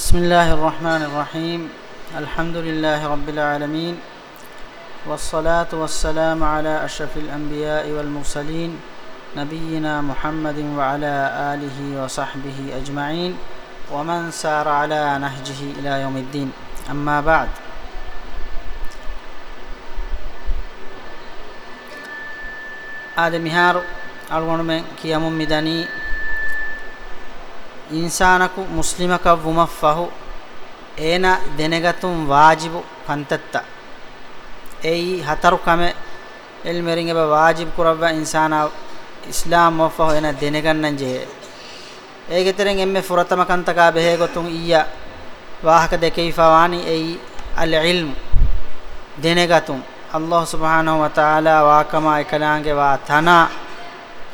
بسم الله الرحمن الرحيم الحمد لله رب العالمين والصلاة والسلام على أشرف الأنبياء والمرسلين نبينا محمد وعلى آله وصحبه أجمعين ومن سار على نهجه إلى يوم الدين أما بعد آدمي هار ألغنم كيام مداني ಇನ್ಸಾನಕು ಮುಸ್ಲಿಮಕವ್ವುಮ ಫಹು ಏನ ದೆನೆಗತುಂ ವಾಜಿಬು ಕಂತತ್ತ ಏಯಿ ಹತರು ಕಮೆ ಎಲ್ ಮೆರಿಂಗೆಬ ವಾಜಿಬ್ ಕುರವ್ವ ಇನ್ಸಾನ ಇಸ್ಲಾಂ ಮೊಫಹು ಏನ ದೆನೆಗನ್ನಂಜೆ ಏಗೆತೆರೆಂ ಎಮ್ಮೆ ಫುರತಮ ಕಂತಕ ಬೆಹೆಗೊತುಂ ಇಯ್ಯ ವಾಹಕ ದೆ ಕೈಫವಾನಿ ಏಯಿ ಅಲ್ ಇಲ್ಮ್ ದೆನೆಗತುಂ ಅಲ್ಲಾಹ್ ಸುಬ್ಹಾನಹು ವತಾಲಾ ವಾಕಮ ಎಕಲಾಂಗೆ ವಾ ತನಾ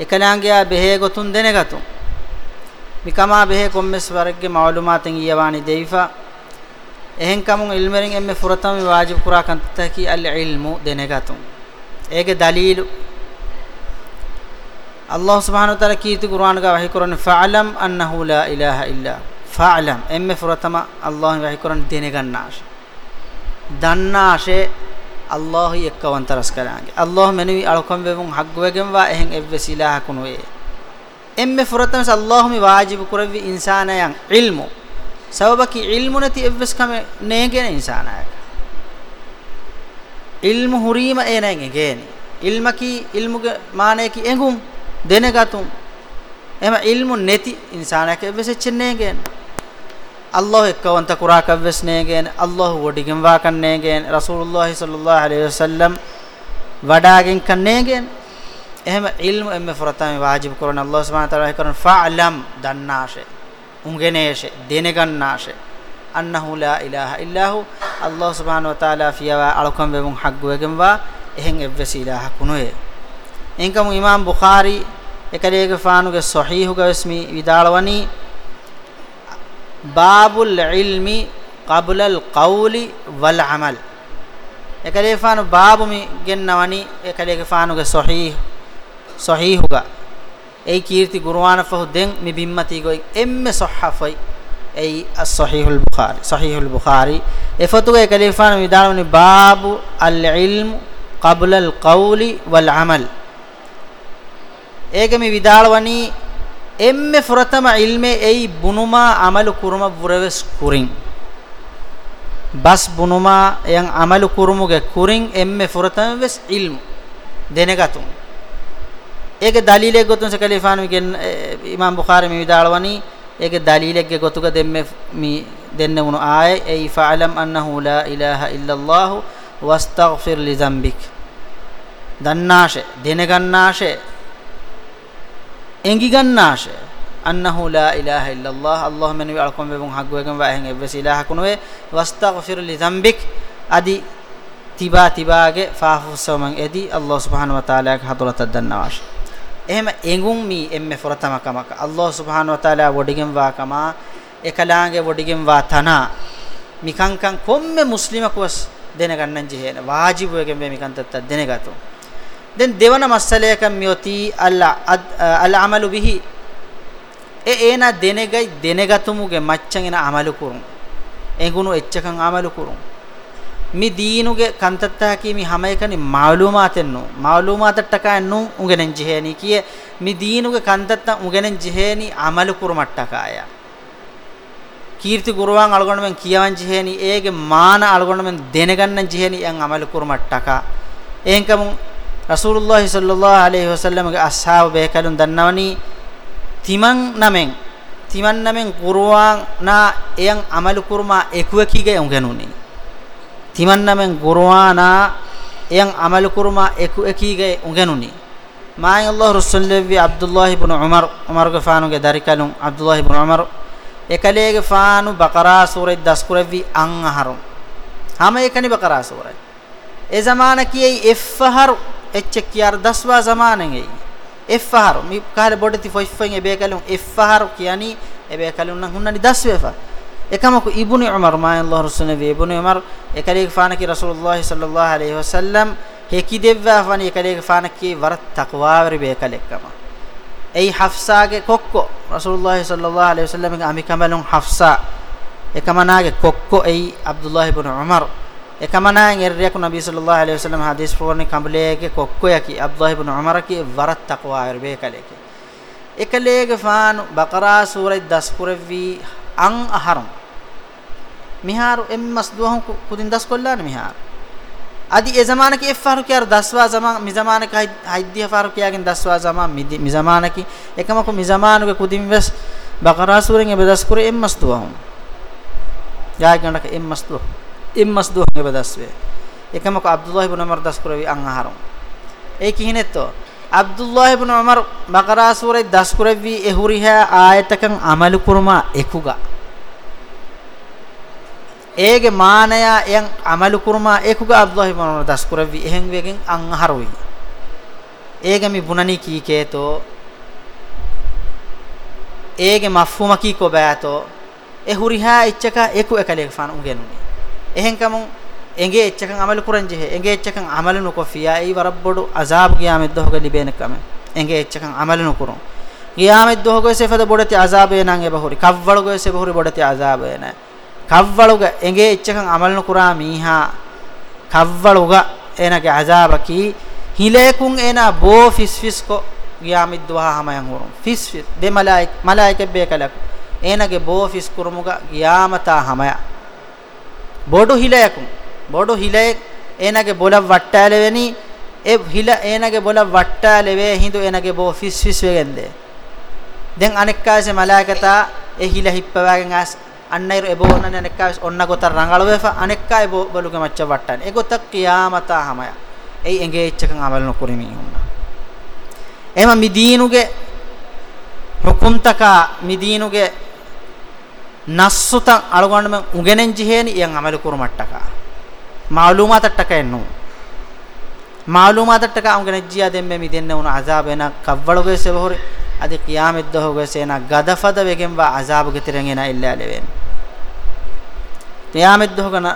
ಎಕಲಾಂಗೆ ಆ ಬೆಹೆಗೊತುಂ ದೆನೆಗತುಂ mikama behe kommes waragge maulumaten iyawani deifa ehen kamun ilmerin emme furatami wajib kura kan taki al ilmu denegatun ege dalil Allah subhanahu wa ta'ala kiti Qur'an ga wahi kuran fa'lam annahu la ilaha illa fa'lam emme furatama Allah wahi kuran deneganna ashe danna ashe Allah ekkavantaras karange Allah menui alkom bevun haggwegen wa ehen evvesilaha kunuye emme furatamis allahumi waajibu kurawwi insaanayan ilmu sababaki ilmu nati evves kame neegena insaanayak ilmu hurima enen egeni ilmaki ilmuge maaneki engum denegatum ema ilmu neti insaanayak evves echneegen allah ekkawanta kuraka evves neegen allah wodigen waakan neegen rasulullah sallallahu alaihi wasallam වඩාගෙන් කන්නේගෙන එහෙම ඉල්මු එම්ම ෆරතම වාජිබ් කරන අල්ලාහ් සුබ්හානහු තාලා කරන ෆාලම් දන්නාෂේ උංගෙනේෂේ දෙනගන්නාෂේ අන්නහු ලා ඉලාහා ඉල්ලාහු අල්ලාහ් සුබ්හානහු තාලා ෆියවා අලකම් වෙමුන් හග්ගුවගෙන්වා එහෙන් එව්වසී ඉලාහ කුනුයේ එංකමු ඉමාම් බුඛාරි එකලේක ෆානුගේ සහීහුගේ ඉස්මි විදාලවනි බාබුල් ඉල්මි قبل القول والعمل එකලේ ෆානු බාබුමි ගෙන්නවනි එකලේ ෆානුගේ සහීහු sahīhuga ei kirti qur'āna fahu den mi bimmati goi emme sahhafai ei as-sahīhul bukhari sahīhul bukhari efatuga kalifan midalani babu al-ilm qabla al-qawli wal-amal ege mi vidalwani emme furatama ilme ei bunuma amalu kuruma buraves kurin bas bunuma yang amalu kurumuge kurin emme furatama ves ilmu denegatu ඒකේ දලීලෙක් ගොතුන්ස කලිෆානු කියන ඉමාම් බුඛාරි මේ විදාලවනි ඒකේ දලීලෙක්ගේ ගොතුක දෙන්නේ මේ දෙන්න වුණු ආයේ ඒ ෆාලම් අන්නහු ලා ඉලාහා ඉල්ලල්ලාහ් වස්තග්ෆිර් ලි දම්බික් දන්නාෂ දෙන ගන්නාෂ එංගි ගන්නාෂ අන්නහු ලා ඉලාහා ඉල්ලල්ලාහ් අල්ලාහ් මෙන් විල්කොම් බෙබුන් හග්වගම් වහෙන් එව්වස ඉලාහ කුනොවේ වස්තග්ෆිර් ලි දම්බික් අදි තිබා තිබාගේ ෆාහුස්සවමන් එදී අල්ලාහ් සුබ්හානහු වතාලාගේ හදරත දන්නාෂ ehma engum mi emme foratama kamaka allah subhanahu wa taala wodigem wa kama ekalaange wodigem wa tana mikankan komme muslima kuwas dene gannan jehena wajibu egem be mikan tatta dene gato den devana masale kam mioti alla al amalu bihi e ena dene gai dene gatumuge macchan ena amalu kurun engunu echchakan amalu kurun mi deenuge kantata ki mi hama ekani maalumaten nu maalumatata ka nu ungenen jeheni kiye mi deenuge kantata ungenen jeheni amalu kurumatta kaaya කීර්ති ගුරුවන් අලගොන්නමෙන් කියවන් ජෙහෙනි ඒගේ මාන අලගොන්නමෙන් දෙනගන්න ජෙහෙනි යන් අමල කුරුමට්ටක එහෙන්කම රසූලුල්ලාහ සල්ලල්ලාහු අලයිහි වසල්ලමගේ අස්හාබ බේකලුන් දන්නවනි තිමන් නමෙන් තිමන් නමෙන් ගුරුවන් නා යන් අමල කුරුමා එකුවකිගේ උගෙනුනේ timannamen qur'ana yang amal kurma eku ekige ungenuni maay allah rasulullah abdullah ibn umar umar ge faanu ge darikalun abdullah ibn umar ekalege faanu baqara sura 10 kurevi an aharum hama ekani baqara sura e zamana kiyei effahar echekiyar 10 wa zamanen ei effahar mi kahle bodeti foiffain ebe kalun effahar kiyani ebe kalun nan hunnani 10 wefa ekamaku ibnu umar ma allah rasulne ve ibnu umar ekalik fanaki rasulullah sallallahu alaihi wasallam heki devva fani ekalik fanaki war taqwa ver be ekalekkama ei hafsa ge kokko rasulullah sallallahu alaihi wasallam ge amikamalun hafsa ekamanage kokko ei abdullah ibn umar ekamanan erriyaku nabi sallallahu alaihi wasallam hadis forni kamblege kokko yaki abdullah ibn umar ki war taqwa ver be ekaleke ekalege fan baqara surah 10 kurvi an aharam miharu emmas duahun kudin das kollana miharu adi e zamana ki efaru kiyar daswa zaman mi zamana ki haiddi faru kiyagen daswa zaman mi zamana ki ekama ko mi zamanu ke kudin wes baqara suren e bedas kure emmas duahun yaagana ke emmas duah emmas duahun e bedaswe ekama ko abdullah ibn umar das kure an aharun e kihinetto Abdullah ඉබ්න Umar බකරා සූරේ 10 කුරවි එහුරිහා ආයතකන් අමල කුරුමා එකුගා ඒගේ මානයා යන් අමලු කුරුමා ඒකුගා අල්ලාහ් වන දස්කරවි එහෙන් වේගෙන් අන් අහරුයි ඒගේ මි බුණනි කී කේතෝ ඒගේ මෆ්හුම කී කොබෑතෝ ඒ හුරිහා ඉච්චක ඒකු එකලේ ෆාන උගෙනුනි එහෙන් කමුන් එගේ එච්චකන් අමල කුරංජෙහෙ එගේ එච්චකන් අමල නොකොෆියා ඒ වරබ්බඩු අසාබ් ගියාමෙද්ද හොග ලිබේනකම එගේ එච්චකන් අමල නොකුරුන් ගියාමෙද්ද හොග සෙෆද බොඩති අසාබේ නං එබහුරි කව්වල ගොය සෙබහුරි බොඩති අසාබේ නෑ කව්වලුග එගේ ඉච්චකන් අමල් නුකුරා මීහා කව්වලුග එනගේ අසාබකි හිලේකුන් එන බෝ ෆිස් ෆිස් කො ගියාමිද්වා හමයන් හොරම් ෆිස් ෆිස් දෙ මලායික මලායික බේකලක් එනගේ බෝ ෆිස් කුරුමුග ගියාමතා හමය බොඩු හිලේකුන් බොඩු හිලේ එනගේ බොල වට්ටාලෙවෙනි ඒ හිල එනගේ බොල වට්ටාලෙවේ හිඳු එනගේ බෝ ෆිස් ෆිස් වෙගෙන්දේ දැන් අනෙක් කාසේ මලායකතා ඒ හිල හිප්පවාගෙන් ආස් අන්නයිර එබෝ ඔන්නනේ අනෙක්කාස් ඔන්න ගොතර රංගලවෙෆා අනෙක්කා එබෝ බලුගේ මච්ච වට්ටන ඒ ගොතක් කියාමතා හමය එයි එගේ එච්චකන් අමල් නොකරමි උන්න එහෙම මිදීනුගේ හුකුම්තකා මිදීනුගේ නස්සුතන් අලගොන්න මෙන් උගෙනෙන් ජිහේනි යන් අමල් කුරුමට්ටකා මාලුමාතට්ටක එන්නු මාලුමාතට්ටක උගෙනෙන් ජියා දෙම්මේ මිදෙන්න උන අසාබ එන කව්වලගේ සෙවහොරේ අදි කියාමෙත් දහෝගේ සේනා ගදෆද වෙගෙන් වා අසාබුගේ තිරෙන් එන ඉල්ලා ලෙවෙන් කියාමෙත් දහෝගන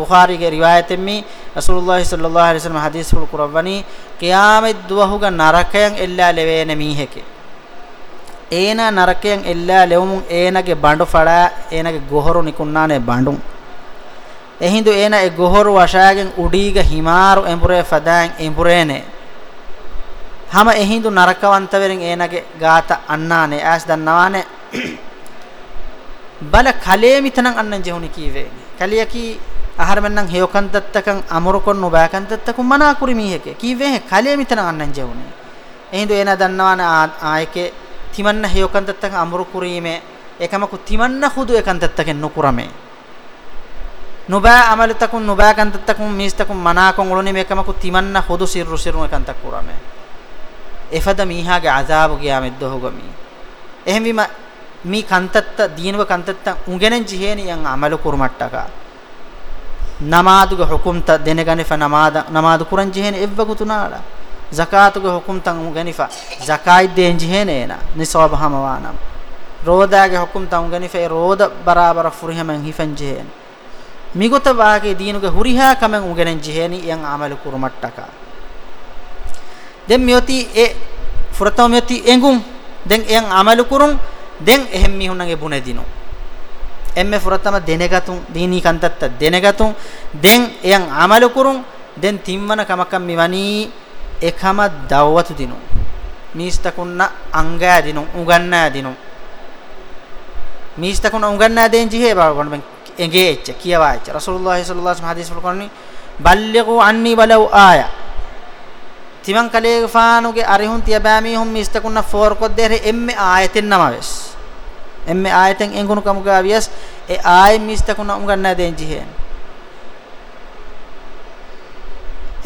බුඛාරිගේ රිවායතෙන් මේ රසූලුල්ලාහි සල්ලල්ලාහු අලයිහි වසල්ලම හදීස් වල කුරවණි කියාමෙත් දහෝග නරකයන් ඉල්ලා ලෙවෙන මීහෙකේ ඒන නරකයන් ඉල්ලා ලෙවමුන් ඒනගේ බඬු ඵඩා ඒනගේ ගොහරු නිකුන්නානේ බඬුන් එහිඳු ඒන ඒ ගොහරු වශාගෙන් උඩීග හිමාරු එම්පුරේ ෆදාන් එම්පුරේනේ හැම එහිඳු නරකවන්තවරෙන් ඒනගේ ගාත අන්නානේ ඈස් දන්නවානේ බල කලේ මිතනන් අන්නන් ජෙහුනි කීවේ කලියකි අහරමන්නම් හේයකන්තත්තකන් අමරකොන් නොබෑකන්තත්තකු මනා කුරිමීහක කීවේ කලේ මිතනන් අන්නන් ජෙහුනි එහිඳු ඒන දන්නවානේ ආයකේ තිමන්න හේයකන්තත්තකන් අමරු කුරීමේ එකමකු තිමන්න හුදු එකන්තත්තකෙන් නොකුරමේ නොබෑ අමලතකු නොබෑ කන්තත්තකු මිස්තකු මනාකොන් උළුනේ මේකමකු තිමන්න හුදු සිරු සිරු එකන්තක් කුරමේ එෆද මීහාගේ අසාබ ගියාමෙද්ද හොගමි එහෙම විම මේ කන්තත්ත දීනව කන්තත්ත උගෙනෙන් ජීහෙනියන් අමල කුරුමට්ටක නමාදුගේ හුකුම්ත දෙනගනිෆ නමාද නමාදු කුරන් ජීහෙන එව්වගුතුනාලා zakaatuge hukumtan unganifa zakaidde enjihenena nisab hamawanam rodaage hukumtan unganifa e roda barabara furihamen hifanjehen migota waage diinuge huriha kamen ungenen jiheni yan amalu kurumattaka den miyoti e furataw miyoti engum den en amalu kurun den ehem mihunange bunedino emme furatama denegatun dini kantatta denegatun den en amalu kurun den timmana kamakam miwani ekama dawwatu dinu mistakunna anga dinu uganna dinu mistakunna uganna den jihe ba gon ben engece kiyawa ce rasulullah sallallahu alaihi wasallam hadis fulkoni ballighu anni walau aya තිමන් කලේගානුගේ අරිහුන් තියබෑමී හොම් මිස්තකුන්න ෆෝර් කොද්දේර එම්මේ ආයතෙන් නමවෙස් එම්මේ ආයතෙන් එංගුණු කමුගා වියස් ඒ ආය මිස්තකුන්න උංගන්න දෙන්ජි හේන්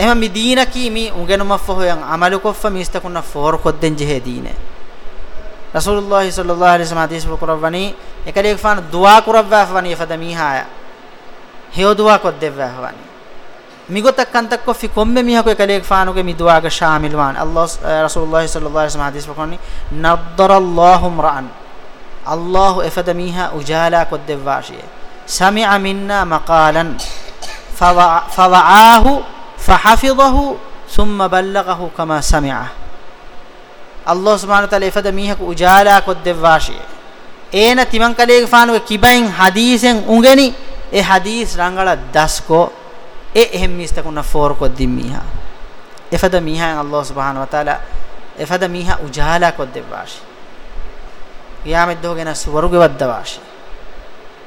එහෙම මිදීන කීමි උංගෙනුම ෆොහයන් අමලු කොෆ මිස්තකුන්න ෆෝර් කොද්දෙන්ජි හේ දීනේ රසූලුල්ලාහ් සල්ලල්ලාහු අලයිහි වසල්ලම් හදීස් කරවණි එකලේගාන දුවා කරවවණි ෆදමීහාය හේව දුවා කොද්දෙවවණි migotakkantakko fi komme mihako ekaleek faanuge midwaaga shaamilwaan allah rasulullah sallallahu alaihi wasallam hadis bakoni nadarallahu ra'an allah efada miha ujala koddevaashi sami'a minna maqalan fawa'ahu fahafidahu thumma ballaghahu kama sami'a allah subhanahu wa ta'ala efada mihako ujala koddevaashi eena timan kaleek faanuge kibain hadisen ungeni e hadis rangala dasko e ehem mistakuna for ko dimmiha efada miha Allah subhanahu wa taala efada miha ujala ko devashi qiyamad dogena suwaruge waddavashi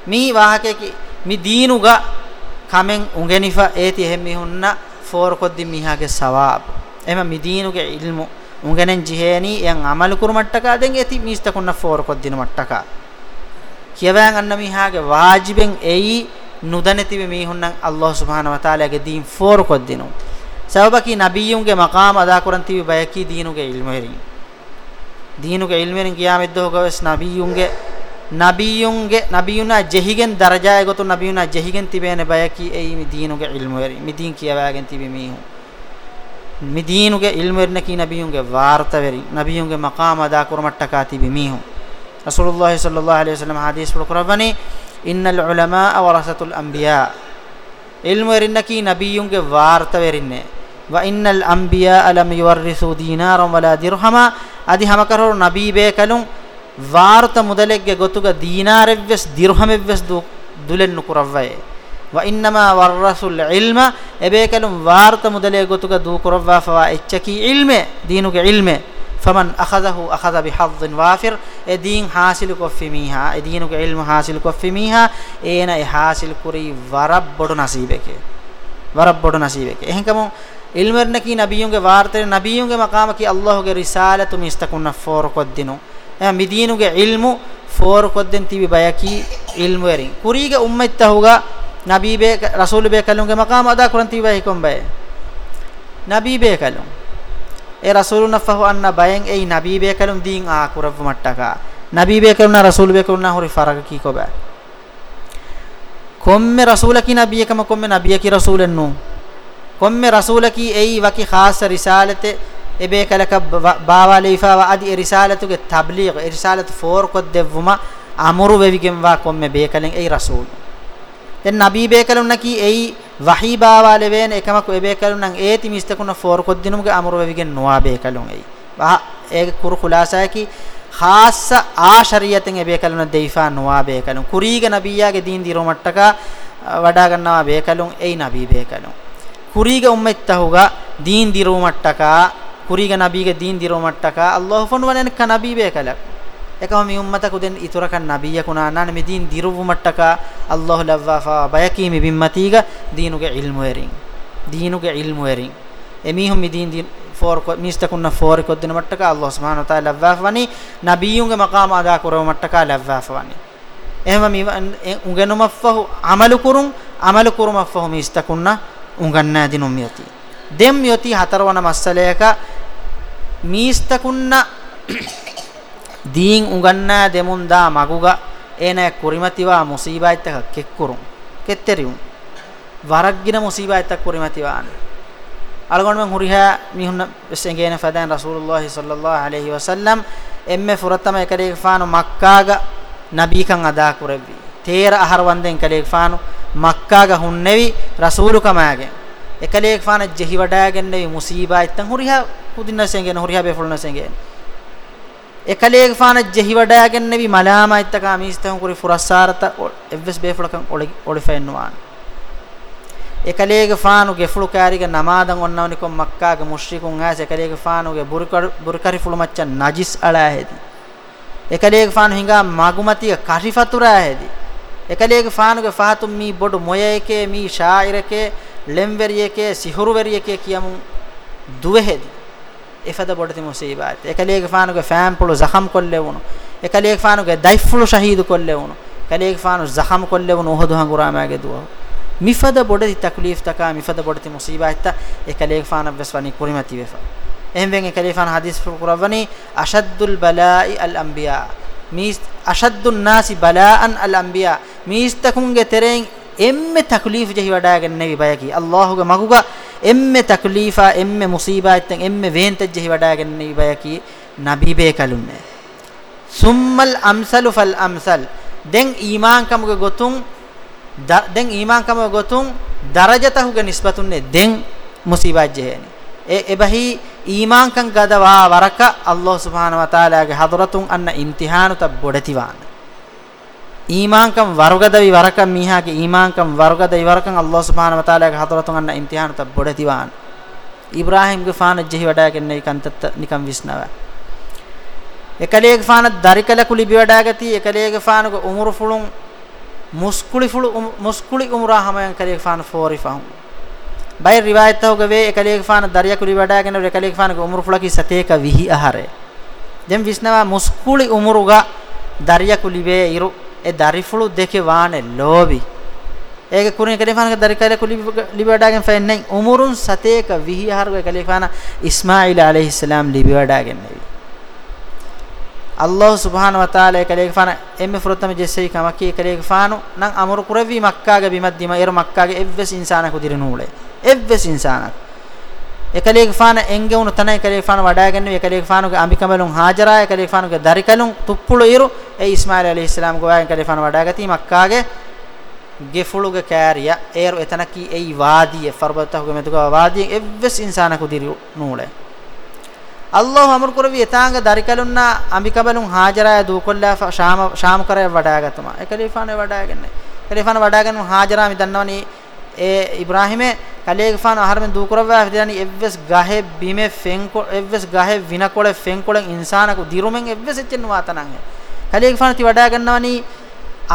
mi wahake ki mi deenuga kamen ungenifa eti ehem mihunna for ko dimmiha ge sawab ema mi deenuge ilmu ungenen jiheni yan amal kurumattaka den eti mistakuna for ko dinu mattaka kiyawan anna miha ge wajibeng ei නුදනතිව මීහුන්නම් අල්ලාහ් සුබ්හානහු වතාලාගේ දීන් ෆෝර් කොත් දිනු සබබකි නබියුන්ගේ මකාම අදා කරන් තිබි බයකි දීනුගේ ඉල්ම හරි දීනුගේ ඉල්ම හරි කියාමෙද්දෝ ගවස් නබියුන්ගේ නබියුන්ගේ නබියුනා ජෙහිගෙන් දරජාය ගොතු නබියුනා ජෙහිගෙන් තිබෙන බයකි එයි මි දීනුගේ ඉල්ම හරි මි දීන් කියවාගෙන තිබි මීහු මි දීනුගේ ඉල්ම හරි නකි නබියුන්ගේ වාර්තා වෙරි නබියුන්ගේ මකාම අදා කරමට්ටකා තිබි මීහු රසූලුල්ලාහි සල්ලල්ලාහු අලයිහි වසල්ලම හදීස් වල කරවන්නේ ඉන්නල් උලමා වරසතුල් අම්බියා ඉල්මු එරින්නකී නබියුන්ගේ වාර්ත වෙරින්නේ ව ඉන්නල් අම්බියා ලම් යවර්රිසු දිනාරම් වලා දිර්හම අදි හමකරෝ නබී බේකලුන් වාර්ත මුදලෙක්ගේ ගොතුග දීනාරෙව්වස් දිර්හමෙව්වස් දුලෙන් නුකරවයි ව ඉන්නමා වර්රසුල් ඉල්ම එබේකලුන් වාර්ත මුදලේ ගොතුග දූ කරවවා ෆවා එච්චකී ඉල්මේ දීනුගේ ඉල්මේ فمن اخذه اخذ بحظ وافر ادين حاصل كفميها ادينك علم حاصل كفميها اين اي حاصل كري ورب بڑو نصیبك ورب بڑو نصیبك එහෙන්කම ඉල්මර්නකී නබියුන්ගේ වාර්තේ නබියුන්ගේ මකාමකී අල්ලාහගේ රිසාලතු මිස්තකුන්න ෆෝර කොද්දිනු එහම මිදීනුගේ ඉල්මු ෆෝර කොද්දෙන් තිබි බයකී ඉල්මු වරින් කුරීගේ උම්මත්තහුගා නබීබේ රසූල් බේ කලුන්ගේ මකාම අදා කරන් තිබි බයකම් බය නබීබේ කලුන් ඒ රසූලුන ෆහු අන්න බයෙන් ඒ නබී බේකලුම් දීන් ආ කුරව මට්ටක නබී බේකලුන රසූල් බේකලුන හොරි ෆරක කී කොබ කොම්මේ රසූලකි නබියකම කොම්මේ නබියකි රසූලෙන් නු කොම්මේ රසූලකි ඒ වකි ખાસ රිසාලතේ එබේ කලක බාවාලීෆාව අදි රිසාලතුගේ තබ්ලීග් රිසාලතු ෆෝර් කොද්දෙව්වම අමරු වෙවිගෙන් වා කොම්මේ බේකලෙන් ඒ රසූල් den nabi be kalunna ki ei wahi baawale wen ekama ko be kalunna eeti mistakuna for koddinum ge amru wegen noa be kalun ei wa e kur khulasa ki khassa aashariyaten e be kalunna deifa noa be kalun kuri ge nabiya ge din diro mattaka වඩා ගන්නවා be kalun ei nabi be kalun kuri ge ummettahuga din diro mattaka kuri ge nabi ge din diro mattaka allah fon wanen ka nabi be kalun ekama mi ummataka uden iturakan nabiyakuna nan mi din diruvu mattaka allah lavwafa bayaki mi bimmatiga diinuge ilmu erin diinuge ilmu erin emihum mi din din for ko mistakunna for ko den mattaka allah subhanahu wa taala lavwafani nabiyunge maqam ada kurav mattaka lavwafani ehma mi ungenuma fahu amalu kurun amalu kuruma fahu mistakunna unganna dinum yati dem yati hatarwana masaleka mistakunna දීන් උගන්නා දෙමුන්දා මගුගා එනෑ කුරිමතිවා මුසීබා එත්තක කෙක්කුරුම් කෙත්තරියුම් වරක්ගින මුසීබා එත්තක කුරිමතිවාන අලගොණම හුරිහා මිහුන්න එසේගෙන ෆදාන් රසූලුල්ලාහි සල්ලල්ලාහු අලයිහි වසල්ලම් එම්මෙ ෆුරතම එකලේ ෆානු මක්කාග නබීකන් අදා කුරෙව්වි තේර අහරවන්දෙන් කලේ ෆානු මක්කාග හුන්නෙවි රසූලුකමාගෙන් එකලේ ෆාන ජෙහි වඩාගෙන් නෙවි මුසීබා එත්තන් හුරිහා කුදින්නසෙන්ගෙන හුරිහා බෙෆුල්නසෙන්ගෙන ekaleeg faana jehi wadaagen nevi malama ittaka amistahun kuri furassarata evs befulakan oli oli fainnuwan ekaleeg faanu gefulu kaariga namadan onnawni kom makka ge mushrikun as ekaleeg faanu ge burkar burkari fulumacca najis ala hedi ekaleeg faanu hinga magumati karifatura hedi ekaleeg faanu ge fahatum mi bodu moyeke mi shaaireke lemveriyeke sihuruveriyeke kiyamun duwe hedi ifada bodati musibat ekaliye gfanu ge fam pulu zakham kolle wunu ekaliye gfanu ge daifulu shahid kolle wunu ekaliye gfanu zakham kolle wunu uhud hangurama ge duwa mifada bodati taklif taka mifada bodati musibat ta ekaliye gfanu beswani kurimati befa ehven ekaliye gfanu hadis pul kurawani ashaddul balai al anbiya mis ashaddun nasi balaan al anbiya mis takunge tereng එම්මෙ තක්ලීෆ් ජහි වඩාගෙන නෙවි බයකි අල්ලාහුගේ මගුගා එම්මෙ තක්ලීෆා එම්මෙ මුසීබා එත්තෙන් එම්මෙ වේන්ත ජහි වඩාගෙන නෙවි බයකි නබී බේ කලුන්නේ සුම්මල් අම්සලු full අම්සල් දැන් ඊමාන් කමුගේ ගොතුන් දැන් ඊමාන් කමුගේ ගොතුන් දරජතහුගේ නිස්බතුන්නේ දැන් මුසීබා ජහේනේ ඒ එබහි ඊමාන් කං ගදවා වරක අල්ලාහ් සුබ්හානහු වතාලාගේ හදරතුන් අන්න ඉම්තිහානු තබ් බොඩතිවාන ඊමාංකම් වර්ගදවි වරකම් මීහාගේ ඊමාංකම් වර්ගදවි වරකම් අල්ලාහ් සුබ්හානහු වතාලාගේ හතරතුන් අන්න ඉම්තිහාන ත බොඩ තිවාන ඉබ්‍රාහීම්ගේ ෆාන ජෙහි වඩාගෙන්නේ කන්තත් නිකම් විස්නව එකලේගේ ෆාන දරිකල කුලි බිවඩාගති එකලේගේ ෆානක උමුරු ෆුලුන් මුස්කුලි ෆුලු මුස්කුලි උමුරා හැමයන් කලේගේ ෆාන ෆෝරි ෆහම් බයි රිවායත් හොග වේ එකලේගේ ෆාන දරිය කුලි වඩාගෙන එකලේගේ ෆානක උමුරු ෆුලකි සතේක විහි ආහාරේ දැන් විස්නවා මුස්කුලි උමුරුගා දරිය කුලි වේ ඉරු ඒ දරිෆුළු දෙකේ වානේ ලෝබි ඒක කුරේ කලිෆානක දරිකල ලිබඩාගෙන් ෆෙන්නේ උමුරුන් සතේක විහිහරුගේ කලිෆාන ඉස්මායිල් আলাইහිස්සලාම් ලිබඩාගෙන් නෙවි අල්ලාහ් සුබ්හාන ව තාලා කලිෆාන එම්මෙ ෆරොත්තම ජෙසෙයි කමකී කලිෆානු නම් අමරු කුරවි මක්කාගේ බිමද්දිම එර මක්කාගේ එව්වස් ඉන්සානක උදිරනූලේ එව්වස් ඉන්සානක එකලේගෆාන එංගේ උණු තන එකලේගෆාන වඩාගෙන එකලේගෆානුගේ අම්බිකමලුන් හාජරා එකලේගෆානුගේ දරිකලුන් තුප්පුළු ඉරු ඒ ඉස්මායිල් අලිහිස්සලාම් ගෝයන් එකලේගෆාන වඩාගති මක්කාගේ ගෙෆුළුගේ කෑරිය ඒරු එතන කී ඒ වාදිය ෆර්බතහුගේ මෙතුගා වාදිය එවස් ඉන්සානකු දිරු නූලේ අල්ලාහ් අමර කරවි එතාංග දරිකලුන්නා අම්බිකබලුන් හාජරාය දූකොල්ලා ශාම ශාම කරය වඩාගතම එකලේෆානේ වඩාගන්නේ එකලේෆාන වඩාගෙන හාජරා මිදන්නවනේ ඒ ඉබ්‍රාහීමේ කලේගෆාන ආහාරෙන් දූ කරවවා හිටියනි එව්වස් ගහේ බිමේ ෆෙන්කො එව්වස් ගහේ විනකොල ෆෙන්කොලෙන් ඉන්සානකු දිරුමෙන් එව්වස් එච්චෙන් වාතනන් හේ කලේගෆාන ති වඩා ගන්නවනි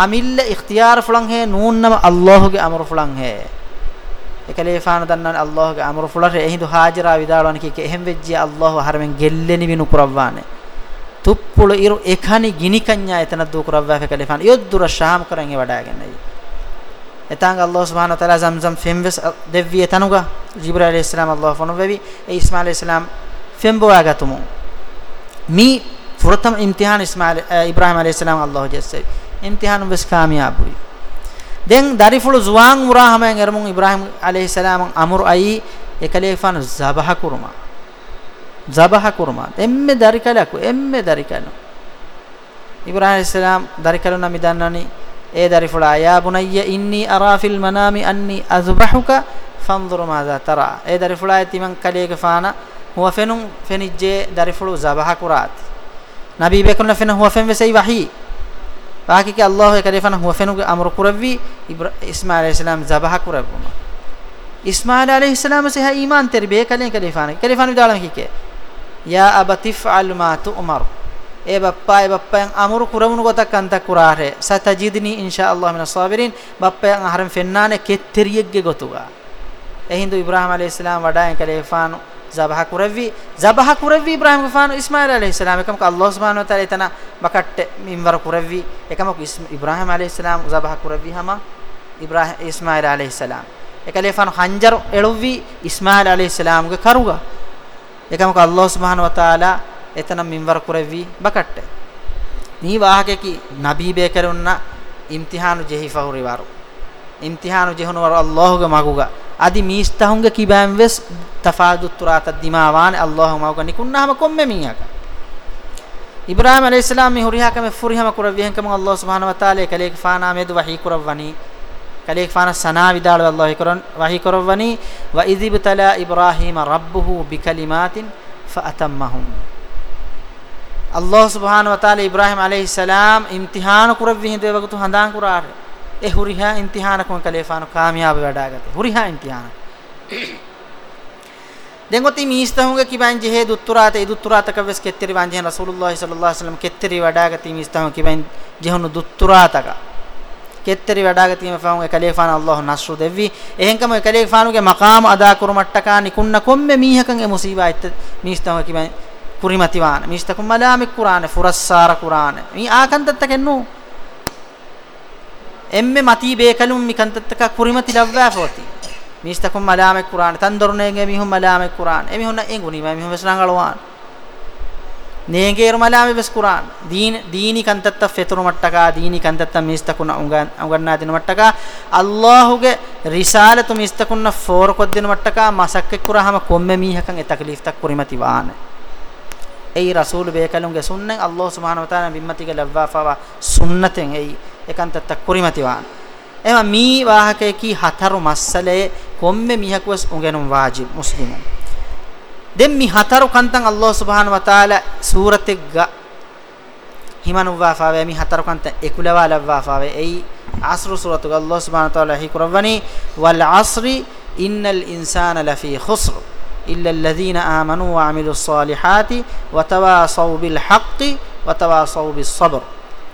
අමිල්ල ඉක්තියාර ෆුලන් හේ නූන්නම අල්ලාහුගේ අමර ෆුලන් හේ එකලේෆාන දන්නවනි අල්ලාහුගේ අමර ෆුලට එහිඳු හාජරා විදාලවන කීක එහෙම් වෙච්චි අල්ලාහු ආහාරෙන් ගෙල්ලෙනි විනු කරවවානේ ತುಪ್ಪುಳು ಇರು ಎಖಾನಿ ಗಿನಿಕನ್ಯಾ ಎತನ ದೂಕರವ್ವಾ ಕಲಿಫಾನ್ ಯೋದ್ದುರ ಶಾಮ್ ಕರಂಗೆ ವಡಾಗೆನ್ನೈ etang allah subhanahu wa taala zamzam femves devvi etanuga jibril alayhis salam allah fonu vevi e ismail alayhis salam fembo agatumu mi furatam imtihan ismail ibrahim alayhis salam allah jesse imtihan ves kamyab hui den darifulu zuwang murah hamen ermung ibrahim alayhis salam amur ai ekalefan zabaha kurma zabaha kurma emme darikalaku emme darikalu ibrahim alayhis salam darikaluna midannani ادري فلا يا بني اني ارى في المنام اني اذبحك فانظر ماذا ترى اي درفلا تيمن كليك فانا هو فنون فنجي درفلو ذبح قرات نبي بكن فن هو فن وسي وحي باقي الله يكري كريفنا هو فن امر قربي اسماعيل عليه السلام ذبح قربما اسماعيل عليه السلام سي ايمان تربيه كلي كلي فانا كلي فانا لیے فانے دالم کی کہ ما تؤمر ඒ බප්පා ඒ බප්පයන් අමුරු කුරමුණු ගොතක් අන්තක් කුරාරේ සතජිදනි ඉන්ෂාඅල්ලාහ් මිනස් සාබිරින් බප්පයන් අහරම් ෆෙන්නානේ කෙත්තරියෙක්ගේ ගොතුගා එහින්දු ඉබ්‍රාහීම අලයිහිස්ලාම් වඩායන් කලේෆානු zaba kuravvi zaba kuravvi ibrahim gufanu ismail alayhis salam ekam ka allah subhanahu wa taala etana bakatte minwar kuravvi ekam ko ibrahim alayhis salam zaba kuravvi hama ibrahim ismail alayhis salam ekale fanu hanjar eluvvi ismail alayhis salam ge karuga ekam ka allah subhanahu wa taala එතනම් මින්වර කුරෙවි බකට්ට නී වාහකකි නබී බේකරුන්නා ඉම්තිහානු ජෙහිෆහු රිවරු ඉම්තිහානු ජෙහුනවර අල්ලාහුගේ මගුගා අදි මීස්තහුන්ගේ කිබෑම් වෙස් තෆාදු තුරාත දිමාවාන අල්ලාහු මගුගා නිකුන්නාම කොම්මෙ මියක ඉබ්‍රාහීම අලයිහිස්ලාම් මේ හුරිහාකම ෆුරිහම කුරවියන්කම අල්ලාහ් සුබ්හානහු වතාලේ කලේක ෆානා මේදු වහී කුරවණී කලේක ෆානා සනා විදාල අල්ලාහ් කරන් වහී කුරවණී වයිදිබතලා ඉබ්‍රාහීම රබ්බුහු බිකලිමාතින් ෆඅතම්මහුම් අල්ලාහ් සුබ්හාන වතාල ඉබ්‍රාහිම් අලයිහිස්සලාම් ඉම්තිහාන කුරවිහින් දේවගතු හඳාන් කුරාර ඒ හුරිහා ඉම්තිහාන කොන් කලේෆාන කාමියාබ වඩාගත හුරිහා ඉම්තිහාන දෙංගොති මිස්තහුගේ කිබන් ජෙහෙ දුත්තුරාත ඒ දුත්තුරාතක වෙස් කෙත්තරි වංජේ රසූලුල්ලාහි සල්ලල්ලාහු අලයිහි වසල්ලම් කෙත්තරි වඩාගති මිස්තහු කිබන් ජෙහුණු දුත්තුරාතක කෙත්තරි වඩාගතිම ෆාන් ඒ කලේෆාන අල්ලාහ් නස්රු දෙවි එහෙන්කම ඒ කලේෆානුගේ මකාම අදා කුරුමට්ටකා නිකුන්න කොම්මේ මීහකන් ඒ මුසීබා ඉත් මිස්තහු කිබන් ಕುರಿಮತಿವಾನ ಮಿಷ್ಟಕಂ ಮಲಾಮಿ ಕುರಾನೆ ಫುರಸ್ಸಾರ ಕುರಾನೆ ಮೀ ಆಕಂತತ್ತಕೆನ್ನು ಎಮ್ಮೆ ಮತಿ ಬೇಕಲುಂ ಮಿ ಕಂತತ್ತಕ ಕುರಿಮತಿ ಲವ್ವಾ ಫೋತಿ ಮಿಷ್ಟಕಂ ಮಲಾಮಿ ಕುರಾನೆ ತಂದರುನೆಗೆ ಮಿಹುಂ ಮಲಾಮಿ ಕುರಾನೆ ಎಮಿ ಹುನ್ನ ಎಂಗುನಿ ಮೈ ಮಿಹುಂ ವಸನಾಂಗಳವಾನ್ ನೇಗೇರ್ ಮಲಾಮಿ ಬಸ್ ಕುರಾನ್ ದೀನ್ ದೀನಿ ಕಂತತ್ತ ಫೆತರು ಮಟ್ಟಕ ದೀನಿ ಕಂತತ್ತ ಮಿಸ್ತಕುನ ಉಂಗನ್ ಉಂಗನ್ನ ದಿನ ಮಟ್ಟಕ ಅಲ್ಲಾಹುಗೆ ರಿಸಾಲತು ಮಿಸ್ತಕುನ ಫೋರ್ ಕೊದ್ದಿನ ಮಟ್ಟಕ ಮಸಕ್ಕೆ ಕುರಹಮ ಕೊಮ್ಮೆ ಮೀಹಕಂ ಎ ತಕ್ಲೀಫ್ ತಕ್ ಕುರಿಮತಿವಾನೆ ei rasul bekalunge sunnan allah subhanahu wa taala bimmatige lavwafawa sunnaten ei ekanta takurimatiwan එම මී වාහකේ කි හතරු මස්සලේ කොම්මේ මිහකුවස් උගෙනුම් වාජිබ් මුස්ලිමන් දෙම් මි හතරු කන්තන් අල්ලාහ් සුබ්හානහු වතාලා සූරතෙක් ග හිමනු වාෆාවේ මි හතරු කන්ත එකුලවා ලව්වාෆාවේ එයි අස්රු සූරතු අල්ලාහ් සුබ්හානහු වතාලා හි කරවනි වල් අස්රි ඉන්නල් ඉන්සාන ලෆී ඛුස්ර් إلا الذين آمنوا وعملوا الصالحات وتواصوا بالحق وتواصوا بالصبر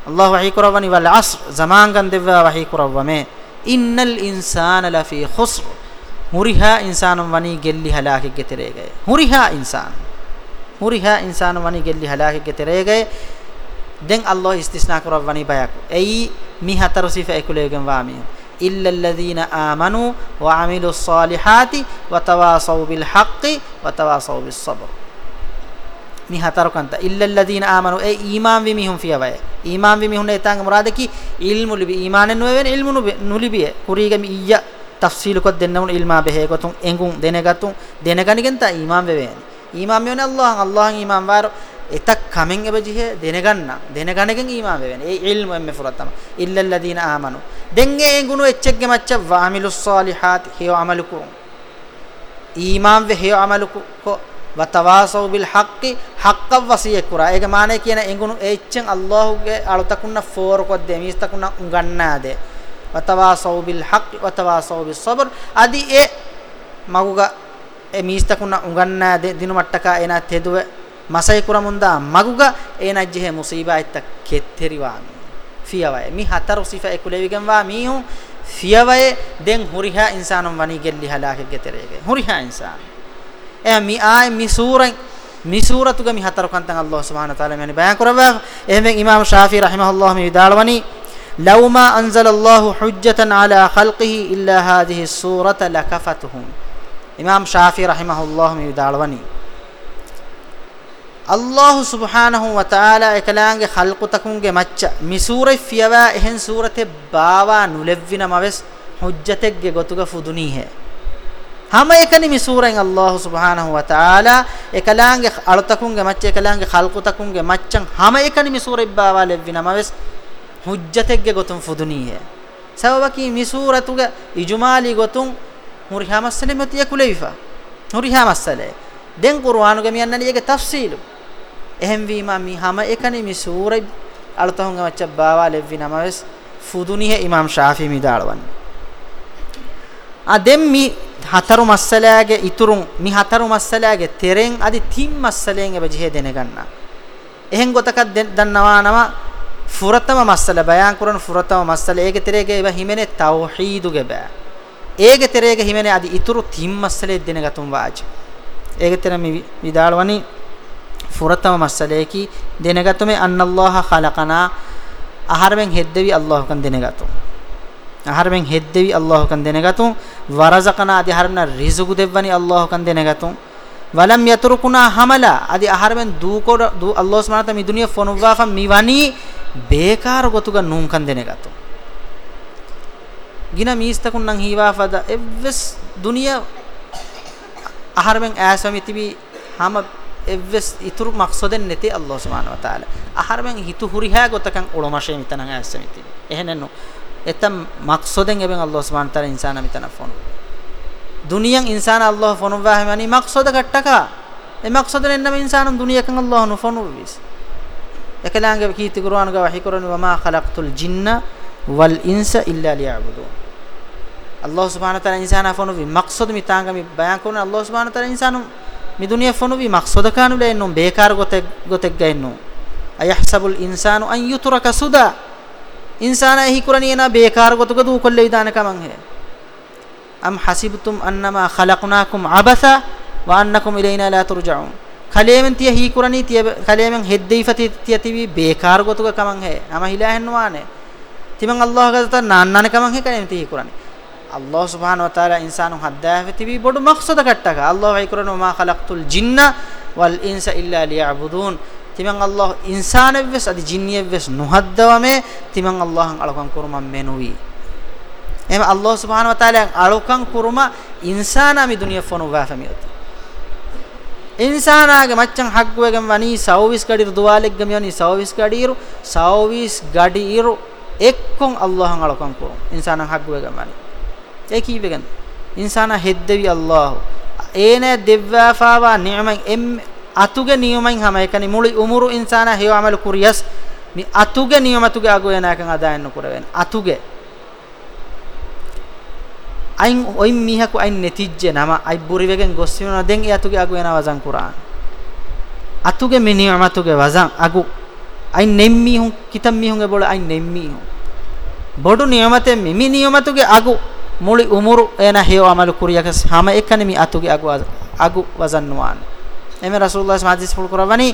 الله وحي كرواني والعصر زمان كان دوا وحي كروامي إن الإنسان لفي خسر مريها إنسان وني جلي هلاك گترے گئے مريها إنسان مريها إنسان وني جلي هلاك گترے گئے දැන් අල්ලාහ් ඉස්තිස්නා කරවවනි බයක්. එයි මි හතර සිෆ එකුලෙගෙන් වාමි. إلا الذين آمنوا وعملوا الصالحات وتواصوا بالحق وتواصوا بالصبر මි හතරකන්ත ඉල්ලල්ලදීන ආමනු ඒ ඊමාන් විමිහුන් ෆියවය ඊමාන් විමිහුන් ඒතංග මුරාදකි ඉල්මු ලිබි ඊමානෙන් නොවෙන ඉල්මු නුලිබිය කුරීගමි ඊය තෆ්සීලකොත් දෙන්නමුන ඉල්මා බෙහෙකොතුන් එඟුන් දෙනගතුන් දෙනගනිගෙන් තා ඊමාන් වෙවෙන ඊමාන් මෙවන අල්ලාහන් අල්ලාහන් ඊමාන් වාර එතක් කමෙන් එබජිහ දෙනගන්න දෙනගණකින් ඊමාන් වෙවෙන ඒ ඉල්මෙන් මෙෆුරත් තම ඉල්ලල්ලදීන ආමනු දෙංගේ එඟුණු එච්චෙක්ගෙ මච්ච වාමිලුස් සාලිහාත් හේව අමලුකු ඊමාන් වේ හේව අමලුකු වතවාසව් බිල් හක්කි හක්ක වසිය කුරා ඒක මානේ කියන එඟුණු එච්චෙන් අල්ලාහුගේ අලතකුන්න ෆෝරකොත් දෙමිස්තකුන්න උගන්නාද වතවාසව් බිල් හක්කි වතවාසව් බිස් සබර් අදි ඒ මගුගා ඒ මිස්තකුන්න උගන්නාද දිනු මට්ටකා එනා තෙදුවේ masai kuramunda maguga enajje musiba itta ketteriwami fiyawaye mi hataru sifa ekulewigen wa mihu fiyawaye den huriha insanum wani gelli halake geterege huriha insan eh mi ay mi suran mi suratuga mi hataru kantan allah subhanahu wa taala yani bayan kurawa ehme imam shafi rahimahullah mi vidalwani law ma anzala allah hujjatan ala khalqihi illa hadhihi as-surata lakafatuhum imam shafi rahimahullah mi vidalwani අල්ලාහ් සුබ්හානහු වතාලා එකලාංගේ ඛල්කුතකුන්ගේ මච්ච මිසූරේ ෆියවා එහෙන් සූරතේ බාවා නුලෙව්විනමවෙස් හුජ්ජතෙක්ගේ ගොතුග ෆුදුනීහෙ හැම එකනි මිසූරෙන් අල්ලාහ් සුබ්හානහු වතාලා එකලාංගේ අලතකුන්ගේ මච්ච එකලාංගේ ඛල්කුතකුන්ගේ මච්චන් හැම එකනි මිසූරේ බාවා ලෙව්විනමවෙස් හුජ්ජතෙක්ගේ ගොතුම් ෆුදුනීහෙ සවවකි මිසූරතුගේ ඉජ්මාලි ගොතුම් මුරිහාමස්සලෙ මෙතිය කුලෙවිෆා මුරිහාමස්සලෙ දැන් කුර්ආනුගේ මියන්නලියගේ තෆ්සීලු එහෙන් වීමා මි හැම එකනේ මි සූරයි අලතහුන් ගමච්ච බාවා ලෙව්වි නමවස් ෆුදුනිහ ඉමාම් ශාෆි මි දාලවන් අදෙම් මි හතරු මස්සලාගේ ඉතුරුන් මි හතරු මස්සලාගේ තෙරෙන් අදි තිම් මස්සලෙන් එවජිහෙ දෙන ගන්න එහෙන් ගොතක දන්නවා නම ෆුරතම මස්සල බයන් කරන ෆුරතම මස්සල ඒගේ තෙරේගේ එව හිමනේ තවහීදුගේ බෑ ඒගේ තෙරේගේ හිමනේ අදි ඉතුරු තිම් මස්සලෙ දෙන ගතුම් වාජ ඒගේ තෙර මි විදාලවනි ফুরাতম মাসালে কি দেনেগাতমে আন্নাল্লাহ খালাকানা আহারবেন হেদ্দেবি আল্লাহ কান দেনেগাতো আহারবেন হেদ্দেবি আল্লাহ কান দেনেগাতো ওয়ারাজাকানা আদি হারমনা রিজুকু দেববানি আল্লাহ কান দেনেগাতো ওয়ালাম ইয়াতরুকুনা হামালা আদি আহারবেন দু কর দু আল্লাহ সুবহানাহু তাআলা মি দুনিয়া ফনুবাফা মিবানি বেকার গতুগা নুম কান দেনেগাতো গিনা মিস্তাকুন নং হিওয়াফাদা এভস দুনিয়া আহারবেন আসামি তিবি হামা evves ituru maqsaden neti Allah subhanahu wa ta'ala aharmen hitu huriha gotakan ulomashey mitanan asemiti ehenenno etam maqsaden eben Allah subhanahu wa ta'ala insana mitana fonu duniyan insana Allah fonu wahmani maqsada gattaka e maqsaden ennam insanam duniyakan Allah nu fonu bis ekalaange kiti qur'an ga wahi qur'an wa ma khalaqtul jinna wal insa illa liya'budun Allah subhanahu wa ta'ala insana fonu bi maqsad mitanga mi bayan kun Allah subhanahu wa ta'ala insanu මිදුනිය ෆොනුවි මක්සොද කානුල එන්නුම් බේකාර ගොතෙක් ගොතෙක් ගයින්නු අයහසබුල් ඉන්සානු අන් යුතරක සුදා ඉන්සානා එහි කුරණියනා බේකාර ගොතක දූ කොල්ලේ විදාන කමං හේ අම් හසිබතුම් අන්නමා ඛලක්නාකුම් අබසා වා අන්නකුම් ඉලයිනා ලා තුර්ජඋන් කලේමෙන් තිය හි කුරණී තිය කලේමෙන් හෙද්දීෆති තිය තිවි බේකාර ගොතක කමං හේ නම හිලා හෙන්නවානේ තිමන් අල්ලාහ ගත නාන්නාන කමං හේ කලේමෙන් තිය හි කුරණී ಅಲ್ಲಾಹ್ ಸುಬಾನ್ ವತಾರ ಇನ್ಸಾನು ಹದ್ದಾಹತಿವಿ ಬೊಡು ಮಕ್ಸದ ಕಟ್ಟಾಗ ಅಲ್ಲಾಹ್ ವೈಕುರನು ಮಾ ಖಲಕ್ತುಲ್ ಜಿನ್ನ ವಲ್ ಇನ್ಸ ಇಲ್ಲ ಲಿಯಾಬುದೂನ್ ತಿಮಂಗ್ ಅಲ್ಲಾಹ್ ಇನ್ಸಾನವ್ಯಸ್ ಅದು ಜಿನ್ನಿಯವ್ಯಸ್ ನುಹದ್ದವಮೆ ತಿಮಂಗ್ ಅಲ್ಲಾಹ್ ಅಳಕಂ ಕುರುಮ ಮೆನುವಿ එම අල්ලාහ් සුබ්හානහු වතාලා අලුකම් කුරුම ඉන්සානා මි දුනිය ෆොනු ගාෆමියොත් ඉන්සානාගේ මච්චන් හග්ගුවගම් වනි සෞවිස් ගඩිරු දුවාලෙග්ගම යනි සෞවිස් ගඩිරු සෞවිස් ගඩිරු එක්කොන් අල්ලාහන් අලුකම් කුරුම ඉන්සානා හග්ගුවගම් වනි ඒ කීවෙගන් ඉන්සාන හෙද්දවි අල්ලාහ් ඒනේ දෙව්වාෆාවා නියමෙන් එම් අතුගේ නියමෙන් හැම එකනි මුළු උමුරු ඉන්සාන හේව අමල කුරියස් මි අතුගේ නියමතුගේ අගෝයනාකන් අදායන්න කරවෙන අතුගේ අයින් ඔයින් මිහකු අයින් නැතිජ්ජ නම අයි බුරිවෙගෙන් ගොස් වෙනවා දැන් ඒ අතුගේ අගෝයනා වසන් කුරාන අතුගේ මි නියමතුගේ වසන් අගු අයින් නෙම්මි හුන් කිතම් මි හුන්ගේ බොල අයින් නෙම්මි හුන් බොඩු නියමතෙන් මි නියමතුගේ අගු මුළි උමුරු එන හේව අමල කුරියකස් හැම එකනි මි අතුගේ අගු අගු වසන් නුවාන එමෙ රසූලුල්ලාහ් සමාජිස් පුල් කරවනි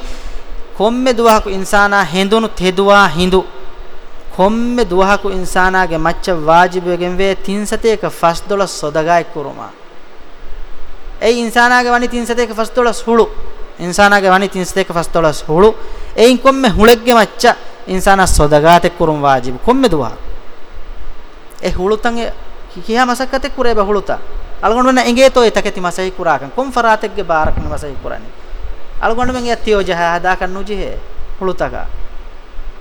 කොම්මෙ දුවහකු ඉන්සානා හෙඳුනු තෙදුවා හිඳු කොම්මෙ දුවහකු ඉන්සානාගේ මච්ච වාජිබයෙන් වේ තින්සතේක ෆස් දොලස් සොදගායි කුරුමා ඒ ඉන්සානාගේ වනි තින්සතේක ෆස් දොලස් හුළු ඉන්සානාගේ වනි තින්සතේක ෆස් දොලස් හුළු එයින් කොම්මෙ හුළෙක්ගේ මච්ච ඉන්සානා සොදගාතේ කුරුම් වාජිබ කොම්මෙ දුවහකු ඒ හුළුතන්ගේ kiha masakate kure bahuluta algondona enge to etaketi masai kurakan kom faratek ge barak ne masai kurani algonda men yatiyo jaha hada kan nujihe hulutaka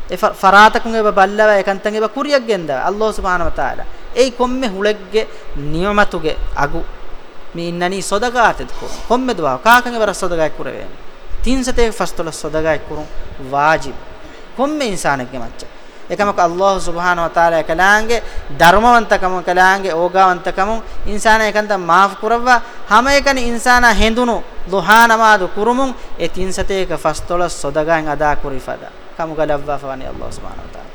e faratakun ge ballava ekantan ge kuriyag genda allah subhanahu wa taala ei komme hulegge niyamatuge agu mi innani sadaqa atet ko komme dwa kaakan ge bar sadaqa kurave 300 fastola sadaqa kurun wajib komme insanek ge macca එකමක අල්ලාහ් සුබ්හානහු තාලා කලාංගේ ධර්මවන්තකම කලාංගේ ඕගාවන්තකම ඉන්සාන එකන්ත මාෆ් කරවවා හැම එකන ඉන්සාන හෙඳුනු දුහා නමාදු කුරුමුන් ඒ තින් සතේක ෆස්තොල සොදගන් අදා කුරිෆදා කමුගලව්වා ෆවනි අල්ලාහ් සුබ්හානහු තාලා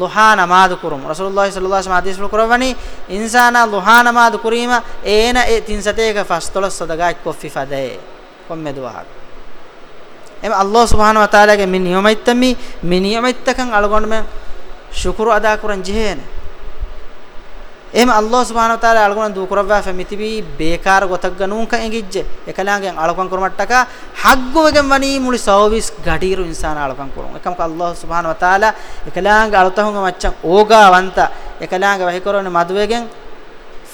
ලුහා නමාදු කුරුම් රසූලුල්ලාහි සල්ලල්ලාහු අලයිහි වසල්ලම් කරවනි ඉන්සාන ලුහා නමාදු කුරීම ඒන ඒ තින් සතේක ෆස්තොල සොදගා coffee ෆදේ කොම්මෙදුවහක් එම අල්ලාහ් සුබ්හානහු වතාලාගේ මේ නියමයිත්තමි මේ නියමයිත්තකන් අලගොන්න මම ශුක්‍ර අදා කරන් ජෙහෙන එම අල්ලාහ් සුබ්හානහු වතාලා අලගොන්න දු කරවා ෆමිතිබි බේකාර ගොතක් ගනුන් කන් එගිජ්ජ එකලාගෙන් අලකන් කරමට්ටක හග්ගොවගෙන් වනි මුලි සෝවිස් ගඩීරු ඉන්සාන අලකන් කරුම් එකමක අල්ලාහ් සුබ්හානහු වතාලා එකලාංග අලතහුංග මච්චන් ඕගා වන්ත එකලාංග වහි කරන මදුවේගෙන්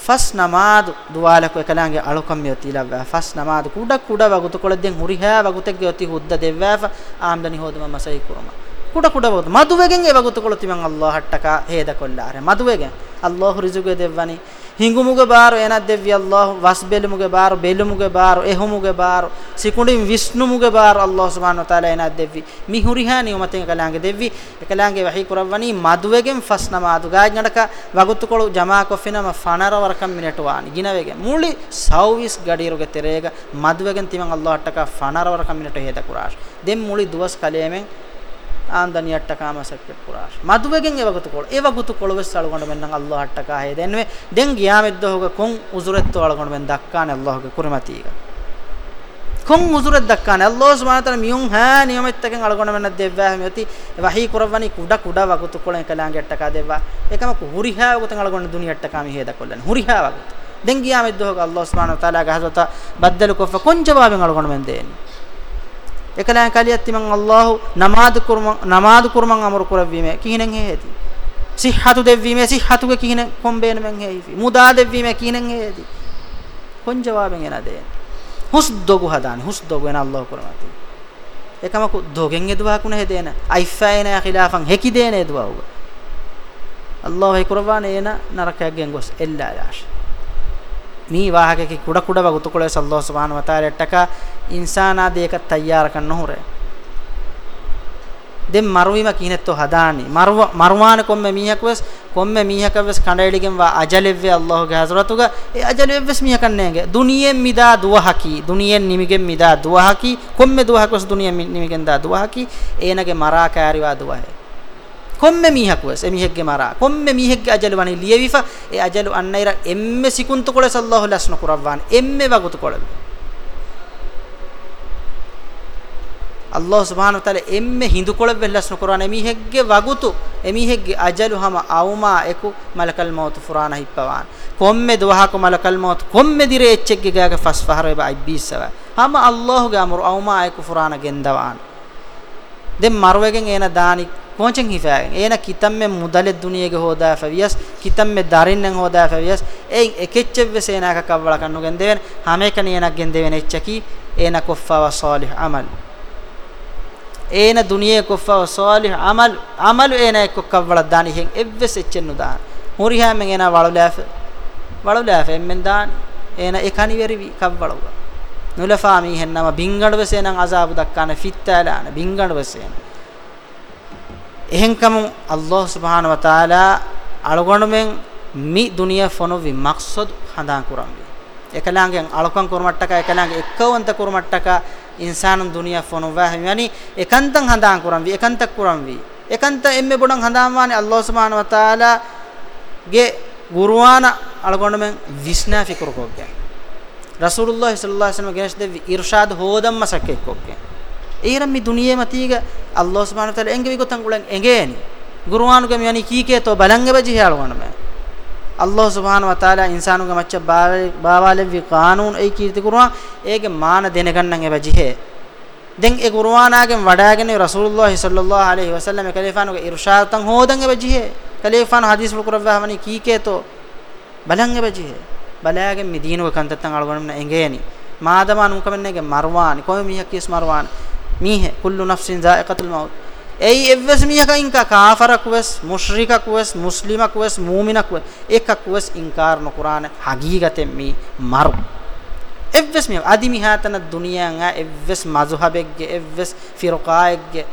ಫಸ್ ನಮಾದ್ ದುವಾಲಕು ಎಕಲಾಂಗೆ ಅಳುಕಮ್ಮಿ ಒತ್ತಿಲವ್ವ ಫಸ್ ನಮಾದ್ ಕುಡ ಕುಡ ವಗುತು ಕೊಳದ್ದೆಂಗೆ ಹುರಿಹಾ ವಗುತೆಗೆ ಒತ್ತಿ ಹುದ್ದ ದೆವ್ವಾಫ ಆಮ್ದನಿ ಹೋದಮ ಮಸೈ ಕುರುಮ ಕುಡ ಕುಡ ವಗುತು ಮದುವೆಗೆ ವಗುತು ಕೊಳತಿಮಂಗೆ ಅಲ್ಲೋ ಹಟ್ಟಕ ಹೇದ ಕೊಲ್ಲಾರೆ ಮದುವೆಗೆ ಅಲ್ಲೋ ಹುರಿಜುಗೆ ದೆವ್ವನಿ ಹಿಂಗುಮುಗೆ ಬಾರು ಏನದ್ ದೆವ್ವಿ ಅಲ್ಲಾಹ್ ವಸ್ಬೆಲುಮುಗೆ ಬಾರು ಬೆಲುಮುಗೆ ಬಾರು ಎಹುಮುಗೆ ಬಾರು ಸಿಕುಂಡಿ ವಿಷ್ಣುಮುಗೆ ಬಾರು ಅಲ್ಲಾಹ್ ಸುಬ್ಹಾನಹು ತಾಲ ಏನದ್ ದೆವ್ವಿ ಮಿ ಹುರಿಹಾನಿ ಮತೆ ಕಲಾಂಗೆ ದೆವ್ವಿ ಕಲಾಂಗೆ ವಹಿ ಕುರವನಿ ಮದುವೆಗೆ ಫಸ್ ನಮಾದು ಗಾಜ್ ನಡಕ ವಗುತ್ತುಕೊಳು ಜಮಾ ಕೊಫಿನ ಮ ಫಣರ ವರಕಂ ಮಿನೆಟುವಾನಿ ಗಿನವೆಗೆ ಮೂಳಿ ಸೌವಿಸ್ ಗಡಿರುಗೆ ತೆರೆಗ ಮದುವೆಗೆ ತಿಮಂ ಅಲ್ಲಾಹ್ ಅಟ್ಟಕ ಫಣರ ವರಕಂ ಮಿನೆಟು ಹೇದ ಕುರಾಶ್ ದೆಮ್ ಮೂಳಿ ದುವಸ್ ಕಲೇಮೆಂ ಆಂದನಿ ಅಟ್ಟಕಾಮ ಸಕ್ಕೆ ಪುರಾಶ ಮದುವೆಗೆಂ ಎವಗುತುಕೊಳ್ಳು ಎವಗುತುಕೊಳ್ಳು ವೆಸ್ಸಳುಗೊಂಡು ಮೆನ್ನಂಗೆ ಅಲ್ಲೋ ಅಟ್ಟಕ ಹೇದೆ ಎನ್ನುವೆ ದೆಂಗ್ ಯಾಮೆದ್ದು ಹೋಗ ಕೊಂ ಉಜುರೆತ್ತು ಅಳಗೊಂಡು ಮೆನ್ ದಕ್ಕಾನೆ ಅಲ್ಲೋ ಹೋಗ ಕುರಿಮತಿ ಈಗ ಕೊಂ ಉಜುರೆದ್ದು ದಕ್ಕಾನೆ ಅಲ್ಲೋ ಸುಮಾತನ ಮಿಯುಂ ಹ್ಯಾ ನಿಯಮಿತ್ತಗೆ ಅಳಗೊಂಡು ಮೆನ್ನ ದೆವ್ವಾ ಹೆಮತಿ ವಹಿ ಕುರವನಿ ಕುಡ ಕುಡ ವಗುತುಕೊಳ್ಳೆ ಕಲಾಂಗೆ ಅಟ್ಟಕ ದೆವ್ವಾ ಏಕಮಕ್ಕು ಹುರಿಹ್ಯಾ ಹೋಗುತ್ತಂಗೆ ಅಳಗೊಂಡು ದುನಿ ಅಟ್ಟಕಾಮಿ ಹೇದ ಕೊಲ್ಲನೆ ಹುರಿಹ್ಯಾ ಆಗುತ್ತೆ ದೆಂಗಿಯಾಮಿದ್ದು ಹೋಗ ಅಲ್ಲೋ ಸ್ಮಾನ ತಾಲಾಗ ಹಜರತ ಬದ್ದಲು ಕೊಫ ಕೊಂಚ ಬಾವಿ ಅಳಗೊಂಡು ಮೆಂದೇನು ekala kaliyatti man allah namaz kurman namaz kurman amru kuravime kihinen heeti sihhatu devvime sihhatu ke kihinen kombeen men heefi muda devvime kihinen heeti kon jawaben enade hus dogu hadani hus dogu en allah kurmati ekama ku dogen edwa kun hedena aifaina khilafan hekidena edwa allah he kurwana ena narakaggen gos ella alash mi wahakeki kuda kuda bagutu kule sallallahu subhanahu wa ta'ala ettaka insana deka tayyar kan nohure dem marwima kinetto hadani marwa marwana komme mihak wes komme mihak wes kandailigen wa ajalevve allah ge hazratuga e ajalevve wes mihakan nege duniyen mida duwahaki duniyen nimigen mida duwahaki komme duwahak wes duniyen nimigen da duwahaki enage mara kaariwa duwahe කොම්මෙ මීහකුවස් එමිහෙක්ගේ මරා කොම්මෙ මීහෙක්ගේ අජල වනේ ලියවිෆා ඒ අජල අන්නයිර එම්මෙ සිකුන්තු කොලස අල්ලාහ් ලස්න කුරවවාන එම්මෙ වගුතු කොලබ අල්ලාහ් සුබ්හානහු තාලා එම්මෙ හිඳු කොලබ ලස්න කුරාන එමිහෙක්ගේ වගුතු එමිහෙක්ගේ අජලු හම අවුමා එකු මලකල් මවුත් ෆුරාන හිප්පවාන කොම්මෙ දවහක මලකල් මවුත් කොම්මෙ දිරේ එච්චෙක්ගේ ගාග ෆස්ෆහර වේ බයිබීසව හම අල්ලාහ්ගේ අමරු අවුමා එකු ෆුරාන ගෙන්දවාන දෙම් මරුවගෙන් එන දානික් පොංචෙන් හිෆාගෙන් එන කිතම්මෙ මුදලෙ දුනියගේ හොදා ෆවියස් කිතම්මෙ දරින්නෙන් හොදා ෆවියස් එයින් එකෙච්චෙව්වෙ සේනාක කවවල කන්නුගෙන් දෙවෙන හැම එක නියනක්ගෙන් දෙවෙන එච්චකි එන කොෆාව සාලිහ් අමල් එන දුනියේ කොෆාව සාලිහ් අමල් අමල් එන එක්ක කවවල දානිහෙන් එව්වෙස් එච්චෙන්නු දාන හොරිහාමෙන් එන වලුලාෆ වලුලාෆ එම්මෙන් දාන එන එකනි වෙරිවි කවවලුවා නුලෆා මීහෙන් නම බින්ගඩවසේ නම් අසාබු දක්කාන ෆිත්තාලාන බින්ගඩවසේ නම් එහෙන්කම අල්ලාහ් සුබ්හාන ව තාලා අලගොණමෙන් මි දුනියා ෆොනොවි මක්සද් හඳාන් කුරම්වි එකලාංගෙන් අලකම් කුරමට්ටක එකලාංගෙ එක්කවන්ත කුරමට්ටක ඉන්සානුන් දුනියා ෆොනොවා හිමනි එකාන්තං හඳාන් කුරම්වි එකාන්තක් කුරම්වි එකාන්ත එම්මේ බොණන් හඳාන්වානේ අල්ලාහ් සුබ්හාන ව තාලා ගේ ගුරුවාන අලගොණමෙන් විස්නා ෆිකර කොක්කේ රසූලුල්ලාහි සල්ලල්ලාහු අලයිහි වසල්ලම් ගෙනස් දෙවි ඉර්ෂාද් හෝදම් මසක්කේ කොක්කේ ඒram mi duniye matiga allah subhanahu wa taala engvi gotan ulan engeni qur'anu gam yani kike to balange baji hal gonama allah subhanahu wa taala insanu gam accha baawale vi qanun ei kirti qur'an ege maana denegannan e baji he den e qur'anagen wadagen rasulullah sallallahu alaihi wasallam e kalifanu ge irshad tan hodan e baji he kalifanu hadis ul qur'an hani kike to balange baji he balagen mi dinu ge kantattan algonamna engeni maadama nukamennege marwani koy mihak kis marwani මීහ කුල්ලු නෆ්සින් ذائقtul මවුත් ඒ එවස් මීහක ඉන්කා කාෆරක් වස් මුෂ්රිකක් වස් මුස්ලිමක් වස් මූමිනක් වස් එකක් වස් ඉන්කාර නොකරන හගීගතෙන් මී මරු එවස් මීහ අදිමි හාතන දුනියන් ආ එවස් මසුහබෙක්ගේ එවස් ෆිරකායෙක්ගේ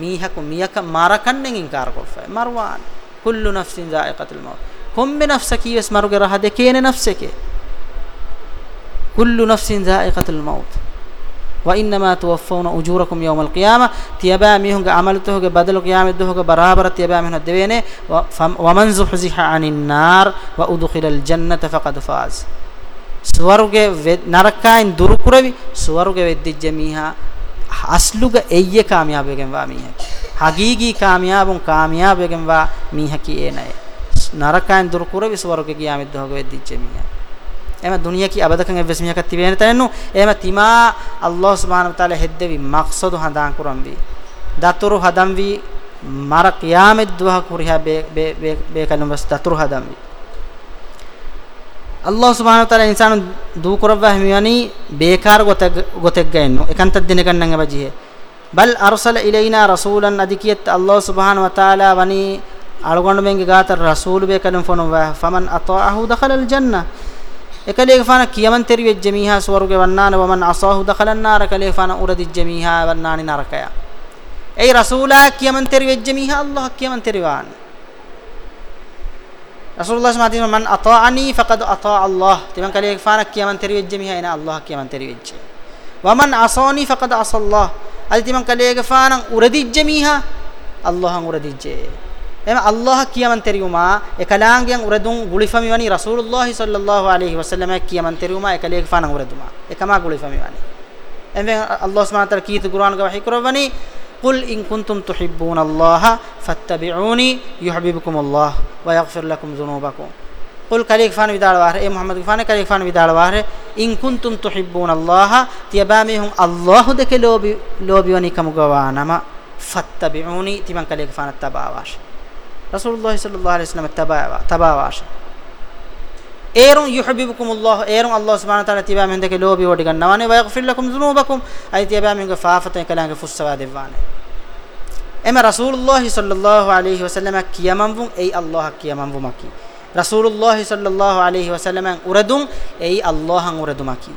මීහක මියක මරකන්නෙන් ඉන්කාර කොල්ෆයි මරවාන කුල්ලු නෆ්සින් ذائقtul මවුත් කොම්බෙ නෆ්සකී වස් මරුගේ රහ දෙකේන නෆ්සකේ කුල්ලු නෆ්සින් ذائقtul මවුත් وانما توفون اجوركم يوم القيامه تيبا ميهنگ عمل توگ بدل قيامه دوگ برابر تيبا ميهن دوينه ومن زحزح عن النار وادخل الجنه فقد فاز ස්වර්ගයේ නරකයන් දුරු කරවි ස්වර්ග වෙද්දිච්ච මීහා අස්ලුග එయ్య කාමියාබයෙන් වා මීහකි හගීගී කාමියාබුන් කාමියාබයෙන් වා මීහකි එනයි නරකයන් දුරු කරවි ස්වර්ග ගියාමෙද්දෝග වෙද්දිච්ච මීහා එම දුනියකි අබදකන් එවස් මිහක තිබෙන තැනු එම තිමා අල්ලාහ් සුබ්හානහු තාලා හෙද්දවි මක්සදු හඳාන් කුරම් වී දතුරු හදම් වී මර කියාමෙත් දුහ කුරිහා බේ බේ බේ කලම් වස් දතුරු හදම් වී අල්ලාහ් සුබ්හානහු තාලා ඉන්සාන දූ කරවා හිමියනි බේකාර ගොතෙක් ගොතෙක් ගයන්නු එකන්ත දින ගන්නන් එබජිහේ බල් අර්සල ඉලයිනා රසූලන් අධිකියත් අල්ලාහ් සුබ්හානහු වතාලා වනි අලගොඬ මෙන්ගේ ගාත රසූල් බේ කලම් ෆොනෝ වා ෆමන් අතාහු දඛලල් ජන්නා ekaleeg faana kiyaman terwi jamiha suwaruge wannaana waman asahu dakhala an-nar ekaleeg faana uradi jamiha wannaani narakaya ei rasula kiyaman terwi jamiha allah kiyaman terwan rasulullah sallallahu alaihi wasallam man ata'ani faqad ata'a allah timan kaleeg faana kiyaman terwi jamiha ina allah kiyaman terwi waman asani faqad asa allah adi timan kaleeg faana uradi jamiha allah uradi jamiha එම අල්ලාහ කියමන් තෙරියුමා එකලාංගියන් උරදුන් ගුලිෆමි වනි රසූලුල්ලාහි සල්ලල්ලාහු අලයිහි වසල්ලම කියමන් තෙරියුමා එකලේක ෆාන උරදුමා එකමා ගුලිෆමි වනි එමෙන් අල්ලාහ් සුබ්හානහු තාලා කීත කුර්ආන් ග වහී කරවනි قل إن كنتم تحبون الله فاتبعوني يحببكم الله ويغفر لكم ذنوبكم قل كليك فان بدال واره اي محمد فان كليك فان بدال واره إن كنتم تحبون الله تيبامهم الله دك لوبي لوبي وني كم غوانما فاتبعوني تيمان كليك فان التبع واره رسول الله صلى الله عليه وسلم تبا واش ايرون يحببكم الله ايرون الله سبحانه وتعالى تبا من دك لوبي ودي غنواني ويغفر لكم ذنوبكم اي تبا من غفافتن كلاغ فسوا ديواني اما رسول الله صلى الله عليه وسلم كيامن بو اي الله كيامن بو ماكي رسول الله صلى الله عليه وسلم اوردون اي الله ان اورد ماكي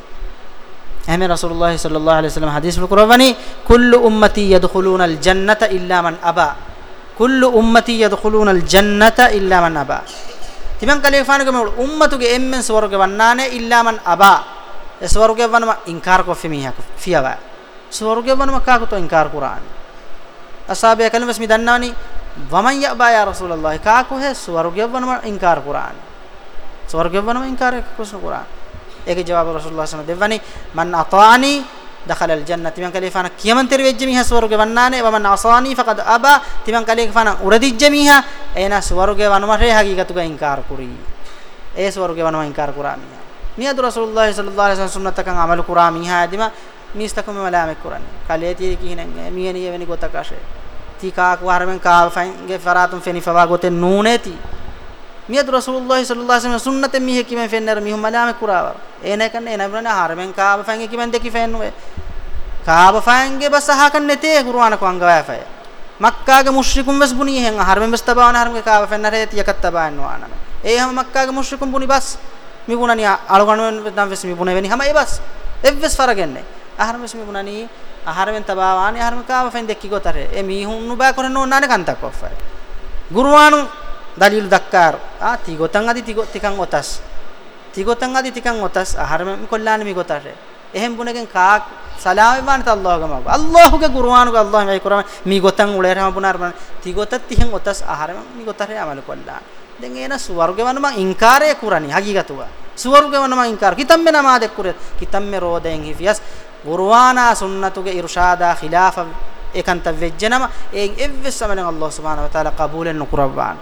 اما رسول الله صلى الله عليه وسلم حديث القرواني كل امتي يدخلون الجنه الا من ابى කුල්ලු උම්මති යදඛුලුනල් ජන්නත ඉල්ලා මන් අබා තිමන් කලිෆානකම උම්මතුගේ එම්මෙන් ස්වර්ගෙ වන්නානේ ඉල්ලා මන් අබා ඒ ස්වර්ගෙ වන්නම ඉන්කාර කො ෆිමිහක ෆියවා ස්වර්ගෙ වන්නම කාකතෝ ඉන්කාර කුරාන අසාබය කලමස් මි දන්නානි වමන් යබා යා රසූලල්ලාහ් කාකෝ හේ ස්වර්ගෙ වන්නම ඉන්කාර කුරාන ස්වර්ගෙ වන්නම ඉන්කාර එක ප්‍රශ්න කුරාන ඒකේ ජවාබ රසූලල්ලාහ් සන දෙවනි මන් අතානි දඛල අල් ජන්නත් තිමන් කලේ ෆාන කියමන් තෙර වෙජ්ජ මිහ ස්වර්ගේ වන්නානේ වමන් අසානී ෆකද අබා තිමන් කලේ ෆාන උරදිජ්ජ මිහ එන ස්වර්ගේ වනමරේ හකීකතු ගා ඉන්කාර කුරී ඒ ස්වර්ගේ වනම ඉන්කාර කුරා මිහ නියද රසූලුල්ලාහ සල්ලල්ලාහු අලයිහි වසල්ලම් සුන්නතකන් අමල කුරා මිහ ඇදිම මිස්තකම මලාමෙක් කරන්නේ කලේ තී කිහිනෙන් මියනිය වෙනි ගොතකාශේ තිකාක් වහරමෙන් කාල් ෆයින් ගේ ෆරාතුම් ෆෙනි ෆවා ගොතේ නූනේති මියද රසූලුල්ලාහි සල්ලල්ලාහු අලයිහි වසල්ලම් සුන්නත මිහ කිමෙන් ෆෙන්නර මිහු මලාම කුරාව එනේ කන්නේ එන බුරණ හරමෙන් කාබ ෆැන් කිමෙන් දෙකි ෆෙන් වේ කාබ ෆැන් ගේ බස අහකන් නැතේ කුර්ආන කොංග වෑෆය මක්කාගේ මුෂ්රිකුන් වස් බුනි හෙන් හරමෙන් බස් තබාන හරමගේ කාබ ෆෙන්නර හේති යකත් තබාන වානන ඒ හැම මක්කාගේ මුෂ්රිකුන් බුනි බස් මිබුණනි අලගණුන් නම් වෙස් මිබුණ වෙනි හැම ඒ බස් එව්ස් ෆරගන්නේ අහරමෙස් මිබුණනි අහරමෙන් තබාවානි අහරම කාබ ෆෙන් දෙකි ගොතරේ ඒ මිහුන්නු බෑ කරනෝ නානේ කන්තක් ඔෆ්ෆයි ගුරුවානු dalil dakkar a ah, tigo tangadi tigo tikang otas tigo tangadi tikang otas ahar ah, me kollani mi gotare ehem bunegen kaak salame man ta allah gama allah ge qur'an ge allah me qur'an mi gotang ule ram bunar man tigo tat tihen otas ahar ah, me mi gotare amal kollan den ena swarge man man inkare qur'ani hagigatuwa swarge man man inkar kitamme namade kuret kitamme roden hifias qur'ana sunnatuge irshada khilafa ekanta vejjenama e evves samanen allah subhanahu wa taala qabulen qur'an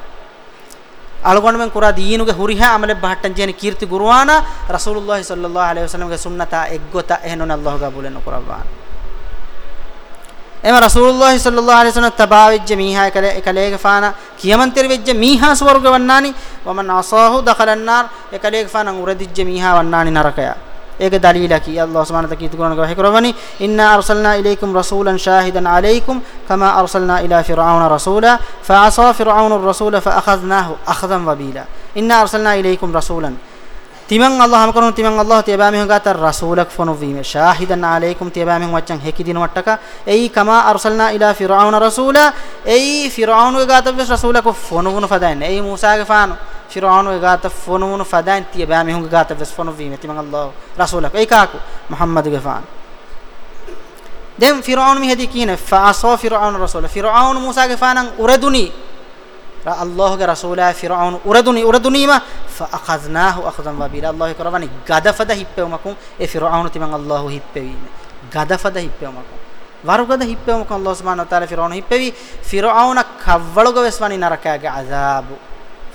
algonmen kura diinuge huriha amale bahattan jeni kirti gurwana rasulullah sallallahu alaihi wasallam ge sunnata eggota ehnon allah ga bulen kurawan ema rasulullah sallallahu alaihi wasallam tabawejje miha ekale ekale ge fana kiyamantir vejje miha swarga wannani waman asahu dakhala an-nar ekale ge fana uradijje miha wannani narakaya ايه دليلك يا الله سبحانه وتعالى تقولونك وحيك رواني إنا أرسلنا إليكم رسولا شاهدا عليكم كما أرسلنا إلى فرعون رسولا فعصى فرعون الرسول فأخذناه أخذا وبيلا ان أرسلنا إليكم رسولا තිමන් අල්ලාහම කරන තිමන් අල්ලාහ තියබෑ මෙහ ගාත රසූලක් ෆොනු වීම ශාහිදන් আলাইකුම් තියබෑ මෙහ වච්චන් හෙකි දින වට්ටක එයි කමා අර්සල්නා ඉලා ෆිරාවුන රසූලා එයි ෆිරාවුන ගාත විස් රසූලක ෆොනු වුන ෆදයින් එයි මූසාගේ ෆානු ෆිරාවුන ගාත ෆොනු වුන ෆදයින් තියබෑ මෙහ ගාත විස් ෆොනු වීම තිමන් අල්ලාහ රසූලක එයි කාකු මුහම්මද්ගේ ෆානු දැන් ෆිරාවුන් මෙහෙදී කියන ෆාසෝ ෆිරාවුන රසූල ෆිරාවුන මූසාගේ ෆානන් උරදුනි الله رسولا فرعون اردني اردنيما فاخذناه اخذا وبيلا الله كرواني غدفد هيبومكم اي فرعون تمن الله هيبويم غدفد هيبومكم වරුගද හිප්පෙමුක අල්ලාහ් සුබ්හානහු වතාලා ෆිරාවුන හිප්පෙවි ෆිරාවුන කව්වලුගවස් වනි නරකයාගේ අසාබු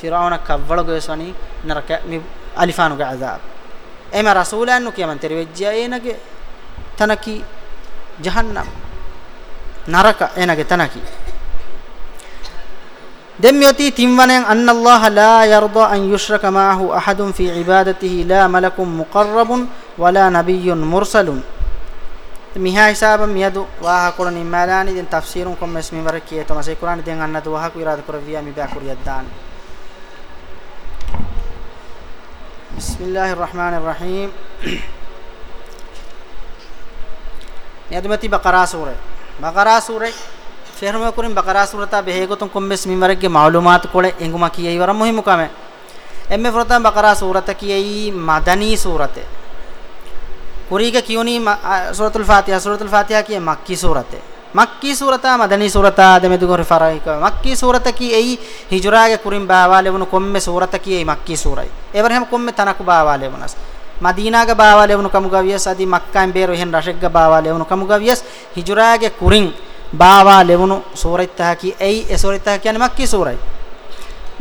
ෆිරාවුන කව්වලුගවස් වනි නරක මි අලිෆානුගේ අසාබ එම රසූලයන්ු කියමන් තෙරෙවිජ්ජා එනගේ තනකි ජහන්නම නරක එනගේ තනකි دميتي تيمونين أن الله لا يرضى أن يشرك معه أحد في عبادته لا ملك مقرب ولا نبي مرسل ميها حسابا ميدو واه قرن مالاني دين تفسيرون كم اسمي وركيه تمسي قران دين أن دواه كو إراد كرويا مي باكور يدان بسم الله الرحمن الرحيم يدمتي بقرة سورة بقرة سورة ಫೆಹರ್ಮ ಕುರಿಂ ಬಕರಾ ಸುರತ ಬೆಹೇಗೊತಂ ಕೊಮ್ಮೆಸ್ ಮಿಮರಗೆ ಮಾಲೂಮಾತ್ ಕೊಳೆ ಎಂಗುಮ ಕಿಯೈ ವರ ಮುಹಿಮು ಕಮೆ ಎಮ್ಮೆ ಫರತ ಬಕರಾ ಸುರತ ಕಿಯೈ ಮದನಿ ಸುರತೆ ಕುರಿಗೆ ಕಿಯುನಿ ಸುರತುಲ್ ಫಾತಿಹಾ ಸುರತುಲ್ ಫಾತಿಹಾ ಕಿಯ ಮಕ್ಕಿ ಸುರತೆ ಮಕ್ಕಿ ಸುರತ ಮದನಿ ಸುರತ ದಮೆದು ಗೊರಿ ಫರಾಯಿಕ ಮಕ್ಕಿ ಸುರತ ಕಿಯೈ ಹಿಜುರಾಗೆ ಕುರಿಂ ಬಾವಾಲೆವನು ಕೊಮ್ಮೆ ಸುರತ ಕಿಯೈ ಮಕ್ಕಿ ಸುರೈ ಎವರ ಹೆಮ ಕೊಮ್ಮೆ ತನಕು ಬಾವಾಲೆವನಸ್ ಮದೀನಾಗ ಬಾವಾಲೆವನು ಕಮುಗವಿಯಸ್ ಅದಿ ಮಕ್ಕಾಂ ಬೇರು ಹೆನ್ ರಶೆಗ್ಗ ಬಾವಾಲೆವನು ಕಮುಗವಿಯಸ್ ಹಿಜುರಾಗೆ ಕುರಿಂ baawa lewunu suuraittaa ki ei e suuraittaa කියන්නේ makki suurai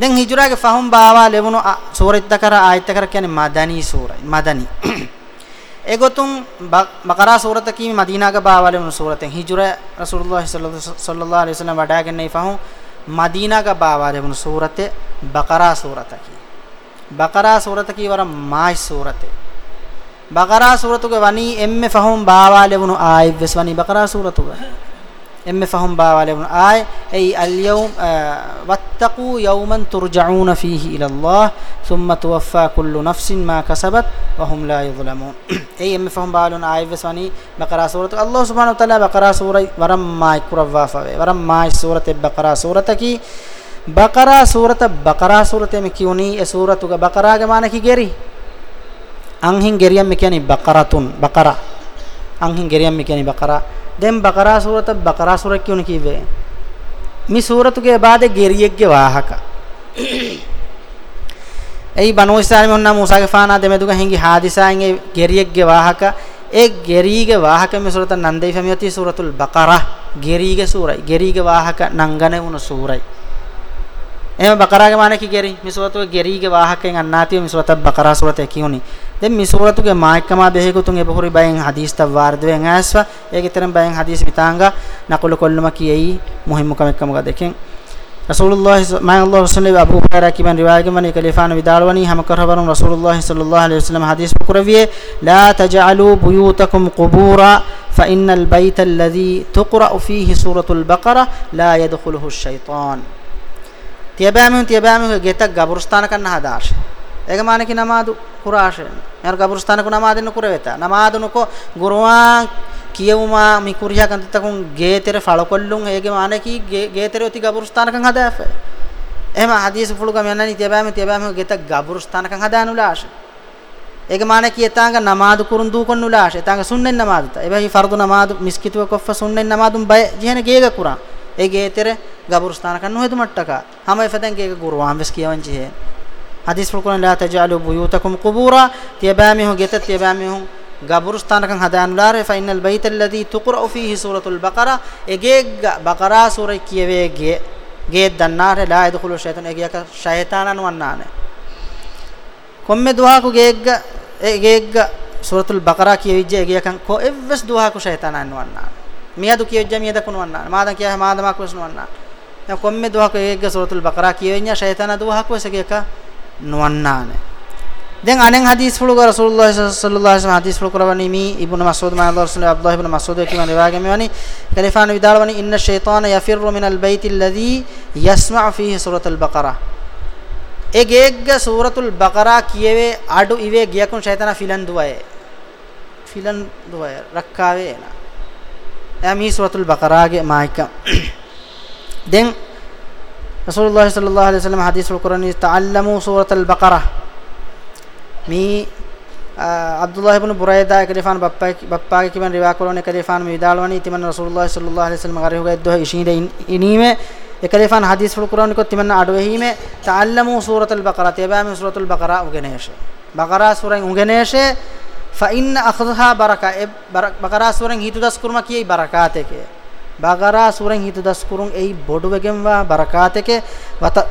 දැන් හිජුරාගේ ෆහම් බාවා ලැබුණු සූරෙද්ද කර ආයත කර කියන්නේ මදනි සූරයි මදනි ඒගොතුන් බකරා සූරත කීමේ මදීනාගේ බාවා ලැබුණු සූරතෙන් හිජුරා රසූලුල්ලාහි සල්ලල්ලාහු අලයිහි වසල්ලම් වඩාගෙන ඉ ෆහම් මදීනාගේ බාවා ලැබුණු සූරතේ බකරා සූරත කී බකරා සූරත කී වර මායි සූරතේ බකරා සූරතුගේ වනි එම්මේ ෆහම් බාවා ලැබුණු ආයිවස් වනි බකරා සූරතුගේ emme fahum bawalun ay ay al yawm wattaqu yawman turja'un fihi ila Allah thumma tuwaffa kullu nafsin ma kasabat wa hum la yuzlamun ay emme fahum bawalun ay wasani baqara surat Allah subhanahu wa ta'ala baqara surah waram ma kurawwa fa waram ma surat baqara surataki බකරා සූරත බකරා සූරතෙම කියුණී ඒ සූරතුග බකරාගේ මාන කි ගෙරි අංහින් ගෙරියම් කියන්නේ බකරතුන් බකරා අංහින් ගෙරියම් කියන්නේ බකරා දැන් බකරා සූරත බකරා සූර කියුණ කිව්වේ මේ සූරතුගේ බාදේ ගෙරියෙක්ගේ වාහක ඒ බනෝ ඉස්රායිල් මොන්නා මූසාගේ ෆානා දෙමෙදුක හිඟි හාදිසාන් ඒ ගෙරියෙක්ගේ වාහක ඒ ගෙරීගේ වාහක මේ සූරත නන්දේ ෆමියති සූරතුල් බකරා ගෙරීගේ සූරයි ගෙරීගේ වාහක නංගන වුණු සූරයි එහෙම බකරාගේ මානේ කි ගෙරි මේ සූරතුගේ ගෙරීගේ වාහකෙන් අන්නාතිය මේ සූරත බකරා සූරතේ කියුණි දැන් මේ සූරතුගේ මායිකමා බෙහෙකුතුන් එපහුරි බයෙන් හදීස් තව වාර්දවෙන් ඇස්වා ඒකතරම් බයෙන් හදීස් විතාංගා නකුල කොල්ලම කියයි මුහිම්ම කමෙක්කම ගදකෙන් රසූලුල්ලාහ මහල්ලාහ් සල්ලල්ලාහු අබූ හුරයිරා කිමන් රිවායකම නිකලිෆාන විදාලවනි හැම කරවරුන් රසූලුල්ලාහ සල්ලල්ලාහු අලයිහි වසල්ලම හදීස් පුකරවියේ ලා තජඅලූ බුයූතකුම් කුබූරා فإن البيت الذي تقرأ فيه سورة البقرة لا يدخله الشيطان تيبامن تيبامن گيتك گبرستان كن هداش එගමානකි නමාදු කුරාෂෙන් යන ගබුරස්ථානක නමාදෙන්න කුරවෙත නමාදුනකො ගුරුවාන් කියවුමා මිකුරියා කන්තතකුන් ගේතර ඵලකොල්ලුන් එගමානකි ගේතර ඔති ගබුරස්ථානකන් හදාපේ එහෙම හදීස් ෆුලුගම යන්නනි තියබෑම තියබෑම ගෙත ගබුරස්ථානකන් හදානුලාෂ එගමානකි එතාංග නමාදු කුරුන් දූ කොන්නුලාෂ එතාංග සුන්නෙන් නමාදුත එබැහි ෆර්දු නමාදු මිස්කිතුව කොෆ සුන්නෙන් නමාදුම් බය ජීහන ගේග කුරා ඒ ගේතර ගබුරස්ථානකන් නොහෙදු මට්ටක හැම එපතෙන් ගේග ගුරුවාන් වෙස් කියවන්ජි හේ hadis fulkulan la taj'alu buyutakum qubura tiyabami hu getat tiyabami hu ගබුරුස්ථානකන් හදානුලාරේ ෆයිනල් බයිත الذي تقرأ فيه سورة البقرة එගේග බකරා සූරේ කියවේගේ ගේ දන්නාරේ ලා යදඛුලු ෂයිතන එගේක ෂයිතානන් වන්නානේ කොම්මෙ දුහාකු ගේග්ග එගේග සූරතුල් බකරා කියවිජ්ජ එගේකන් කො එවස් දුහාකු ෂයිතානන් වන්නානේ මියදු කියවිජ්ජ මියද කුණු වන්නානේ මාදන් කියහ මාදමක් වස්නු වන්නානේ කොම්මෙ දුහාකු එගේග සූරතුල් බකරා කියවෙඤ්ඤ ෂයිතාන දුහාකු වසගේක නොවන්නාන දැන් අනෙන් හදීස් වල රසූලුල්ලාහ සල්ලල්ලාහු අලයිහි වසල්ලම් හදීස් වල කරවන්නේ මේ ඉබ්නු මස්ඌද් මාල්ලාහ් රසූලුල්ලාහ අබ්දුල්ලාහ් ඉබ්නු මස්ඌද් කියන රිවායතෙම වනි කලිෆාන විදාලවනි ඉන්න ෂයිතාන යෆිරු මිනල් බයිති الذي يسمع فيه සූරතුල් බකරා ඒ ගේග්ග සූරතුල් බකරා කියවේ අඩු ඉවේ ගියකුන් ෂයිතාන ෆිලන් දුවය ෆිලන් දුවය රක්කාවේ එන එයා මේ සූරතුල් බකරාගේ මායික දැන් رسول الله صلى الله عليه وسلم حديث القرآن تعلموا سورة البقرة مي عبد الله بن بريدة كريفان بابا بابا كيمن روا كولون كريفان ميدالوني تمن رسول الله صلى الله عليه وسلم غاري ہوگا دوه اشين انيمه එකලේෆන් හදීස් වල කුරාන් එකත් තිමන්න අඩුවෙහිම තඅල්ලමු සූරතුල් බකරා තියබෑම සූරතුල් බකරා උගෙනේෂ බකරා සූරෙන් උගෙනේෂ ෆයින් අඛදහා බරකා බකරා සූරෙන් හීතු දස් කුර්ම කියයි බරකාතේකේ বাগারা সুরেন হিতু দাসকুরুং এই বডুবেগেমওয়া বারাকাতেকে ওয়াতা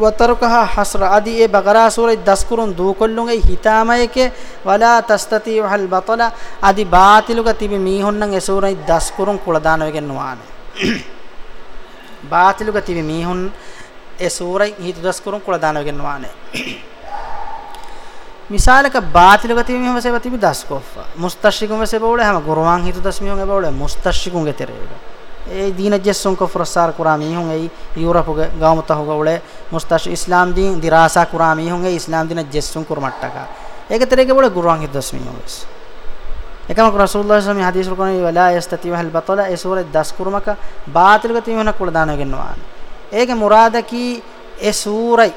ওয়াতারুকাহা হাসর আদি এ বাগারা সুরাই দাসকুরুং দুকল্লুং এই হিতামায়কে ওয়ালা তাস্তাতিউ হাল বাতলা আদি বাতিলুকা তিবি মিহুন্নং এ সুরাই দাসকুরুং কুলদান ওয়েগেন নুয়ানে ಬಾತಿಲುಗ ತಿವಿ ಮೀಹುನ್ ಎ ಸೂರೈ ಹೀತು ದಸ್ಕುರುಂ ಕುಳ ದಾನವಗೆನ್ ವಾನೆ ಮಿಸಾಲಕ ಬಾತಿಲುಗ ತಿವಿ ಮೀಹುನ್ ಸೇವ ತಿವಿ ದಸ್ಕೋಫ ಮುಸ್ತಶಿಗುಂ ಸೇವ ಉಳೆ ಹಮ ಗುರುವಾಂ ಹೀತು ದಸ್ ಮೀಹುನ್ ಎಬ ಉಳೆ ಮುಸ್ತಶಿಗುಂ ಗೆ ತೆರೆಯುಗ ඒ දීන ජෙස්සුන් කෝ ප්‍රසාර කුරා මිහුන් ඒ යුරප් ග ගාමත හොග උලේ මුස්තාෂ ඉස්ලාම් දීන් දිරාසා කුරා මිහුන් ඒ ඉස්ලාම් දීන ජෙස්සුන් කුර මට්ටක ඒක තරේක බල ගුරුවන් හිදස් මිහුන් වෙස් එකම රසූලුල්ලාහ සම හදීස් රුකන වලා යස්තතිවහ අල් බතල ඒ සූරේ දස් කුරමක බාතිල් ගතිමන කුල දාන ගෙන්නවා ඒක මුරාද කි ඒ සූරයි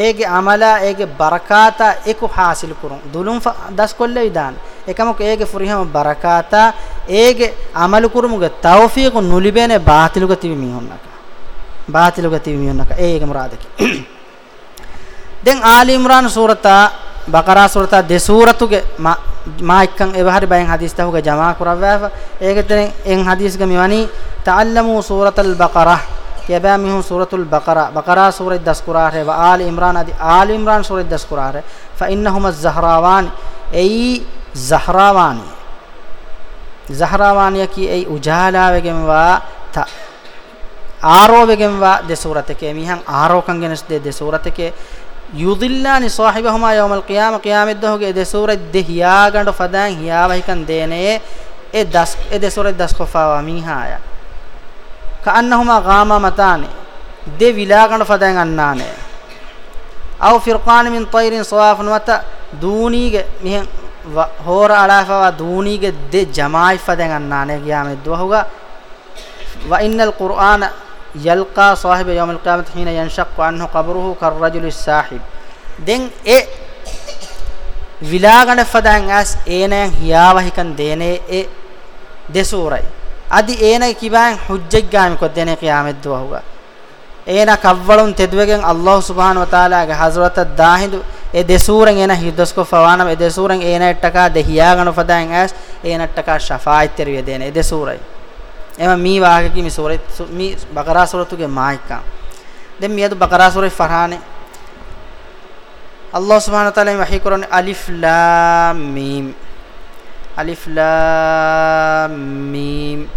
ඒගේ අමලා ඒගේ බරකාතා එක حاصل කරන් දුලුම් දස් කොල්ලේ විදාන එකමක ඒගේ ෆුරිහම බරකාතා ඒගේ අමල කුරුමුග තෞෆීක නුලිබේනේ බාතිලුග තිවි මිහොන්නක බාතිලුග තිවි මිහොන්නක ඒගේ මුරාදකි දැන් ආලි ඉම්රාන් සූරතා බකරා සූරතා දෙ සූරතුගේ මා එක්කන් එවහරි බයෙන් හදීස් තහුග ජමා කරවවා ඒකෙන් එන් හදීස් ග මෙවනි تعلموا سوره البقره يبا منه سورة البقرة بقرة سورة دسكرار وآل عمران ادي آل عمران سورة دسكرار فإنهما الزهراوان أي زهراوان زهراوان يكي أي أجالا وگم وا تا آرو وگم وا دي سورة كي ميهان آرو كنگنس دي دي سورة كي යුදිල්ලානි සාහිබහුමා යවමල් කියාම කියාමෙත් දහුගේ දෙසූරෙ දෙහියා ගඬ ෆදාන් හියාවහිකන් දේනේ ඒ දස් ඒ දෙසූරෙ දස් කොෆාවා මිහායා كأنهما غاما متان دي ولاغن فدان انان او فرقان من طير صواف مت دونيگه مه هور علافا دونيگه دي جماع فدان انان قيامت دوهغا وان القران يلقى صاحب يوم القيامه حين ينشق عنه قبره كالرجل الساحب دين اي විලාගණ ෆදන් ඇස් ඒනෑන් හියාවහිකන් දේනේ ඒ දෙසූරයි adi ena kiban hujjajgami ko dene qiyamad duwa huwa ena kavvalun tedwegen allah subhanahu wa taala ge hazrat dahindu e desuren ena hiddos ko fawanam e desuren ena ettaka dehiya ganu fadan as ena ettaka shafaat terwe dene e desurai ema mi waage ki mi surat mi baqara suratu ge maika dem miyadu baqara surat farhane allah subhanahu wa taala wahi kuran alif lam mim alif lam mim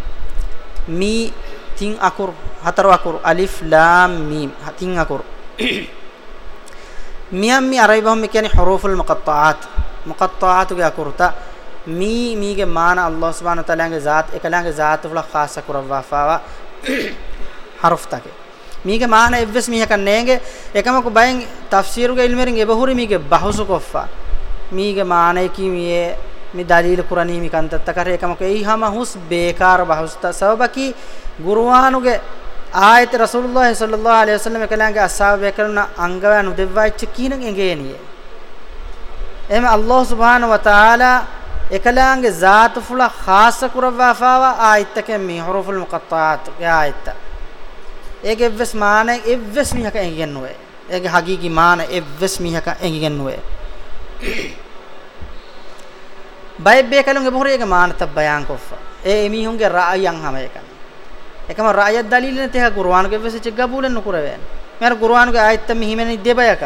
mi tin akur hatar akur alif lam mim tin akur miam mi araibahum me yani huruful muqatta'at muqatta'at ge akurta mi mi ge mana allah subhanahu wa ta'ala ge zat ekala ge zat wala khas akur wa fawa harf take mi ge mana evves mi hakan nege ekama ko bayen tafsir ge ilmerin ge bahuri mi ge bahusu koffa mi ge mana ki mi මේ දලීල කුරණීමි කන්තත්ත කරේ කමක එයිහම හුස් බේකාර බහුස්ත සබබකි ගුරුවානුගේ ආයත රසූලුල්ලාහි සල්ලල්ලාහු අලයිහි වසල්ලම කලංගේ අස්සාබය කරන අංගවන උදෙව්වයිච්ච කීනන් එගේනිය එහෙම අල්ලාහ් සුබ්හානහු වතාලා එකලංගේ ذات ෆුල ખાસ කුරවවාවා ආයතකෙන් මේ හුරුෆුල් මුකත්තාත් ආයත ඒකෙ එවස් මාන එවස් මිහක එගියන්නේ ඒකේ හගීකි මාන එවස් මිහක එගියන්නේ බයිබ්බේ කලුන්ගේ බොහරේක මානතබ් බයන් කොෆා ඒ එමිහුන්ගේ රායයන් හැම එකම එකම රාය දලීල නැතේ කුර්ආනුගේ වෙසෙච්ච ගබුලන් නුකරවෑන මෙර කුර්ආනුගේ ආයත්ත මිහිමෙනි දෙබයක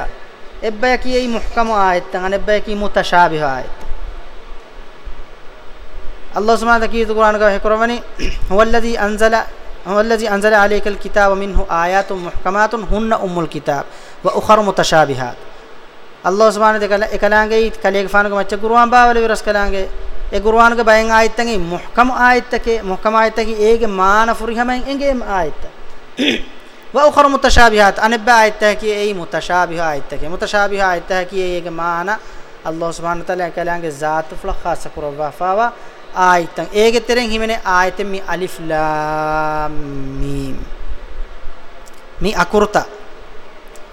එබ්බය කියයි මුහ්කම ආයත්ත අනෙබ්බය කි මුතශාබිහ ආයත්ත الله سبحانه وتعالى قرآن هكرمني هو الذي أنزل هو الذي أنزل عليك الكتاب منه آيات محكمات هن أم الكتاب وأخر متشابهات අල්ලාහ් සුබ්හානහු දෙකලා එකලාගේ කලේක ෆානක මච්ච ගුරුවාන් බාවල විරස් කලාගේ ඒ ගුරුවානක බයෙන් ආයත්තගේ මුහකම ආයත්තකේ මුහකම ආයත්තකේ ඒගේ මාන ෆුරිහමෙන් එගේ ආයත්ත وأخر متشابهات أنا بعدتك أي متشابهاتك متشابهاتك أي جماعنا الله سبحانه وتعالى كلام الذات فلا خاصة كروا فاوا آيتن أي ترين هي من آيت مي ألف لام ميم مي أكورتا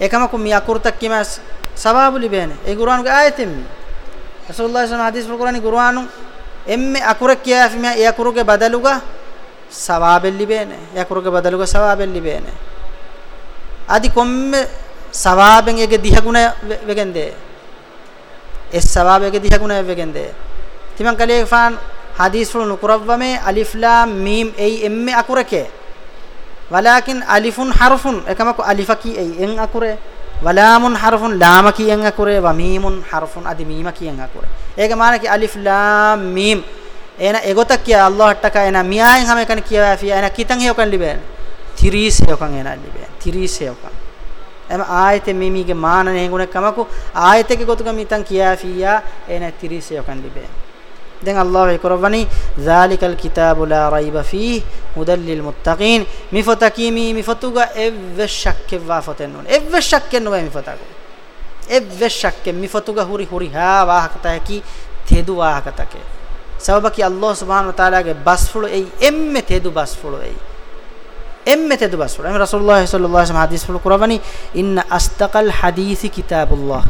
إيه كم أكو مي أكورتا كيماس සවාබු ලිබේන ඒ ගුරුආනුගේ ආයතෙම්මි රසූලුල්ලාහි සන හදීස් කුරානි ගුරුආනු එම්මේ අකුර කියාෆි මෙ ඒ අකුරගේ බදලුගා සවාබෙල් ලිබේන ඒ අකුරගේ බදලුගා සවාබෙල් ලිබේන আদি කොම්මේ සවාබෙන් ඒගේ දිහගුණ වෙගෙන්දේ ඒ සවාබෙගේ දිහගුණ වෙගෙන්දේ තිමන් කලේ ෆාන් හදීස් වල නුකරවමේ අලිෆ් ලාම් මීම් එයි එම්මේ අකුරකේ වලාකින් අලිෆුන් හර්ෆුන් එකමක අලිෆකි එයි එන් අකුරේ වලාමුන් හර්ෆුන් ලාම කියෙන් අකුරේ වමීමුන් හර්ෆුන් අදි මීම කියෙන් අකුරේ ඒක මාන කි අලිෆ් ලාම් මීම් එන එගොතක් කිය අල්ලාහ් ටක එන මියායන් හැම එකන කියවා ෆිය එන කිතන් හේවකන් ලිබෙන 30 හේවකන් එන ලිබෙන 30 හේවකන් එම ආයතේ මීමීගේ මාන නේගුණ කමකු ආයතේ ගොතුක මිතන් කියා ෆියා එන 30 හේවකන් ලිබෙන දැන් අල්ලාහ් කරවන්නේ "ذාලිකල් කිතාබු ලා රයිබ ෆීහ් හුදල් ලිල් මුත්තකීන්" මිෆතකීමි මිෆතුගා එව්ව ශක්කේ වාෆතෙන් නෝන එව්ව ශක්කේ නෝ මිෆතකෝ එව්ව ශක්කේ මිෆතුගා හුරි හුරි හා වාහකතකි තෙදු වාහකතකේ සබබකි අල්ලාහ් සුබ්හානහු තාලාගේ බස්ෆුළු එයි එම්මෙ තෙදු බස්ෆුළු එයි එම්මෙ තෙදු බස්ෆුළු එම් රසූලුල්ලාහ් සල්ලල්ලාහු අලයිහි වසල්ලම් හදීස් ෆුළු කරවන්නේ "ඉන්න අස්තකල් හදීසි කිතාබුල්ලාහ්"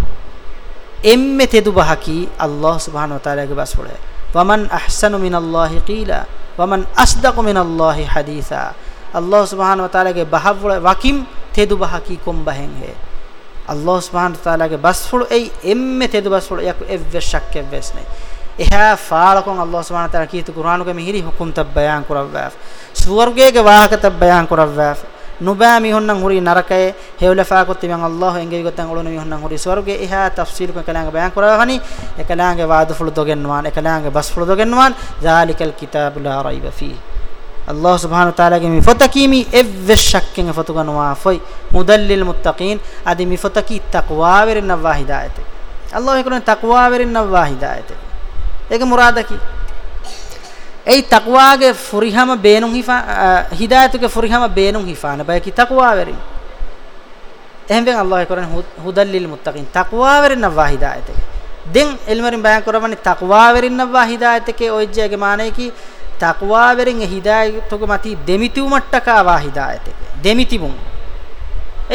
එම්මෙ තෙදු බහකි අල්ලාහ් සුබ්හානහු තාලාගේ බස්ෆුළු එයි ومن أحسن من الله قيلا ومن أصدق من الله حديثا الله سبحانه وتعالى کے بہاوڑ واکیم تیدو بہا کی کوم بہن ہے الله سبحانه وتعالى کے بسفڑ ای ایم تیدو بسفڑ یک ایو شک کے ویس نہیں එහා ෆාලකන් අල්ලාහ් සුබ්හානහු තාලා කීතු කුර්ආනුක මිහිරි හුකුම් තබ් බයන් කරවවා ස්වර්ගයේ වාහක තබ් බයන් කරවවා නුබෑ මිහොන්නන් හුරි නරකයේ හේවලෆා කොත්තිමන් අල්ලාහ් එංගේ ගොතන් ඔළුන මිහොන්නන් හුරි ස්වර්ගයේ එහා තෆ්සීල් කලාංග බයන් කරවහනි එකලාංගේ වාදෆුළු දොගෙන්වාන් එකලාංගේ බස්ෆුළු දොගෙන්වාන් ذාලිකල් කිතාබු ලා රයිබ ෆී අල්ලාහ් සුබ්හානහු තාලාගේ මිෆතකීමි එව්වෙ ශක්කෙන් ෆතුගනවා ෆයි මුදල්ලිල් මුත්තකීන් আদি මිෆතකී තක්වා වෙරින් නවාහිදායතේ අල්ලාහ් එකන තක්වා වෙරින් නවාහිදායතේ ඒක මුරාදකී ei taqwaage furihama beenun hifa hidayatuge furihama beenun hifana bayaki taqwa verin ehben allah koran hudallil muttaqin taqwa verin nawa hidayatege den elmarin bayan koramani taqwa verin nawa hidayatege oijjege maanay ki taqwa verin e hidayatuge mati demitu mattaka wa hidayatege demitibun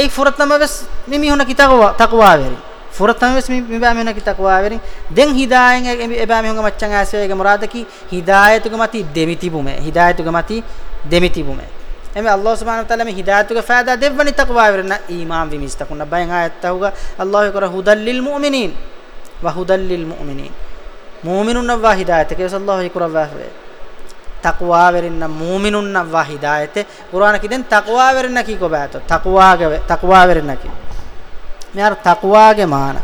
ei furatnama ves mimi huna ki taqwa taqwa verin furatan wes mi ba mena ki takwa verin den hidayen e ba mi honga maccan aswe ge murada ki hidayatu ge mati demiti bume hidayatu ge mati demiti bume eme allah subhanahu wa taala me hidayatu ge faida devani takwa verin iman vi mis takuna bayen ayat tahuga allah kora hudal lil mu'minin wa hudal lil mu'minin mu'minun wa hidayatu ke sallallahu kora wa ತಕ್ವಾ ವೆರಿನ್ನ ಮೂಮಿನುನ್ನ ವಾ ಹಿದಾಯತೆ Quran ಕಿದೆನ್ ತಕ್ವಾ ವೆರಿನ್ನ ಕಿ ಕೊಬಾತ ತಕ್ವಾ ತಕ್ವಾ ವೆರಿನ್ನ ಕಿ මේ අර තක්වාගේ මාන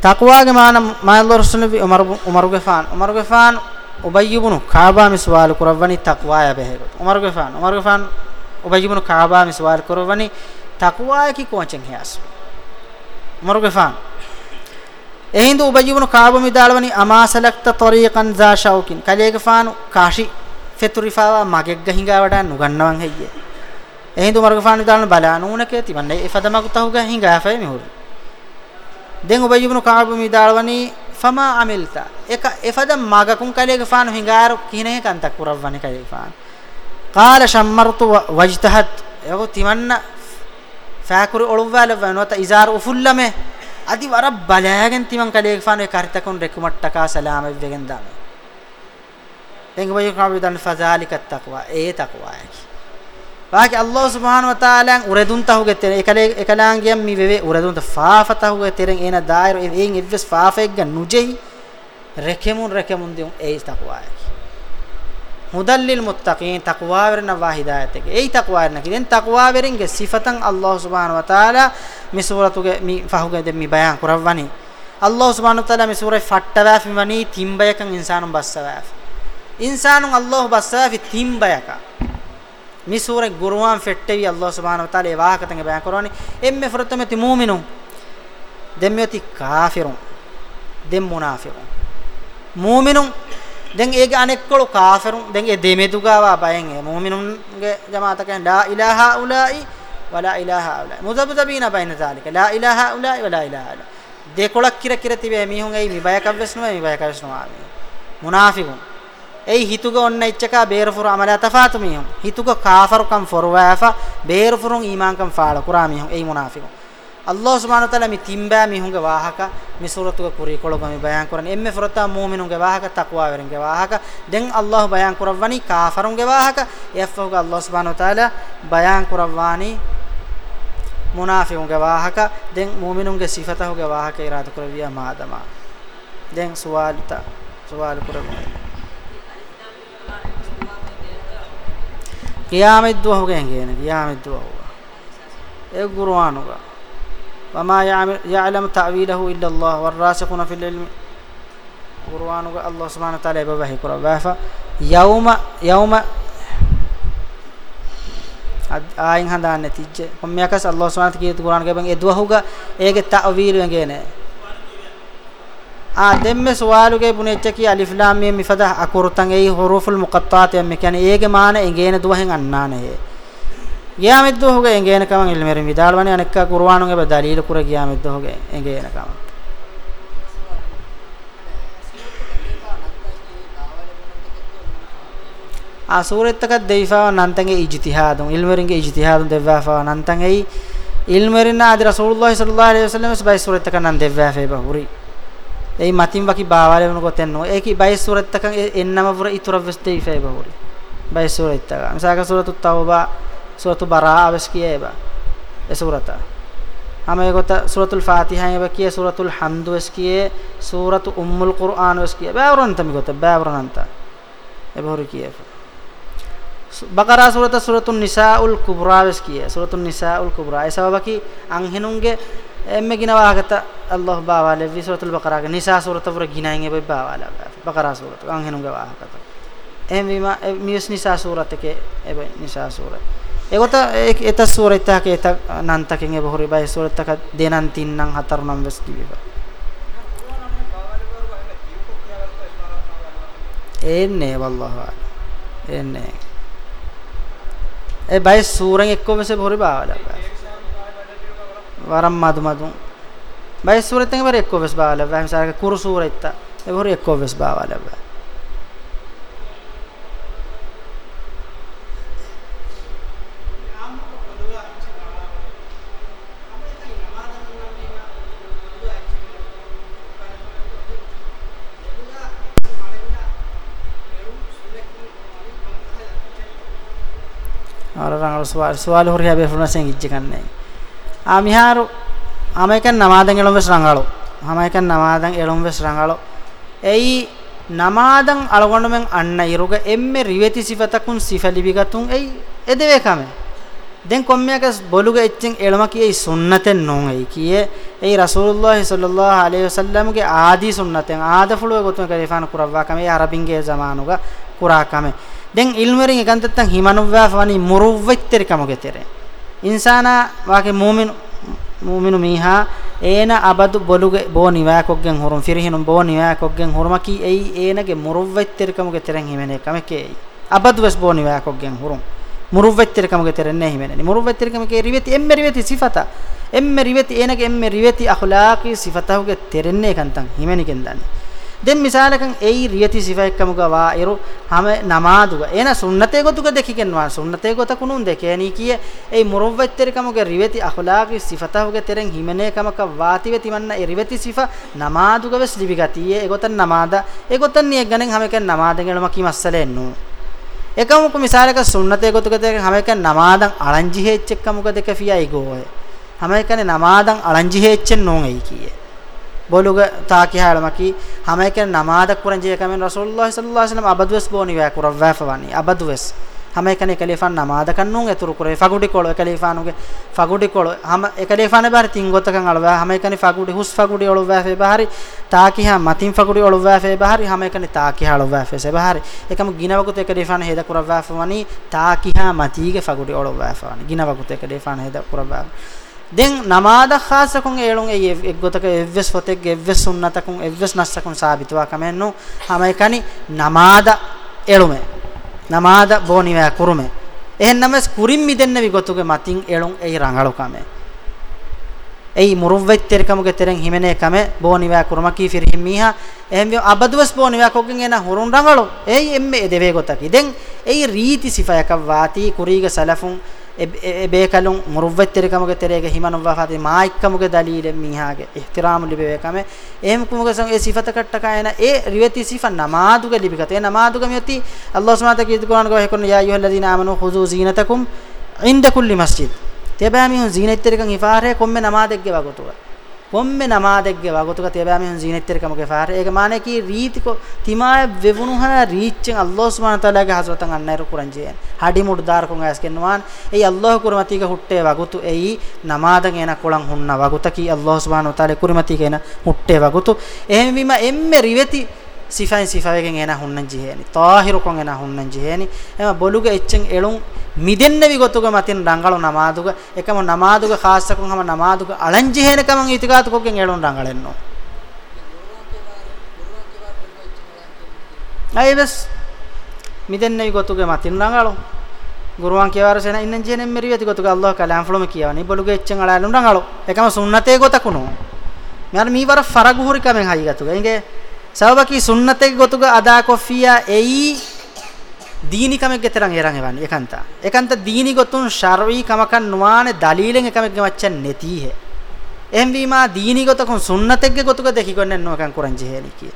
තක්වාගේ මාන මාල්ලා රසුන වි උමර උමර ගෆාන් උමර ගෆාන් උබයි ඉබ්නු කාබා මි සවාල් කරවනි තක්වාය බෙහෙගොත් උමර ගෆාන් උමර ගෆාන් උබයි ඉබ්නු කාබා මි සවාල් කරවනි තක්වාය කි කොචෙන් හයස් උමර ගෆාන් එහිඳ උබයි ඉබ්නු කාබා මි දාලවනි අමාසලක්ත තරීකන් සාෂෞකින් කලේ ගෆාන් කාෂි ෆෙතුරිෆාවා මගෙක් ගහිඟා වඩා නුගන්නවන් හෙයියේ එහෙඳු මර්ගෆානි දාන බලානූනක තිබන්නේ එෆදමකු තහුගා හිඟාෆයි මෙහුරු දැන් ඔබ යුබුන කාබු මි දාලවනි ෆමා අමිල්තා එක එෆද මගකුන් කලේක ෆානු හිඟාරු කිනේ කන්තක් කුරවවනි කලේ ෆාන قال شمرت وجتهت යකෝ තිමන්න ෆාකුරු ඔළුවල වනත ඉසාර උෆුල්ලමේ අදි වර බලයන් තිමන් කලේක ෆානු කාර්තකුන් රෙකුමට්ටකා සලාම වෙගෙන් දාමේ දැන් ඔබ යුබුන කාබු දාන ෆසාලිකත් තක්වා ඒ තක්වායි waaki allah subhanahu wa ta'ala uredun tahuge tere ekale ekalaangiyam mi veve uredun ta faafa tahuge tere ena dairo ein evves faafa egga nujehi rekemun rekemun diun ei taqwa eki hudallil muttaqin taqwa verna wa hidayat eki ei taqwa verna kiden taqwa verenge sifatan allah subhanahu wa ta'ala mi suratuge mi fahuge de mi bayan kurawani allah subhanahu wa ta'ala mi surai fattawa fi mani timbayakan insanun bassawa insanun allah bassawa fi timbayaka mi sura guruwan fettevi allah subhanahu wa taala e wahakatan ba koroni emme furtame ti mu'minun demmeti kafirun dem munafiqun mu'minun den ege anekkolu kafirun den e demedugawa bayen e mu'minun ge jamaata kan la ilaha ulai wala ilaha ulai muzabzabina bayna zalika la ilaha ulai wala ilaha ulai dekolak kira kira tibe mihun ei mi bayakavesnu mi bayakavesnu ave munafiqun ei hituga onna ichchaka beerfuru amala tafatu mihum hituga kafaru kam forwafa beerfurun iman kam faala qura mihum ei munafiqun allah subhanahu wa taala mi timba mihunge wahaka mi suratuga kuri kologa mi bayan kuran emme furata mu'minunge wahaka taqwa werenge wahaka den allah bayan kurawani kafarunge wahaka yafuga allah subhanahu wa taala bayan kurawani munafiqunge wahaka den mu'minunge sifatahuge wahaka irada kurawiya maadama den suwalita suwal kurawiya ಕಿಯಾಮತ್ ದುವ ಹೋಗೇಂಗೇನ ಕಿಯಾಮತ್ ದುವ ಹೋಗ ಏ ಗುರುವಾನ್ ಹೋಗ ವಮಾ ಯಅಲಮ್ ತಾವೀಲಹು ಇಲ್ಲ ಅಲ್ಲಾಹ್ ವರ್ರಾಸಿಖುನ fill Ilmi ಗುರುವಾನ್ ಹೋಗ ಅಲ್ಲಾಹ್ ಸುಬ್ಹಾನ ತಾಲಾ ಇಬ ವಹಿ ಕುರ ವಹಫ ಯೌಮ ಯೌಮ ආයින් හඳාන්නේ තිච්ච කොම්මයකස් අල්ලාහ් සුබ්හානහු තාලා කියතු කුරාන් ගේ බං ඒ දුව හුග ඒගේ තාවීල් වගේනේ آ دم سوالو کے بنے چکی الف لام میم مفدح اکورتن ای حروف المقطعات یم یعنی اے کے معنی انگین دوہن انان ہے گیا مد ہو گئے انگین کم علم میرے میدال بنے انکا قرانوں کے بدلیل کر گیا مد ہو گئے انگین کم ආ සූරෙත්තක දෙවිෆාව නන්තන්ගේ ඉජ්තිහාදුන් ඉල්මරින්ගේ ඉජ්තිහාදුන් දෙව්වාෆාව නන්තන්ගේ ඉල්මරින්නා අද රසූලුල්ලාහි සල්ලල්ලාහු අලයිහි වසල්ලම් සබයි සූරෙත්තක නන් දෙව්වාෆේ බහුරි ei matin baki baawale wono gotenno eki bay surat takan ennama bura itura veste ife bahuri bay surat taka misaka suratu tauba suratu baraa aves kiyeba e surata ame gota suratul fatiha eba kiye suratul hamd es kiye suratu ummul qur'an es kiye baawranta mi gota baawranta e bahuri kiye Bakara surata suratul nisaul kubra es kiye suratul nisaul kubra e sababa ki anghenunge එම්මෙ ගිනවාගත අල්ලාහ් බාවාලේ වි සූරතුල් බකරාගේ නිසා සූරත පුර ගිනයින් එබයි බාවාලා බකරා සූරත අන් හෙනුගේ වාහකත එම් විම මියස් නිසා සූරතකේ එබයි නිසා සූරත ඒගොත එත සූරතක එත නන්තකෙන් එබ හොරි බයි සූරතක දෙනන් තින්නම් හතරුනම් වෙස් කිවිව එන්නේ වල්ලාහ එන්නේ ඒ බයි සූරෙන් එක්කම සේ හොරි බාවාලා waram madu madu bay surat එක බර එක්කෝ වෙස් බාවල බෑ මිසාරක කුරු සූර ඉත්ත ඒ වරු එක්කෝ වෙස් බාවල බෑ අර රංගල සවාල් සවාල් හොරියා බේ ෆුනසෙන් ඉච්ච කන්නේ ආමිහාරු ආමයකන් නමාදන් එළොම්වෙස් රංගාලෝ ආමයකන් නමාදන් එළොම්වෙස් රංගාලෝ එයි නමාදන් අලගොණමෙන් අන්න ඉරුග එම්මෙ රිවේති සිවතකුන් සිෆලිබිගතුන් එයි එදෙවේ කම දැන් කොම්මියකස් බොලුග එච්චෙන් එළම කියයි සුන්නතෙන් නොන් එයි කියේ එයි රසූලුල්ලාහ සල්ලල්ලාහු අලයිහි වසල්ලම්ගේ ආදී සුන්නතෙන් ආදෆුලුව ගොතුම කලිෆාන කුරවවා කම ඒ අරබින්ගේ ජමානුග කුරා කම දැන් ඉල්මරින් එකන්තත්තන් හිමනුවවා ෆවනි මුරුව්වෙච්තරි කමගෙතරේ ඉන්සානා වාගේ මුමිනු මුමිනු මීහා ඒන අබදු බොලුගේ බෝ නිවාකොක්ගෙන් හොරුම් ෆිරිහිනුම් බෝ නිවාකොක්ගෙන් හොරුමකි එයි ඒනගේ මුරුව්වෙත්තරකමුගේ තෙරෙන් හිමනේ කමකේ අබදුවස් බෝ නිවාකොක්ගෙන් හොරුම් මුරුව්වෙත්තරකමුගේ තෙරෙන්නේ හිමනේ මුරුව්වෙත්තරකමුගේ රිවෙති එම්මෙ රිවෙති සිෆතා එම්මෙ රිවෙති ඒනගේ එම්මෙ රිවෙති අඛලාකී සිෆතාහුගේ තෙරෙන්නේ කන්තන් හිමනිකෙන් දන්නේ ದೆನ್ ಮಿಸಾಲಕಂ ಏಯಿ ರಿಯತಿ ಸಿಫೈಕ್ಕಮುಗ ವಾ ಇರು ಹಮೆ ನಮಾದುಗ ಏನ ಸುನ್ನತೆ ಗೊತುಗ ದೆಕಿಕೆನ್ ವಾ ಸುನ್ನತೆ ಗೊತ ಕುನುನ್ ದೆಕೆ ನೀ ಕಿಯೆ ಏಯಿ ಮುರವ್ವತ್ತೆರಿ ಕಮುಗ ರಿವೆತಿ ಅಖ್ಲಾಕಿ ಸಿಫತಹುಗ ತೆರೆಂ ಹಿಮನೆ ಕಮಕ ವಾತಿವೆ ತಿಮನ್ನ ಎ ರಿವೆತಿ ಸಿಫ ನಮಾದುಗ ವೆಸ್ ಲಿಬಿಗತಿಯೆ ಎ ಗೊತನ್ ನಮಾದ ಎ ಗೊತನ್ ನೀ ಗನೆಂ ಹಮೆಕೆ ನಮಾದೆಂ ಎಳಮ ಕಿ ಮಸ್ಸಲೆ ಎನ್ನು එකමුක මිසාලක සුන්නතේ ගොතුක දෙක හැම එක නමාදන් අලංජි හේච්ච එක්කමුක දෙක ෆියයි ගෝය හැම එකනේ නමාදන් අලංජි හේච්චෙන් නෝන් එයි කියේ boluga taakihala maki hama eken namada kuran je kamen rasulullah sallallahu alaihi wasallam abadwes boni wa kuran wafawani abadwes hama eken ekalefan namada kannun eturu kurai fagudi kolo ekalefanuge fagudi kolo hama ekalefane bar tingotakan alwa hama eken fagudi hus fagudi olo wafe bahari taakiha matin fagudi olo wafe bahari hama eken taakiha olo wafe se bahari ekam ginawagut ekalefane heda kuran wafawani taakiha matige fagudi olo wafawani ginawagut ekalefane heda kuran wafawani den namada khasakun elun ei ek gotaka evves fotek ge evves sunnatakun evves nassakun saabitwa kamennu hamai kani namada elume namada boniwa kurume ehennames kurim midennevi gotuge matin elun ei rangalu kame ei muruvvet terkamuge teren himene kame boniwa kurumaki firhimmiha ehemvi abadwas boniwa kokin ena hurun rangalu ei emme edeve gotaki den ei riti sifayakav wati kurige salafun බේකලුන් මුරුව්වැත්තරකමගේ තරේක හිමනුවා කතේ මායික්කමගේ දලීල මීහාගේ ඉහ්තිරාමු ලිබේකම එහෙම කුමුගේ සං ඒ සිෆත කට්ටක එන ඒ රිවති සිෆ නමාදුගේ ලිබිකත ඒ නමාදුගේ මියති අල්ලාහ් සුබ්හානහු තාලා කීත කුරාන ගෝහ කරන යා අයුහල්ලදීන ආමනු ඛුදු සීනතකුම් ඉන්ද කුල්ලි මස්ජිද් තේබෑමිහුන් සීනෙත්තරකන් ඉෆාරේ කොම්මේ නමාදෙක්ගේ වගතුවා ಒಮ್ಮೆ ನಮಾದೆಗ್ಗೆ ವಾಗುತುಗತಿ ಎಬಾಮಿಯನ್ ಜೀನೆತ್ತಿರಕಮಗೆ for ಏಗ Mane ಕಿ ರೀತಿ ಕೊ ತಿಮಾಯ ವೆವುನುಹ reach ಅಲ್ಲಾಹ್ ಸುಬ್ಹಾನ ತಾಲಾಗೆ ಹಜರತಂ ಅನ್ನೈರು ಕುರಂಜೆ ಹಾಡಿ ಮುಡ್ದಾರ್ ಕೊಂ ಆಸ್ಕೆನ್ವಾನ್ ಏ ಅಲ್ಲಾಹ್ ಕುರುಮತಿಗೆ ಹುಟ್ಟೆ ವಾಗುತು ಏಯಿ ನಮಾದಂ ಏನ ಕೊಳಂ ಹುಣ್ಣ ವಾಗುತಕಿ ಅಲ್ಲಾಹ್ ಸುಬ್ಹಾನ ತಾಲೆ ಕುರುಮತಿಗೆ ಏನ ಹುಟ್ಟೆ ವಾಗುತು ಎಹೆಮಿಮ ಎಮ್ಮೆ ರಿವೆತಿ sifain sifawegen ena hunnan jiheni tahiru kon ena hunnan jiheni ema boluge echen elun midennevi gotuga matin rangalu namaduga ekama namaduga khaassakun hama namaduga alan jihene kaman itigatu kokken elun rangalenno aibes midennevi gotuga matin rangalu ගුරුවන් කියවර සෙන ඉන්න ජීනෙන් මෙරියති ගොතුක අල්ලාහ් කලාම් ෆලොම කියවනේ බොලුගේ එච්චන් අලාලුන් රංගලෝ එකම සුන්නතේ ගොතකුණෝ මෙයාර මීවර ෆරගුහුරිකමෙන් හයි ගතුක එංගේ සවබකි සුන්නතේ ගොතුග අදා කොෆියා එයි දීනිකමෙක් ගෙතරන් හේරන් එවන් ඒකන්ත ඒකන්ත දීනි ගොතුන් ශර්වී කමකන් නුවානේ දලීලෙන් එකමෙක් ගෙමච්චන් නැතිහ එම් වීමා දීනි ගොතකන් සුන්නතෙක්ගේ ගොතුග දෙකි ගොන්නන් නොකන් කුරන් ජෙහෙලි කිය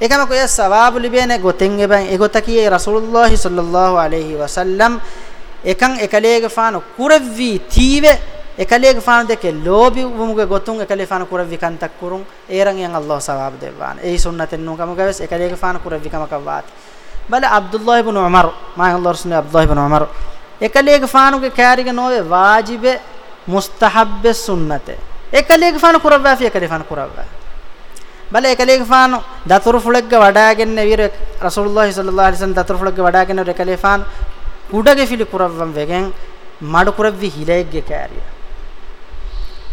ඒකම කොය සවාබු ලිබේනේ ගොතෙන් එබන් ඒ ගොත කී රසූලුල්ලාහි සල්ලල්ලාහු අලයිහි වසල්ලම් එකන් එකලේගේ ෆාන කුරවි තීවේ ekaliye gfan deke lobi umuge gotun ekaliye fan kuravvi kantak kurun eran yan Allah sawab dewan ei sunnaten nun kamuga wes ekaliye gfan kuravvi kamak wat bala Abdullah ibn Umar ma Allah sunne Abdullah ibn Umar ekaliye gfan ge kariga nove wajibe mustahabbe sunnate ekaliye gfan kuravva fi ekaliye fan kuravva බල එකලේගෆාන දතුරු ෆුලෙග්ග වඩාගෙන විර රසූලුල්ලාහ සල්ලල්ලාහු අලයිහි වසල්ලම් දතුරු ෆුලෙග්ග වඩාගෙන එකලේෆාන කුඩගේ ෆිලි කුරවම් වෙගෙන් මඩු කුරව්වි හිලෙග්ග කෑරිය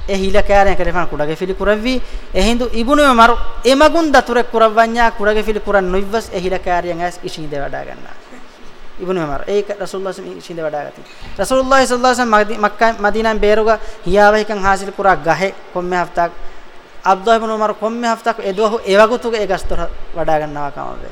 e hila karen kalefan kudage fili kuravvi e hindu ibnu umar e magun dature kuravvanya kudage fili kuran noivvas e hila kariyan as ishinde wada ganna ibnu umar e rasulullah sallallahu ishinde wada gati rasulullah sallallahu alaihi wasallam makkah madina beeruga hiyawai kan hasil kura gahe komme haftak abdullah ibn umar komme haftak e dohu e wagutuge e gastor wada gannawa kamabe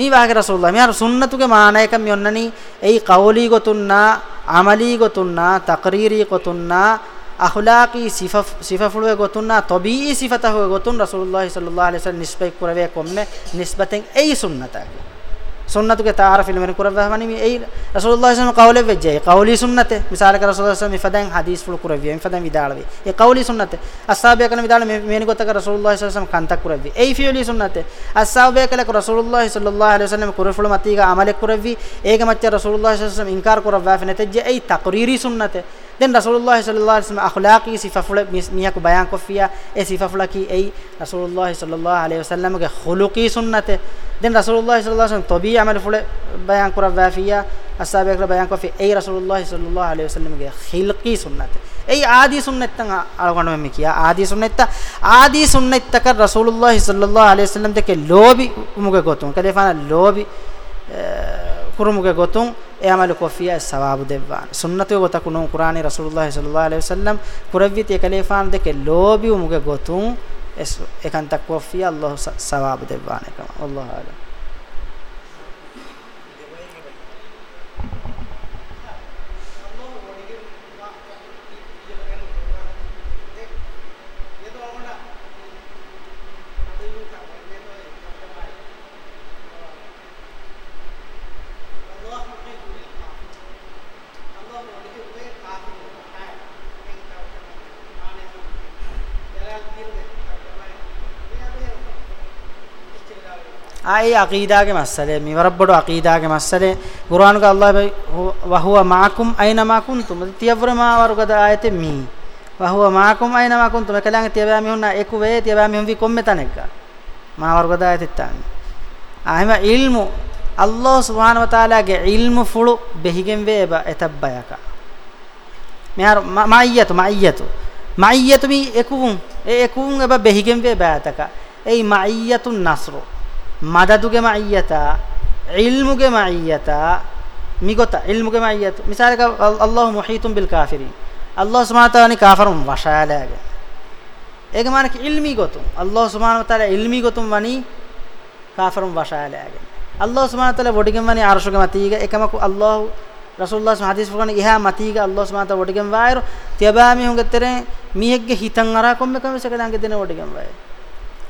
mi wahage rasulullah mi har sunnatuge maanayakam yonnani ei qawli gotunna amali gotunna taqriri gotunna akhlaqi sifaf sifafulwe gotuna tabii sifatahu gotun rasulullah sallallahu alaihi wasallam nisbay kurave komne nisbaten ei sunnata ಸುನ್ನತಿಗೆ ತಾರಫಿಲ್ ಮೇಲೆ ಕುರವ್ಯಹಮನಿ ಏಯ್ ರಸೂಲುಲ್ಲಾಹಿ ಸಮ ಕೌಲೆ ವೆಜ್ಜೆ ಕೌಲಿ ಸುನ್ನತೆ ಮಿಸಾಲಕ ರಸೂಲುಲ್ಲಾಹಿ ಸಮ ಫದಂ ಹದೀಸ್ full ಕುರವ್ಯ ಫದಂ ವಿದಾಳವಿ ಏ ಕೌಲಿ ಸುನ್ನತೆ ಅಸ್ಸಾಬೇಕನ ವಿದಾಳ many ಗೊತ್ತಕ ರಸೂಲುಲ್ಲಾಹಿ ಸಮ ಕಂತ ಕುರವ್ಯ ಏಯ್ ಫಿಯಲಿ ಸುನ್ನತೆ ಅಸ್ಸಾಬೇಕಲಕ ರಸೂಲುಲ್ಲಾಹಿ ಸಲ್ಲಲ್ಲಾಹು ಅಲೈಹಿ ವಸಲ್ಲಂ ಕುರಫುಲ್ ಮತೀಗ ಅಮಲೆ ಕುರವ್ಯ ಏಗ ಮಚ್ಚ ರಸೂಲುಲ್ಲಾಹಿ ಸಮ ಇನ್ಕಾರ ಕುರವ್ಯ ಫನತೆಜ್ಜೆ ಏಯ್ ತಕ್ರೀರಿ ಸುನ್ನತೆ දැන් රසූලුල්ලාහි සල්ලල්ලාහු අලයිහි වසල්ලම අඛලාකී සිෆෆුල මියකු බයන් කොෆියා ඒ සිෆෆුලකී ඒ රසූලුල්ලාහි සල්ලල්ලාහු අලයිහි වසල්ලමගේ ඛුලුකී සුන්නතේ দেন রাসূলুল্লাহ সাল্লাল্লাহু আলাইহি তবি আমাল ফুলে বায়ান করা ওয়াফিয়া আসহাবে একরা বায়ান কফি এই রাসূলুল্লাহ সাল্লাল্লাহু আলাইহি ওয়াসাল্লাম গে খিলকি সুন্নাত এই আদি সুন্নাত তা আলগণ মে কিয়া আদি সুন্নাত তা আদি সুন্নাত তা কর রাসূলুল্লাহ সাল্লাল্লাহু আলাইহি ওয়াসাল্লাম তে কে লোবি মুগে গতুন কালে ফানা লোবি কুরুমুগে গতুন এ আমাল কফিয়া সওয়াব দেবান সুন্নতে ওতা কুনো কুরআনে রাসূলুল্লাহ সাল্লাল্লাহু আলাইহি ওয়াসাল্লাম কুরবিতে কালে ফান দে কে লোবি মুগে গতুন es ekan takwa fi Allah sawab devwane kama Allah alam ආයි අකීදාගේ මස්සලේ මිවරබ්බඩ අකීදාගේ මස්සලේ කුර්ආනුක අල්ලාහ් බයි වහුව මාකුම් අයිනමා කුන්තුම තියවරමා වරුගද ආයතේ මි වහුව මාකුම් අයිනමා කුන්තුම කලංග තියබෑ මිහුන්න එකු වේ තියබෑ මිහුන් වි කොම්මෙ තනෙක්ග මා වරුගද ආයතේ තාන් ආයිම ඉල්මු අල්ලාහ් සුබ්හානහු වතාලාගේ ඉල්මු ෆුළු බෙහිගෙන් වේබ එතබ්බයක මෙහර මයියතු මයියතු මයියතු බි එකු ඒ එකු එබ බෙහිගෙන් වේ බෑතක ඒ මයියතු නස්රු මදදුගේ මයියතා ඉල්මුගේ මයියතා මිගොත ඉල්මුගේ මයියතු මිසාලක අල්ලාහ් මුහීතුම් බිල් කාෆිරින් අල්ලාහ් සුබ්හානහු තාලා කාෆරුම් වශාලාගේ ඒක මානක ඉල්මි ගොතුම් අල්ලාහ් සුබ්හානහු තාලා ඉල්මි ගොතුම් වනි කාෆරුම් වශාලාගේ අල්ලාහ් සුබ්හානහු තාලා වඩිගම් වනි අර්ශුගේ මතීගේ එකමකු අල්ලාහ් රසූල්ලා සහදීස් ෆුකන ඉහා මතීගේ අල්ලාහ් සුබ්හානහු තාලා වඩිගම් වයිරු තියබා මිහුගේ තරේ මියෙක්ගේ හිතන් අරා කොම්මකම සකදාංගේ දෙන වඩිගම් වයිරු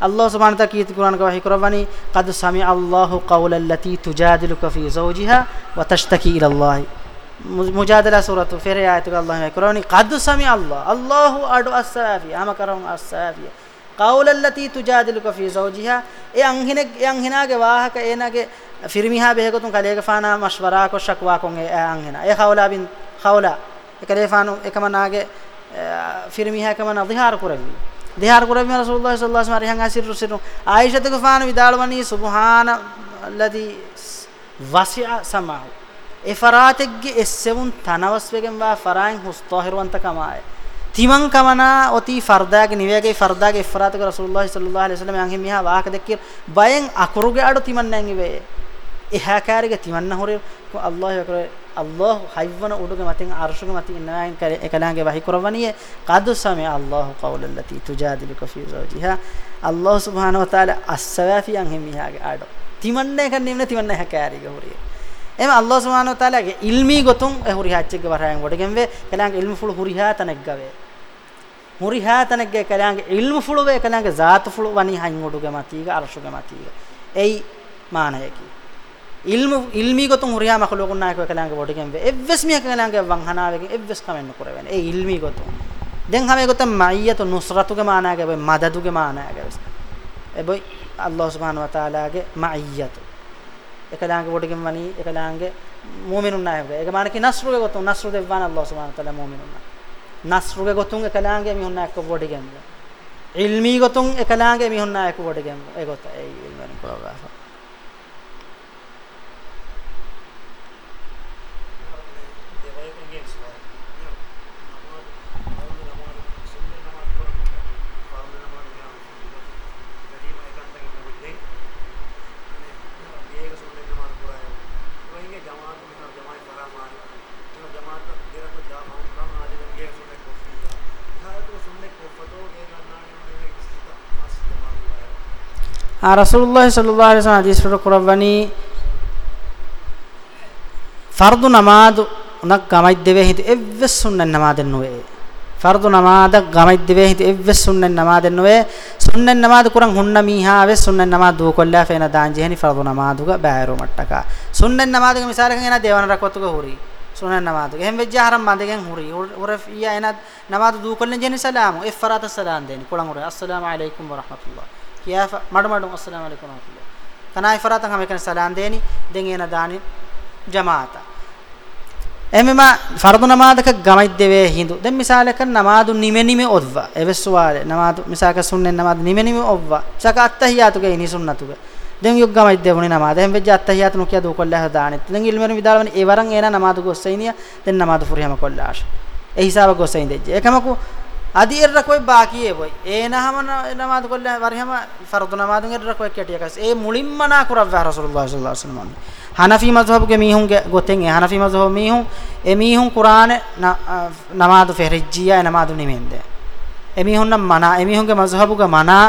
الله سبحانه وتعالى كيت قرآن كوحي كرباني قد سمع الله قول التي تجادلك في زوجها وتشتكي إلى الله مجادلة سورة فير آيات الله كرباني قد سمع الله الله أدو السافي أما كرم السافي قول التي تجادلك في زوجها اي انهن إيه إيه إيه انهنا کے واہ کا اینا کے فرمیھا بہ فانا مشورہ کو شکوا کو اي انہنا اے خولا بن خولا کلے فانو ایکمنا کے فرمیھا کمن اظہار کرمی দেহার কুরাবি রাসূলুল্লাহ সাল্লাল্লাহু আলাইহি ওয়াসাল্লাম রিহাং আসির আয়েশা তে কুফান বিদালওয়ানি সুবহান আল্লাযী ওয়াসিআ সামাহু এফরাতেগগে এসসেমুন তানাওয়াসবেগেম বা ফরাইন হুস্তাহিরওয়ান তাকামায় තිමන් කමනා ඔති ෆර්දාගේ නිවැගේ ෆර්දාගේ ඉෆරාතක රසූලුල්ලාහ සල්ලල්ලාහු අලයිහි වසල්ලම යන් හිමියා වාහක දෙක්කිර බයෙන් අකුරුගේ අඩු තිමන් නැන් ඉවේ එහා කාරිගේ තිමන් නහොරේ අල්ලාහ් යකරේ අල්ලාහ් හයිවන උඩුගේ මතින් අර්ෂුගේ මතින් ඉන්නවායින් එකලාගේ වහි කරවණියේ qad sami Allahu qawla allati tujadiluka fi zawjiha Allah subhanahu wa ta'ala as-sawafiyan hemiyaage ආඩෝ තිමන්නේ කන්නේ තිමන්නේ හැකෑරිගේ හොරියේ එම අල්ලාහ් සුබ්හානහු තාලාගේ ඉල්මි ගොතුන් ඒ හුරිහාච්චෙක් වරයන් වඩගෙන් වේ කලංග ඉල්මු ෆුළු හුරිහා තනක් ගවේ හුරිහා තනක් ගේ කලංග ඉල්මු ෆුළු වේ කලංග ذات ෆුළු වනි හයින් වඩුගේ මතීග අර්ශුගේ මතීග එයි මානයකී ඉල්මු ඉල්මි ගොතුන් හුරියා මහලෝකුන් නායක එකලංග බොඩිකෙන් වේ එව්ස් මියක එකලංග වන් හනාවෙකින් එව්ස් කමෙන්න කරවෙන ඒ ඉල්මි ගොතුන් දැන් හැම ගොතන් මයියතු නුස්රතුගේ මානාගේ වේ මදදුගේ මානාගේ වේ එබොයි අල්ලාහ් සුබ්හානහු වතාලාගේ මයියතු එකලංග බොඩිකෙන් වනි එකලංග මුමිනුන් නායක ඒක මානකේ නස්රුගේ ගොතුන් නස්රු දෙවන අල්ලාහ් සුබ්හානහු වතාලා මුමිනුන් නස්රුගේ ගොතුන් එකලංග මිහුන් නායක බොඩිකෙන් ඉල්මි ගොතුන් එකලංග මිහුන් නායක බොඩිකෙන් ඒ ගොත ඒ ඉල්මන් කෝවා আর রাসূলুল্লাহ সাল্লাল্লাহু আলাইহি ওয়াসাল্লাম হাদিস কোরাবানি ফরদ নামাজ নক গামাই দেবে হিত এভ্যে সুন্নাহ নামাজের নয় ফরদ নামাজ গামাই দেবে হিত এভ্যে সুন্নাহ নামাজের নয় সুন্নাহ নামাজ কুরআন হুন্না মিহা আবে সুন্নাহ নামাজ দু কল্লা ফেনা দান জেহনি ফরদ নামাজ হুগা বাইরো মটকা সুন্নাহ নামাজ কে মিসাল কেনা দেওয়ান রাখত গো হুরি sunan namadu ehem vejja haram madegen huri uraf iya enad namadu du kollen jeni salam ifrat salam den kulan huri assalamu alaikum wa rahmatullah ya madu madu assalamu alaikum warahmatullahi tanai faratan hame kan salam deni den ena dani jamaata එහෙමම ෆර්දු නමාදක ගමයි දෙවේ හිඳු දැන් මිසාලක නමාදු නිමෙ නිමෙ ඔද්වා එවස්වාලේ නමාදු මිසාක සුන්නෙන් නමාදු නිමෙ නිමෙ ඔව්වා සක අත්තහියාතුගේ ඉනිසුන්නතුගේ දැන් යොග් ගමයි දෙවුනේ නමාද එහෙම වෙජ්ජ අත්තහියාත නොකිය දෝ කොල්ලා හදානෙත් දැන් ඉල්මෙන විදාලවන ඒ වරන් එන නමාදු ගොස්සයිනිය දැන් නමාදු ෆුරියම කොල්ලාශ ඒ හිසාව ගොස්සයින් දෙජ්ජ ඒකමකු අදි එරකොයි බාකී එවයි ඒනහම නමාද කොල්ල වරහම ෆර්දු නමාදුන් එරකොයි කැටියකස් ඒ මුලින්ම නා කුරව්වා රසූලුල්ලාහ සල්ලල්ලාහු අලයිහි වසල්ලම් හනෆි මذහබුගේ මීහුන්ගේ ගොතෙන් ඒ හනෆි මذහබ මීහුන් ඒ මීහුන් කුරාන නමාදු ෆෙරජ්ජියා නමාදු නිමෙන්ද ඒ මීහුන් නම් මනා ඒ මීහුන්ගේ මذහබුගේ මනා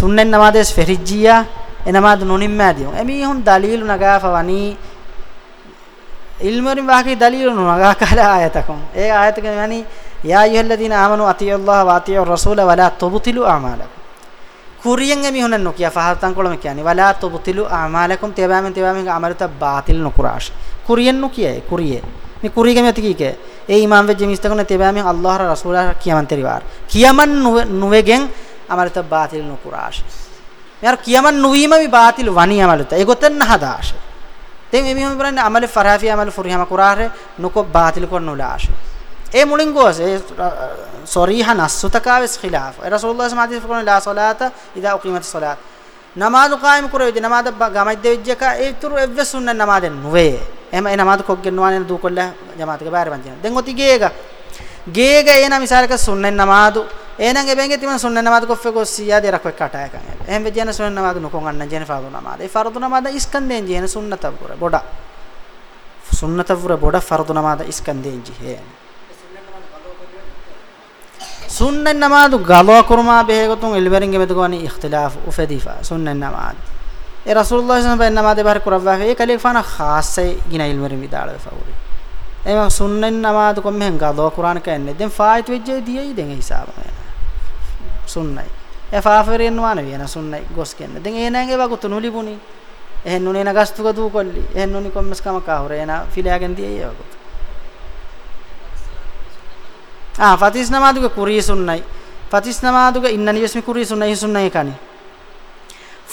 සුන්නෙන් නමාදේස් ෆෙරජ්ජියා ඒ නමාදු නොනිම්මාදියෝ ඒ මීහුන් දලීලු නගාෆවනි ඉල්මරින් වාකී දලීලු නගා කලා ආයතකම් ඒ ආයතකම් යන්නේ යා අයුහල්ලදීන ආමනු අතියල්ලාහ වාතියෝ රසූල වලා තුබතිලු ආමාලකුම් කුරියෙන් එමි හොනන් නොකිය ෆහතන් කොළම කියන්නේ වලා තුබතිලු ආමාලකුම් තේබෑමෙන් තේබෑමෙන් අමරත බාතිල් නොකුරාශ කුරියෙන් නොකියයි කුරියේ මේ කුරියගම යති කීකේ ඒ ඉමාම් වෙජ්ජ මිස්තකන තේබෑමෙන් අල්ලාහ රසූලා කියමන් තරිවාර කියමන් නුවේගෙන් අමරත බාතිල් නොකුරාශ මෙහර කියමන් නුවීම වි බාතිල් වනි අමලත ඒ ගොතන් හදාශ තේ මේ මිහොම බලන්නේ අමල ෆරාෆි අමල ෆුරිහම කුරාහර නොකො බාතිල් කොන්නුලාශ ඒ මුලින් ගොස් ඒ සොරීහ නස්සුතකාවස් ඛිලාෆ රසූලුල්ලාහ් සමාදීස් කරන ලා සලාත ඉදා උකීමත් සලාත් නමාදු කායිම කරවේදී නමාද ගමයිද වෙජ්ජක ඒ තුරු එව්ව සුන්න නමාද නුවේ එහෙම ඒ නමාද කොග්ගෙන් වානේ දූකොල්ල ජමාතක බාර වන්දින දැන් ඔති ගේග ගේග එන මිසාරක සුන්නෙන් නමාදු එහෙනම් එබැංගේ තිමන සුන්න නමාද කොෆේ කොස් සියා දෙරක් වේ කටායකන් එහෙම වෙජන සුන්න නමාද නොකොන් අන්න ජන ෆාදු නමාද ඒ ෆර්දු නමාද ඉස්කන්දෙන් ජේන සුන්නතව කර බොඩ සුන්නතව කර බොඩ ෆර්දු නමාද ඉස්කන්දෙන් ජී හේ sunnen namadu galo kurma behegotun ilberinge medugani ikhtilaf ufedifa sunnen namad e rasulullah sallallahu alaihi wasallam namade bar kurawwa e kalifana khasse gina ilmerin vidala fauri ema sunnen namad kom mehen galo qur'an kanne den faait wejje diyei den hisaba sunnai e faaferin wana viena sunnai gos kenne den enange wa gutunuli buni ehn nunena gastuga du kolli ehn nuni kommes kama kahore ena filagen diyei wa gut ආ ෆතිස් නමාදුක කුරී සුන්නයි ෆතිස් නමාදුක ඉන්න නිවස්මි කුරී සුන්නයි සුන්නයි කනි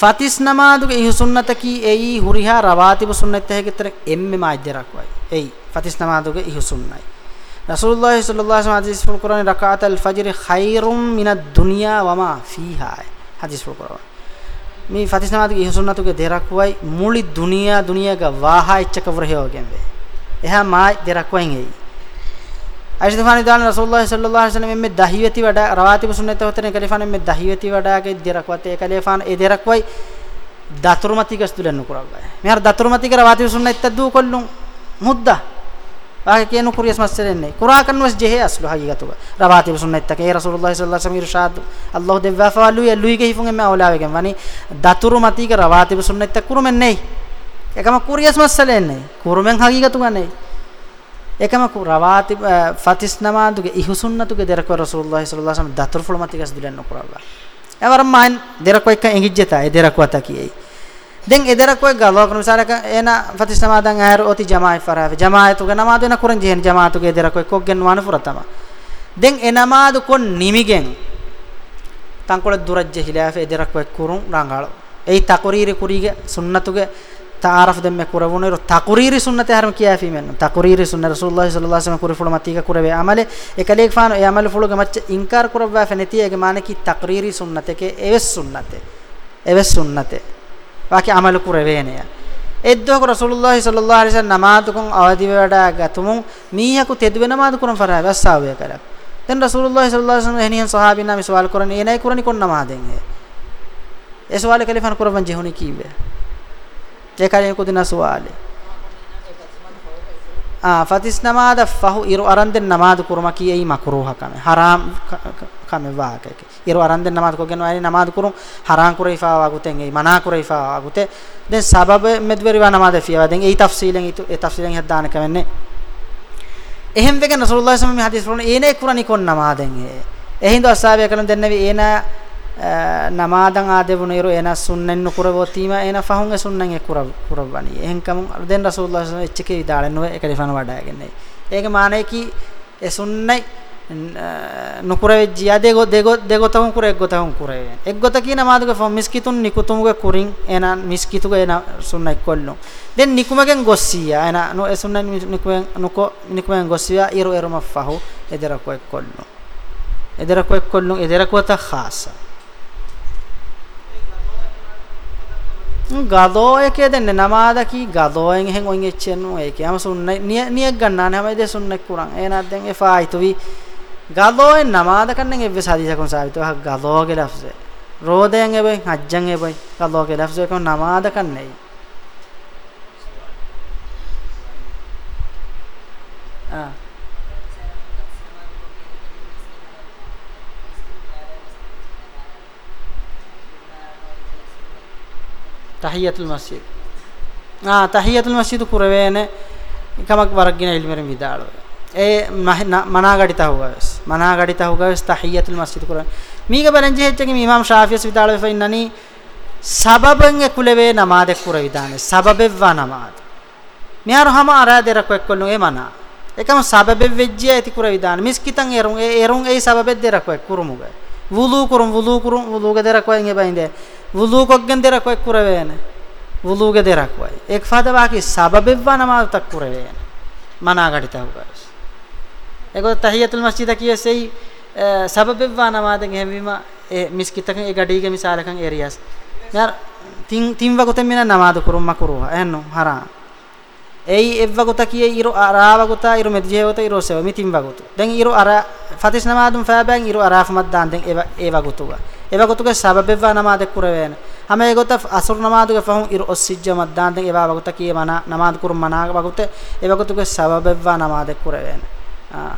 ෆතිස් නමාදුක ඉහු සුන්නත කී එයි හුරිහා රවාතිබ සුන්නත හැගෙතර එම්මෙ මාජ්ජරක් වයි එයි ෆතිස් නමාදුක ඉහු සුන්නයි රසූලුල්ලාහි සල්ලල්ලාහු අලයිහි වසල්ලම් හදීස් full කුරාන රකාත අල් ෆජ්රි ඛයිරුම් මිනද් දුනියා වමා ෆීහා හදීස් full කුරාන මේ ෆතිස් නමාදුක ඉහු සුන්නතුක දෙරක් වයි මුලි දුනියා දුනියාග වාහා ඉච්චක වරහයෝගෙන් වේ එහා මා දෙරක් වයින් එයි අයිෂ්තෆානි දාන රසූලුල්ලාහි සල්ලල්ලාහු අලයිහි වසල්ලම මේ දහිවති වඩා රවාතිබ සුන්නත හොතන කලිෆාන මේ දහිවති වඩාගේ දෙරක්වත ඒ කලිෆාන ඒ දෙරක්වයි දතුරුමතිකස් තුලන්න කුරවයි මෙහර දතුරුමතික රවාතිබ සුන්නත දූ කොල්ලුම් මුද්දා වාගේ කියන කුරියස් මස්සලෙන්නේ කුරා කන්වස් ජෙහෙ අස්ලු හගීගතුව රවාතිබ සුන්නත කේ රසූලුල්ලාහි සල්ලල්ලාහු අලයිහි වසල්ලම ඉර්ෂාද් අල්ලාහ් දෙවෆාලු යලුයි ගෙහිෆුන් එමෙ අවලාවගෙන් වනි දතුරුමතික රවාතිබ සුන්නත කුරුමෙන් නෙයි එකම කුරියස් මස්සලෙන්නේ කුරුමෙන් හගීගතුව නෙයි ekama ku rawati fatis namaduge ihusunnatuge derakwa rasulullah sallallahu alaihi wasallam daturful matigas dulen nokuralla evaram man derakwa ekka engijjeta e derakwa takiyei den e derakwa galwa kun misaraka ena fatis namadan ahar oti jamaa farave jamaatuge namadu ena kuran jehen jamaatuge derakwa kokgen wana furatama den e namadu kon nimigen tankol durajje hilafe e derakwa kurun rangalo ei takuriri kurige sunnatuge taaruf demme kurawunero taqriri sunnati haram kiyafi men taqriri sunna rasulullah sallallahu alaihi wasallam kurifulu matiga kurave amale ekalek faano e amale fuluge macce inkar kurawwa feneti ege maane ki taqriri sunnate ke eves sunnate eves sunnate waki amale kuraveneya එද්දෝක රසූලුල්ලාහි සල්ලල්ලාහු අලයිහි වසල්ලම් නමාතුකුන් අවදි වඩා ගතුමුන් මීහකු තෙදුවේ නමාදු කුරන් ෆරා වස්සාවය කරා දැන් රසූලුල්ලාහි සල්ලල්ලාහු අලයිහි වසල්ලම් එනියන් සහාබින් නම් සවාල් කරන්නේ එනයි කුරණි කොන් නමාදෙන් ඒ සවාල් කලිෆන් කුරවන් ජෙහුනි කීවේ ඒකයි කුදින සුවාලේ ආ ෆතිස් නමාද ෆහු ඉරු අරන්දෙන් නමාද කුරුම කීයි මක්රුහ කම හරාම් කම වාකක ඉරු අරන්දෙන් නමාද කොගෙන අය නමාද කුරුම් හරාම් කුරයිෆා වගුතෙන් ඒ මනා කුරයිෆා වගුතේ දැන් සබබ මෙද්වරි වා නමාද ෆියවා දැන් ඒ තෆ්සීලෙන් ඒ තෆ්සීලෙන් හදාන කවන්නේ එහෙම් වෙගෙන රසූලුල්ලාහි සමම හදීස් වරණ ඒනේ කුරණි කොන් නමාදෙන් ඒ එහිඳ අසාබය කලන් දෙන්නවි ඒනා නමාදන් ආදෙවුනේරු එන සුන්නෙන් කුරවොතීම එන ෆහුන්ගේ සුන්නෙන් ඒ කුරව කුරවණි එහෙන් කම දෙන් රසූලුල්ලාහ් සල්ලල්ලාහු අලයිහි වසල්ලම් ඉදාලෙන් නොවේ ඒක දිෆන වඩාගෙන්නේ ඒක මානේ කි ඒ සුන්නයි නුකුරෙ ජියා දෙගො දෙගො දෙගොතම් කුරෙ එක්ගොතම් කුරේ එක්ගොත කි නමාදුක ෆොම් මිස්කිතුන් නිකුතුමුගේ කුරින් එන මිස්කිතුගේ එන සුන්නයි කොල්ලු දැන් නිකුමගෙන් ගොස්සියා එන නො ඒ සුන්නයි නිකුමෙන් නොකෝ නිකුමෙන් ගොස්සියා ඉරු ඉරුම ෆහු එදරකෝ එක්කොල්ලු එදරකෝ එක්කොල්ලු එදරකෝ තා ખાસા ගදෝ එකේ දෙන්න නමාදකි ගදෝයෙන් එහෙන් ඔයින් එච්චෙන්නු ඒකේ හැම සුන්නයි නියක් ගන්නානේ හැම දෙ සුන්නෙක් කුරන් එනත් දැන් එෆායිතු වි ගදෝයෙන් නමාද කන්නෙන් එව්වෙ සදීසකම් සාවිත වහ ගදෝ ගලෆ්සේ රෝදයෙන් එබයි හජ්ජන් එබයි ගදෝ ගලෆ්සේ කම් නමාද කන්නේ ආ තහියතුල් මස්ජිද් ආ තහියතුල් මස්ජිද් කුරවේන එකමක් වරක්ගෙන ඉල්මරෙන් විදාලව ඒ මනාගඩිත හුගවස් මනාගඩිත හුගවස් තහියතුල් මස්ජිද් කුරවේන මීග බලන් ජෙහෙච්චක මේ ඉමාම් ශාෆියස් විදාලව ෆෙන්නනි සබබන් කුලවේ නමාද කුර විදානේ සබබෙව්වා නමාද මෙහර හම ආරාදෙරක් එක්කොන්නු ඒ මනා එකම සබබෙ වෙජ්ජය ඇති කුර විදාන මිස්කිතන් එරුන් ඒ එරුන් ඒ සබබෙ දෙරක් කුරුමුග වුලු කුරුම් වුලු කුරුම් වුලුග දෙරක් වයින් එබයින්දේ වුලූ කොග්ගෙන් දෙරක් වක් කුරවේන වුලූගෙ දෙරක් වයි එක් ෆාද වාකි සබබෙව්වා නමාත තක් කුරවේන මනාගටිතව ගස් ඒකෝ තහියතුල් මස්ජිද කියසෙයි සබබෙව්වා නමාදෙන් හැමවිම ඒ මිස්කිතක ඒ ගඩීගේ මිසාලකන් ඒරියස් නර තින් තින් වගතෙන් මෙන නමාද කුරුම්ම කුරුවා එහෙනම් හරා ei evvaguta kiye iru arawagota iru medjewota iru sewa mitim vagutu den iru ara fatis namadum faban iru arafumat dan den eva evagutuga evagutuga sababeva namade kureven hame egota asur namaduga fahum iru ossijja maddan den evaguta kiye mana namad kurum mana vagute evagutuga sababeva namade kureven ah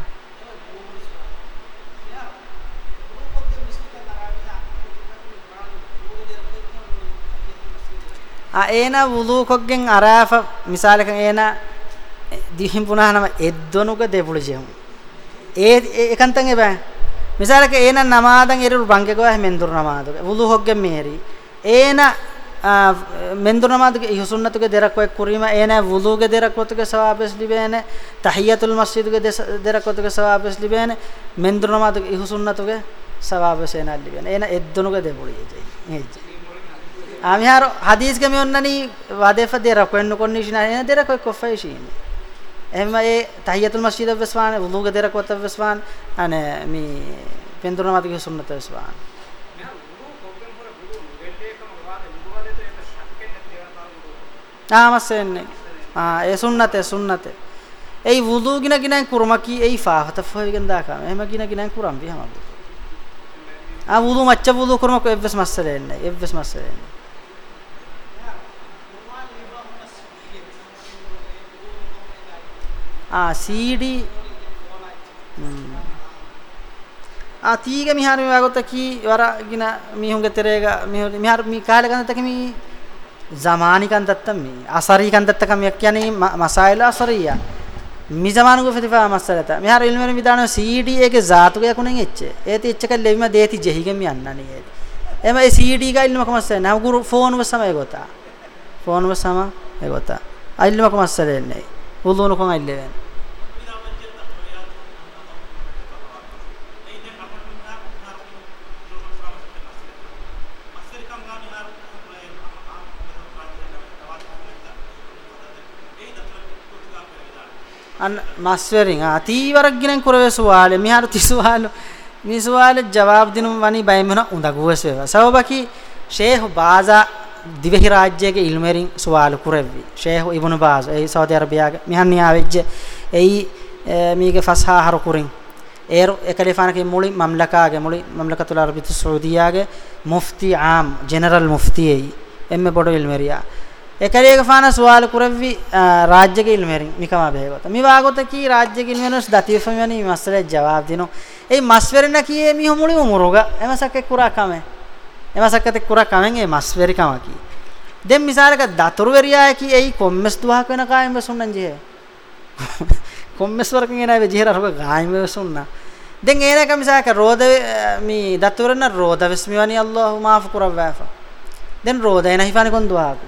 a ena wudu koggen arafa misalakan ena dihim punahanama eddonuga debulu jehum e ekantan eba misalaka ena namadan erur bange goa mendur namadu wudu koggen meheri ena mendur namaduge ihu sunnatuge derakwa kurima ena wuduge derakwotuge sawabes libene tahiyatul masjiduge derakwotuge sawabes libene mendur namaduge ihu sunnatuge sawabes ena libene ena eddonuge debulu jeje ngeje amiharo hadis ge meonnani wadefa dera koenno konni shina ena dera ko kofai shine ehma e tahiyatul masjid avswan e wudu ge dera ko tavswan ane mi pendurna mati ge sunnat avswan ආමසෙන්නේ ආ ඒ සුන්නතේ සුන්නතේ ඒ වුදු ගින ගිනන් කුරමකි ඒ ෆාහත ෆවිගෙන් දාකම එහෙම ගින ගිනන් කුරම් බිහම ආ වුදු මච්ච වුදු කුරමක එවස් මස්සලෙන්නේ එවස් මස්සලෙන්නේ CD ಆ ತೀಗ ಮಿಹಾರ ಮಿ ವಾಗೊತ್ತಕಿ ವರಗಿನ ಮಿಹುಂಗೆ ತೆರೆಗ ಮಿಹುರ್ ಮಿಹಾರ ಮಿ ಕಾಲೆ ಕಂದತ್ತಕ ಮಿ ಜಮಾನಿ ಕಂದತ್ತ ಮಿ ಅಸರಿ ಕಂದತ್ತಕ ಮಿ ಯಾನಿ ಮಸಾಯಿಲ ಅಸರಿಯ ಮಿ ಜಮಾನುಗು ಫಿತಿಫಾ ಮಸಲತ ಮಿಹಾರ ಇಲ್ಮರ ವಿದಾನ CD ಏಗೆ ಜಾತುಗೆ ಯಕುನೆಂ ಎಚ್ಚೆ ಏತಿ ಎಚ್ಚಕ ಲೆವಿಮ ದೇತಿ ಜೆಹಿಗೆ ಮಿ ಅನ್ನನಿ ಏತಿ එම ඒ CD එක ඉල්ලමක මස්සලේ නෑ ගුරු phone වසම ඒගොතා phone වසම ඒගොතා අයිල්ලමක මස්සලේ නෑ වුලුණු කොන් අල්ලෙවෙන් අන්න මස්වරින් ආතීවරක් ගිනන් කරවස වාලේ මිහාර තිසවාලු මිසවාලේ ජවාබ් දිනුම් වනි බයිමන උඳගුවස සවබකි ෂේහ් බාසා දිවහි රාජ්‍යයේ ඉල්මෙරින් සුවාල කුරෙව්වි ෂේහ් ඉබ්නු බාස් ඒ සෞදි අරබියාගේ මිහන්නියා වෙච්ච එයි මීගේ ෆස්හා හර කුරින් ඒර එකලිෆානකේ මුලින් මම්ලකාගේ මුලින් මම්ලකතුල් අරබිතු සෞදියාගේ මුෆ්ති ආම් ජෙනරල් මුෆ්ති එයි එම්මෙ පොඩ ඉල්මෙරියා එකලේක ෆාන සුවාල කුරෙව්වි රාජ්‍යයේ ඉල්මෙරින් මිකම බේගත මිවාගත කී රාජ්‍යයේ ඉල්මෙනස් දතිෆම යනි මස්ලේ ජවාබ් දිනෝ ඒ මස්වරණ කී මේ මුලින් මුරුග එමසක් එක්කුරා කමේ එමසක්කතේ කුරක් අමෙන්ගේ මස් වෙරිකම කි දෙම් මිසාරක දතුරු වෙරියා කි එයි කොම්මස් දුහක වෙන කායම වෙසුන්නන් ජේ කොම්මස් වරකින් එනයි වෙජිහර රොක ගායම වෙසුන්නා දැන් ඒනක මිසාක රෝද මේ දතුරන රෝද විස්මිවනි අල්ලාහ් මාෆ් කුරවෑෆා දැන් රෝද එන හිෆානි කොන් දුවාක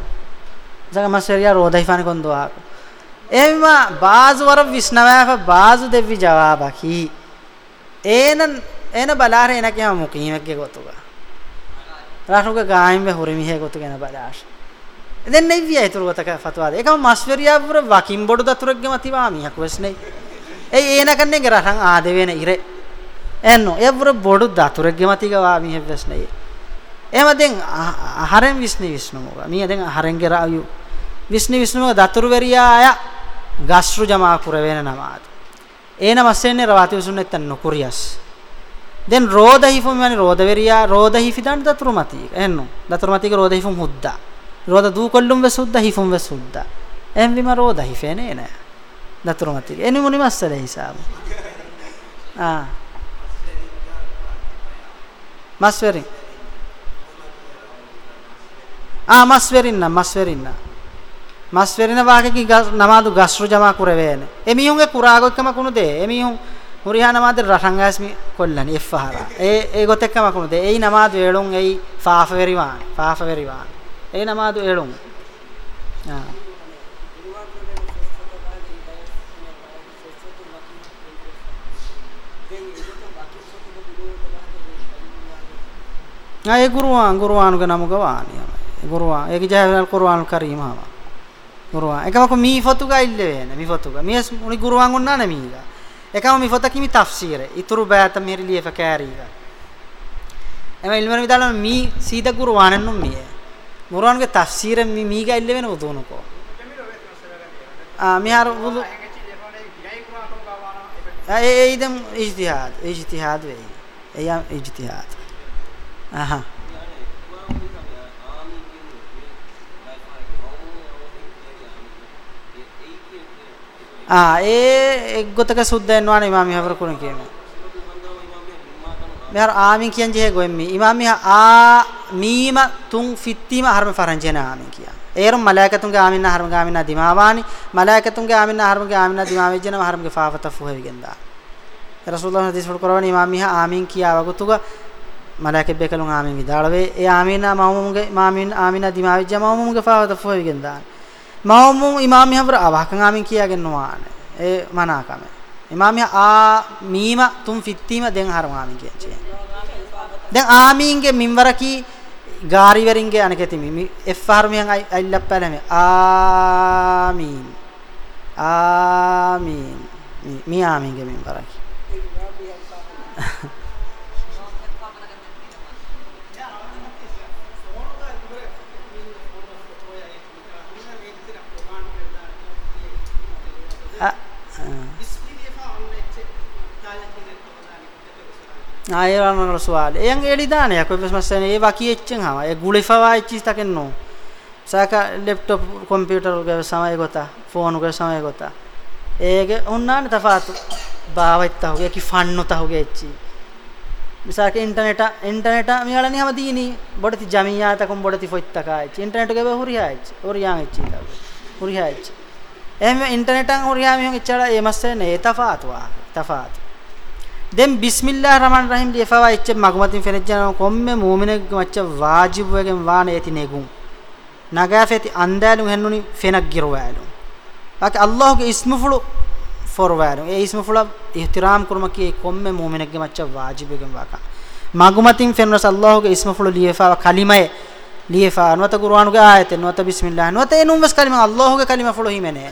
ජග මස් වෙරියා රෝද හිෆානි කොන් දුවාක එහෙම බාස් වර විස්නවෑෆා බාස් දෙවි ජවාබකි ඒනන් එන බලාරේ එනකේ මුකීමකේ ගොතුගා රාෂුක ගායිම් වෙ හොරි මිහේ ගොතු ගැන බලාශ එදෙන් නෙවිය ඊතුරු ගතක ෆතවාද ඒකම මස්වරියාවුර වකින් බොඩු දතුරක්ගෙම තිවා මිහක් වෙස්නේ ඒ ඒනකන්නේ ගර රං ආදේ වෙන ඉර එන්නෝ යවුර බොඩු දතුරක්ගෙම තිවා මිහක් වෙස්නේ එහෙම දැන් හරෙන් විස්නි විස්නු මොග මිය දැන් හරෙන් ගරායු විස්නි විස්නු මොග දතුරු වෙරියා අය ගස්රු ජමා කුර වෙන නමාද ඒන මස්සෙන්නේ රවාති උසුන්නෙත් නොකුරියස් දැන් රෝධ හිෆුම් يعني රෝධ වෙරියා රෝධ හිෆිදන් දතුරු මතී එන්නු දතුරු මතීක රෝධ හිෆුම් හුද්දා රෝධ දූ කොල්ලුම් වෙ සුද්දා හිෆුම් වෙ සුද්දා එම් විම රෝධ හිෆේ නේ නෑ දතුරු මතීක එනි මොනි මස්සල හිසාම ආ මස්වරින් ආ මස්වරින් නම් මස්වරින් නම් මස්වරින වාගේ නමාදු ගස්රු ජමා කුරවේන එමිහුන්ගේ කුරාගොක්කම කුණුදේ එමිහුන් මුරිහා නමාද රටංගාස්මි කොල්ලනි එෆහර ඒ ඒ ගොතෙක්කම කොමද ඒ නමාද වේලුන් ඒ ෆාෆ වෙරිවාන් ෆාෆ වෙරිවාන් ඒ නමාද වේලුන් ආ ආ ඒ ගුරුවාන් ගුරුවානුගේ නමක වානියම ගුරුවාන් ඒක ජයවල් කුර්ආනුල් කරීම හම ගුරුවාන් එකමක මී ෆොතුගා ඉල්ලේ වෙන මී ෆොතුගා මියස් උනි ගුරුවාන් උන්නා නෙමීලා එකම මිෆතකි මි තෆ්සීර ඉතුරු බෑත මිරිලිය ෆකෑරීව එම ඉල්මර විදාලම මි සීත කුර්ආනන් නුම් මිය මුරාන්ගේ තෆ්සීර මි මීගා ඉල්ල වෙන උදුනකෝ ආ මිහාර වුදු ඒ ඉදම් ඉජ්තිහාද් ඉජ්තිහාද් වෙයි එයා ඉජ්තිහාද් අහා ආ ඒ එක් ගොතක සුද්දෙන් වන ඉමාමි හවර කුණ කියන මෙහර ආමි කියන් ජේ ගොම්මි ඉමාමි ආ මීම තුන් ෆිත්තිම හර්ම ෆරංජන ආමි කියා ඒරම් මලායකතුන්ගේ ආමින්න හර්ම ගාමින්න දිමාවානි මලායකතුන්ගේ ආමින්න හර්ම ගාමින්න දිමාවෙජන හර්මගේ ෆාෆත ෆුහෙවි ගෙන්දා රසූලුල්ලාහ හදීස් වල කරවන ඉමාමි හා ආමින් කියා වගතුග මලායකෙ බෙකලුන් ආමින් විදාලවේ ඒ ආමිනා මවමුගේ මාමින් ආමිනා දිමාවෙජන මවමුගේ ෆාෆත ෆුහෙවි ගෙන්දා මවමුන් ඉමාමියවර අවහකගාමින් කියාගෙන්නවාන ඒ මනාකම ඉමාමිය ආ මීම තුම් ෆිත්තීම දෙන් හරවාමින් කියචේ දැන් ආමීන්ගේ මින්වරකී ගාරිවරින්ගේ අනකෙති මි එෆ් හරමියන් අයිල්ලප්පලමි ආමීන් ආමීන් මී ආමීන්ගේ මින්වරකී ayewan wal sual eyan eli dane ko bes masane e waki echen hawa e gulifawa echi taken no saka laptop computer ge samay gota phone ge samay gota ege onnane tafatu baawitta hoge ki fannuta hoge echi මිසාක ඉන්ටර්නෙට ඉන්ටර්නෙට මියාලනි හැම දීනි බොඩති ජමියාතකම් බොඩති ෆොයිත්තකායිච් ඉන්ටර්නෙට ගේ හොරියායිච් හොරියායිච් හොරියායිච් එහෙම ඉන්ටර්නෙටන් හොරියා මිහුන් ඉච්චලා ඒ මස්සේ නේ තෆාතුවා තෆාතු දැන් බිස්මිල්ලාහ රහමාන් රහීම් ලියපවා ඉච්ච මගමතින් ෆෙනජන කොම්මේ මූමිනෙක් මච්ච වාජිබ් වගෙන් වාන යති නෙගුම් නගාෆෙති අන්දාලු හෙන්නුනි ෆෙනක් ගිරවෑලු වාක අල්ලාහ්ගේ ඉස්මු ෆුළු ෆොරවෑලු ඒ ඉස්මු ෆුළු ඉහ්තිරාම් කුරුම කී කොම්මේ මූමිනෙක් මච්ච වාජිබ් වගෙන් වාකා මගමතින් ෆෙනරස අල්ලාහ්ගේ ඉස්මු ෆුළු ලියපවා කලිමයේ ලියපවා නවත කුර්ආනුගේ ආයතේ නවත බිස්මිල්ලාහ නවත එනුම් වස් කලිම අල්ලාහ්ගේ කලිම ෆුළු හිමනේ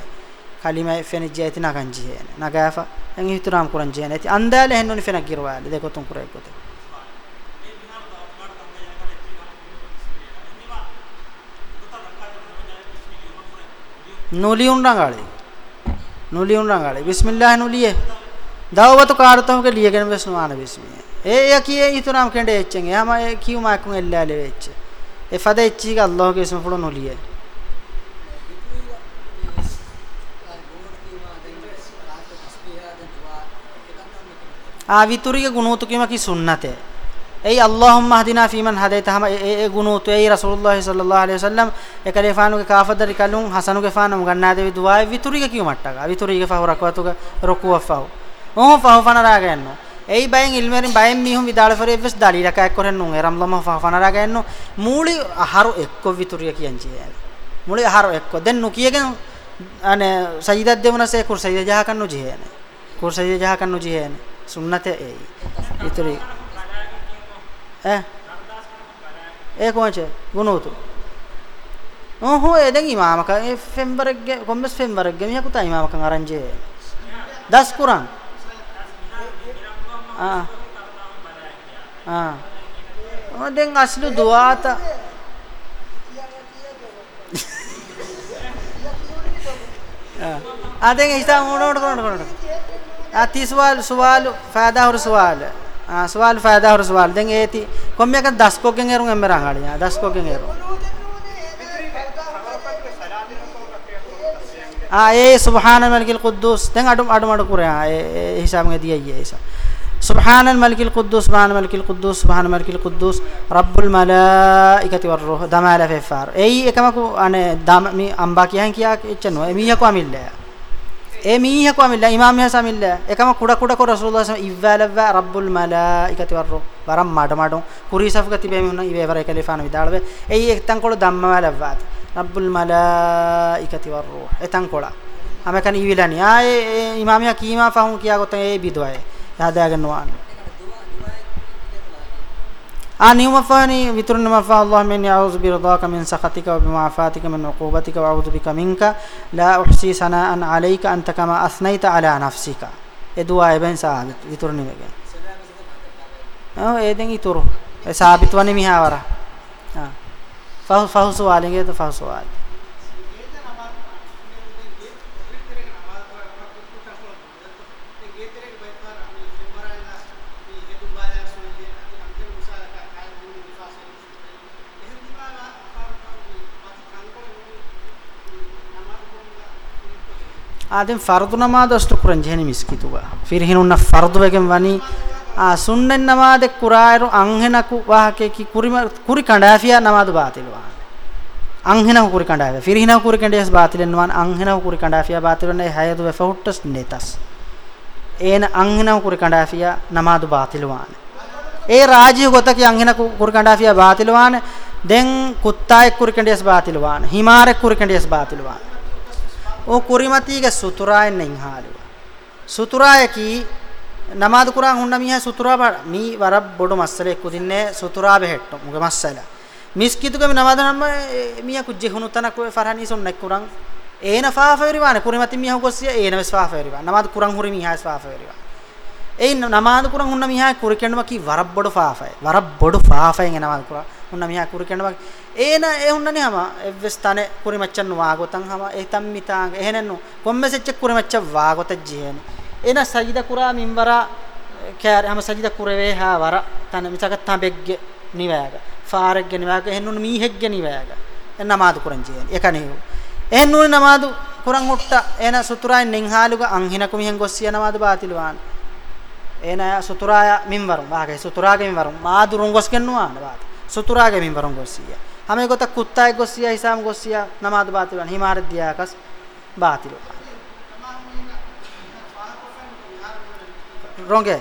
halima fene jeti nakan jihene nagafa en ihtiram kuran jihene ati andale hennoni fena girwale de kotun kuray kote नुलियुन रंगाड़े नुलियुन रंगाड़े बिस्मिल्लाह नुलिए दावत कारतों के लिए gun बिस्मान बिस्मिल्लाह ए या किए इतराम केंडे एचेंगे हम ए क्यों माकुंगे अल्लाह ले एचे ए फदे एची का अल्लाह के इसमें फड़ो नुलिए ආවිතුරිගේ ගුණෝතු කීමකි සුන්නතේ ඒ අල්ලාහුම්ම හදිනා ෆීමන් හදයිතහම ඒ ඒ ගුණෝතු ඒ රසූලුල්ලාහි සල්ලල්ලාහු අලයිහි වසල්ලම් එකලේ ෆානුගේ කාෆදරි කලුන් හසනුගේ ෆානම ගන්නාදේ දුආ විතුරිගේ කීමට්ටක ආවිතුරිගේ ෆහ රකවතුක රකුවෆව ඕහ ෆහ ෆනරා ගන්නෝ ඒ බයෙන් ඉල්මරින් බයෙන් මිහුම් විදාලපරේ වෙස් දලීලක එක්කොරෙන් නුන් එරම්ලම ෆහ ෆනරා ගන්නෝ මූලි අහරු එක්කො විතුරිය කියන්ජේ මූලි අහරු එක්කො දැන් නු කියගෙන අනේ සජිදත් දෙවනසේ කුර්සජ ජහ කන්නු ජිහේන කුර්සජ ජහ කන්නු ජිහේන සුන්නත ඒයි. ඉතුරු ඈ ඒ කොහොමද? ගුණෝතු. ඕහො ඒ දැන් ඉමාමක ඒ ෆෙම්බර්ග්ගේ කොම්බස් ෆෙම්බර්ග්ගේ මියා කුතා ඉමාමකන් අරන්ජේ. දස් කුරන්. ආ ආ ඔතෙන් අස්ලු දුවාත ආ ආ දැන් හිතා මොනවට කරනකොට ඇති සුවල් සුවල් ෆෑදාහුරු සුවල් ආ සුවල් ෆෑදාහුරු සුවල් දැන් ඒති කොම්මයක 10 කොකෙන් එරුන් එම්ම රහාලියා 10 කොකෙන් එරුන් ආ ඒ සුබ්හානල් මලිකුල් කුද්දුස් දැන් අඩු අඩු මඩු කුරා ඒ හිසාම ගදී අයියේ හිසාම سبحان الملك القدوس سبحان الملك القدوس سبحان الملك القدوس رب الملائكة والروح دمال في فار أي كما كو أنا دام مي أمبا كيان كيا كيتشنو أمي يا كو أميل ඒ මීහකෝ අමිල්ලා ඉමාම් මිහස අමිල්ලා එකම කුඩ කුඩ කො රසූලුල්ලාහ සම ඉව්වාලව රබ්බුල් මලායිකති වර්රෝ වරම් මාඩ මාඩෝ කුරීසෆක තිබේ මෙන්න ඉවේවර එකලිෆාන විදාලව එයි එක්තන් කොළ ධම්මවලව්වාත රබ්බුල් මලායිකති වර්රෝ එතන් කොළ අමකන ඉවිලානි ආයේ ඉමාමියා කීමා ෆහුන් කියා ගොතේ ඒ බිදවය යහදාගන්නවා عن يومفاني وتر ما فا اللهم اني اعوذ برضاك من سخطك وبمعافاتك من عقوبتك واعوذ بك منك لا احصي ثناء عليك انت كما اثنيت على نفسك ادعاء بين ثابت وتر ني بك او ايدن يتر ثابت وني ميها ورا آه. فهو فهو سؤالين فهو سؤال ආදem ෆර්දු නමාද ස්තුකුරන් ජෙහනි මිස්කිතුවා ෆිර හිනුන්න ෆර්දු වගෙන් වනි ආ සුන්නෙන් නමාද කුරායරු අංහෙනකු වාහකේ කි කුරි කුරි කණ්ඩාෆියා නමාද බාතිලවා අංහෙනකු කුරි කණ්ඩාෆියා ෆිර හිනකු කුරි කණ්ඩාස් බාතිලෙන් වන් අංහෙනකු කුරි කණ්ඩාෆියා බාතිලෙන් හයදු වෙෆහුට්ටස් නේතස් ඒන අංහෙනකු කුරි කණ්ඩාෆියා නමාද බාතිලවාන ඒ රාජ්‍ය ගොතක අංහෙනකු කුරි කණ්ඩාෆියා බාතිලවාන දැන් කුත්තායෙක් කුරි කණ්ඩාස් බාතිලවාන හිමාරෙක් කුරි කණ්ඩාස් බාතිලවාන o kurimatige suturayen nen halu suturayaki namaz quran hunna miha sutura ba mi warab bodu masale kudinne sutura behetto muge masala miskituge namaz nam miya kujje hunutana ko farhani sonna quran ඒන ෆාෆෙරිවාන කුරිමති මිහු කොස්සිය ඒනස් ෆාෆෙරිවා නමාද කුරන් හුරි මිහාස් ෆාෆෙරිවා ඒ නමාද කුරන් හුන්න මිහා කුරි කෙන්නවා කි වරබ්බඩු ෆාෆයි වරබ්බඩු ෆාෆයෙන් නමාද කුරා hunna miha kuri kenwa ena e hunna ni hama evves tane kuri machan wa gotan hama e tam mitang ehenennu komme secche kuri maccha wa gota jehene ena sajida kura minwara kare hama sajida kurave ha wara tane mitaka tambegge niwaga faaragge niwaga ehennun mihegge niwaga en namadu kuran jehene ekane ehennun namadu kuran hutta ena suturain ninghaluga anghina kumihen gossiya namadu batilwan ena suturaya minwarum waga suturaga minwarum maadu rungos kennuwa namadu සුතුරාගේ මින්වරන් ගොස්සියා හැම ගොත කුත්තායි ගොස්සියා හිසාම් ගොස්සියා නමාද බාතිල් වන හිමාර දියාකස් බාතිල් රොංගේ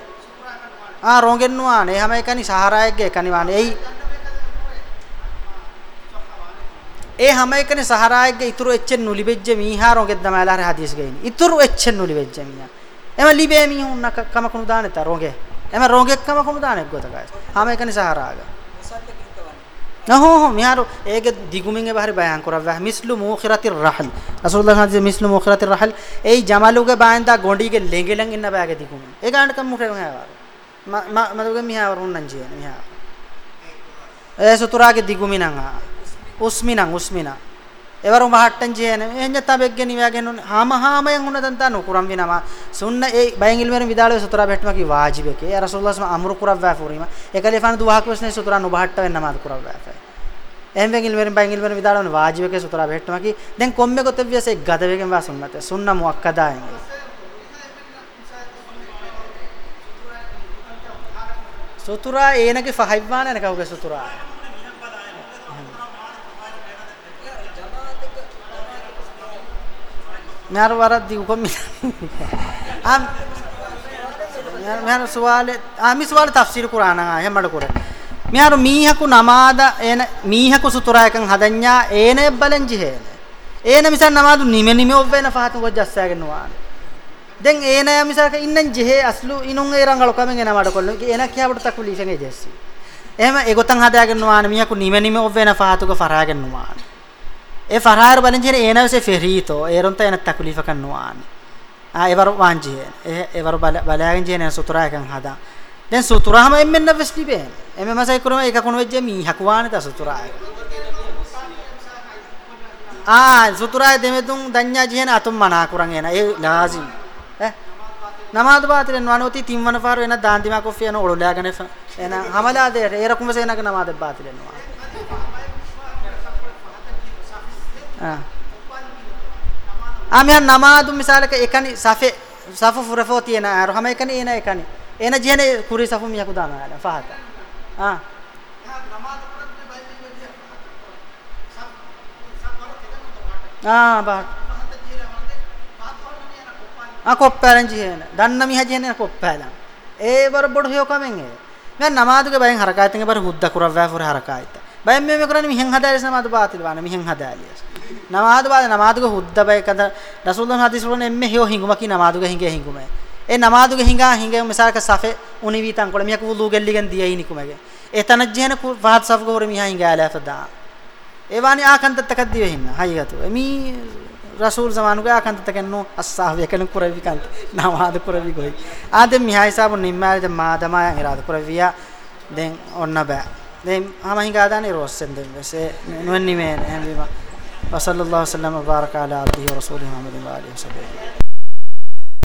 ආ රොංගෙන් නුවානේ හැම එකනි සහරායගේ කනිවානේ එයි ඒ හැම එකනේ සහරායගේ ඉතුරු එච්චෙන් නුලිබෙජ්ජ මීහා රොගෙද්ද මලාර හදීස් ගයින් ඉතුරු එච්චෙන් නුලිබෙජ්ජ මීහා එම ලිබේ මීහුන්න කමකුණු දානෙත රොගේ එම රොගෙක් කමකුණු දානෙක් ගොතකයි හැම එකනේ සහරායගේ නහෝ මියාරු ඒක දිගුමින් එබහරි බයන් කරවවා මිස්ලු මුඛිරතිර් රහල් රසූලුල්ලාහ හන්සේ මිස්ලු මුඛිරතිර් රහල් ඒ ජමාලුගේ බයන්දා ගොඩිගේ ලෙගෙලන් ඉන්න බයගේ දිගුමින් ඒ ගානට කම් මුඛේ වහවා ම මදුගේ මියාවරුන් නංජිය මියා ඒ සුතුරාගේ දිගුමිනං උස්මිනං උස්මිනං එවරු මහට්ටන් ජේන එඤ්ඤතා බෙග්ගෙන ඉවගෙන හාම හාමයෙන් උනදන් තනු කුරම් විනවා සුන්න ඒ බයෙන් ඉල්මෙන විදාලේ සතර බෙට්ම කි වාජිබ කේ යා රසූලුල්ලාහ් සම අමරු කුරව වැෆුරීම ඒකලෙෆාන දුවා කුස්නේ සතර නොබහට්ට වෙන්න මාත් කුරව වැෆයි එහෙන් බයෙන් ඉල්මෙන බයෙන් ඉල්මෙන විදාලන වාජිබ කේ සතර බෙට්ම කි දැන් කොම්මෙ කොතව්‍යසේ ගද වෙගෙන් වා සුන්නත සුන්න මුක්කදායන් සතුරා ඒනගේ ෆහයිවානන කවුගේ සතුරා මෙහර වරද්දි උකම්මි ආම් මෙහර සුවාලේ ආමි සුවාලේ තෆ්සීර් කුරාන හැමඩ කුර මෙහර මීහකු නමාද එන මීහකු සුතරයකන් හදඤ්ඤා ඒන බැලන් ජිහේන ඒන මිසන් නමාදු නිමෙ නිමෙ ඔබ් වෙන ෆහතු ගොජස්සයගෙන වාන දැන් ඒන මිසක ඉන්නන් ජිහේ අස්ලු ඉනුන් ඒ රංගල කමෙන් එන මඩ කොල්ල ඒන කියාබට තකුලි ඉෂන් එජස්සි එහෙම ඒ ගොතන් හදාගෙන වාන මීහකු නිමෙ නිමෙ ඔබ් වෙන ෆහතුක ෆරාගෙන වාන e farhar balinjene enavse ferrito eronta ena taklifa kan nuani a evar wanji e evar balagen jene sutura kan hada den sutura hama emmen navs libe emme masai kurama eka kun vejje mi hakwane ta sutura a sutura demedun danya jene atum mana kuran ena e lazim eh නමාද බාතලෙන් වනෝති තිම්වන පාර වෙන දාන්දිමා කොෆියන ඔලොලයාගෙන එන හමලා දෙර ඒ රකුම සේනක නමාද බාතලෙන් වා Ah. ආමියන් නමාදු මිසාලක එකනි සෆේ සෆු ෆුරෆෝ තියෙන අරහම එකනි එන එකනි එන ජීහනේ කුරි සෆු මියකු දානවා ෆහත ආ ආ බා ආ කොප්පැලන් ජීහන දන්න මිහ ජීහනේ කොප්පැලන් ඒ වර බොඩ හයෝ කමෙන් ඒ මම නමාදුගේ බයෙන් හරකායතින් බර හුද්ද කුරවෑ ෆුර හරකායිත බය මේ මේ කරන්නේ මිහෙන් හදාලියස් නමාද පාතිල වන මිහෙන් හදාලියස් නමාද පාද නමාදුක හුද්ද බය කඳ රසූලුන් හදිස් වලනේ එම්මේ හෝ හිඟුමකි නමාදුක හිඟේ හිඟුම ඒ නමාදුක හිඟා හිඟේ මිසාරක සෆේ උනි වීතන් කොළ මියක වුදු ගෙල්ලිගෙන් දියයි නිකුමගේ ඒ තනජ්ජේන ෆහත් සෆ ගෝර මිහා හිඟා ඇලතදා ඒ වානි ආකන්ත තකද්දි වෙහින්න හයිගතු එමි රසූල් සමානුගේ ආකන්ත තකන්නෝ අස්සාහ්‍ය කන කුරවි කන්ත නමාද කුරවි ගොයි ආදෙ මිහා හිසාබු නිම්මාද මාදමයන් ඉරාද කුරවියා දැන් ඔන්න බෑ نعم، دايم وصلى الله وسلم وبارك على عبده ورسوله محمد وعلى اله وصحبه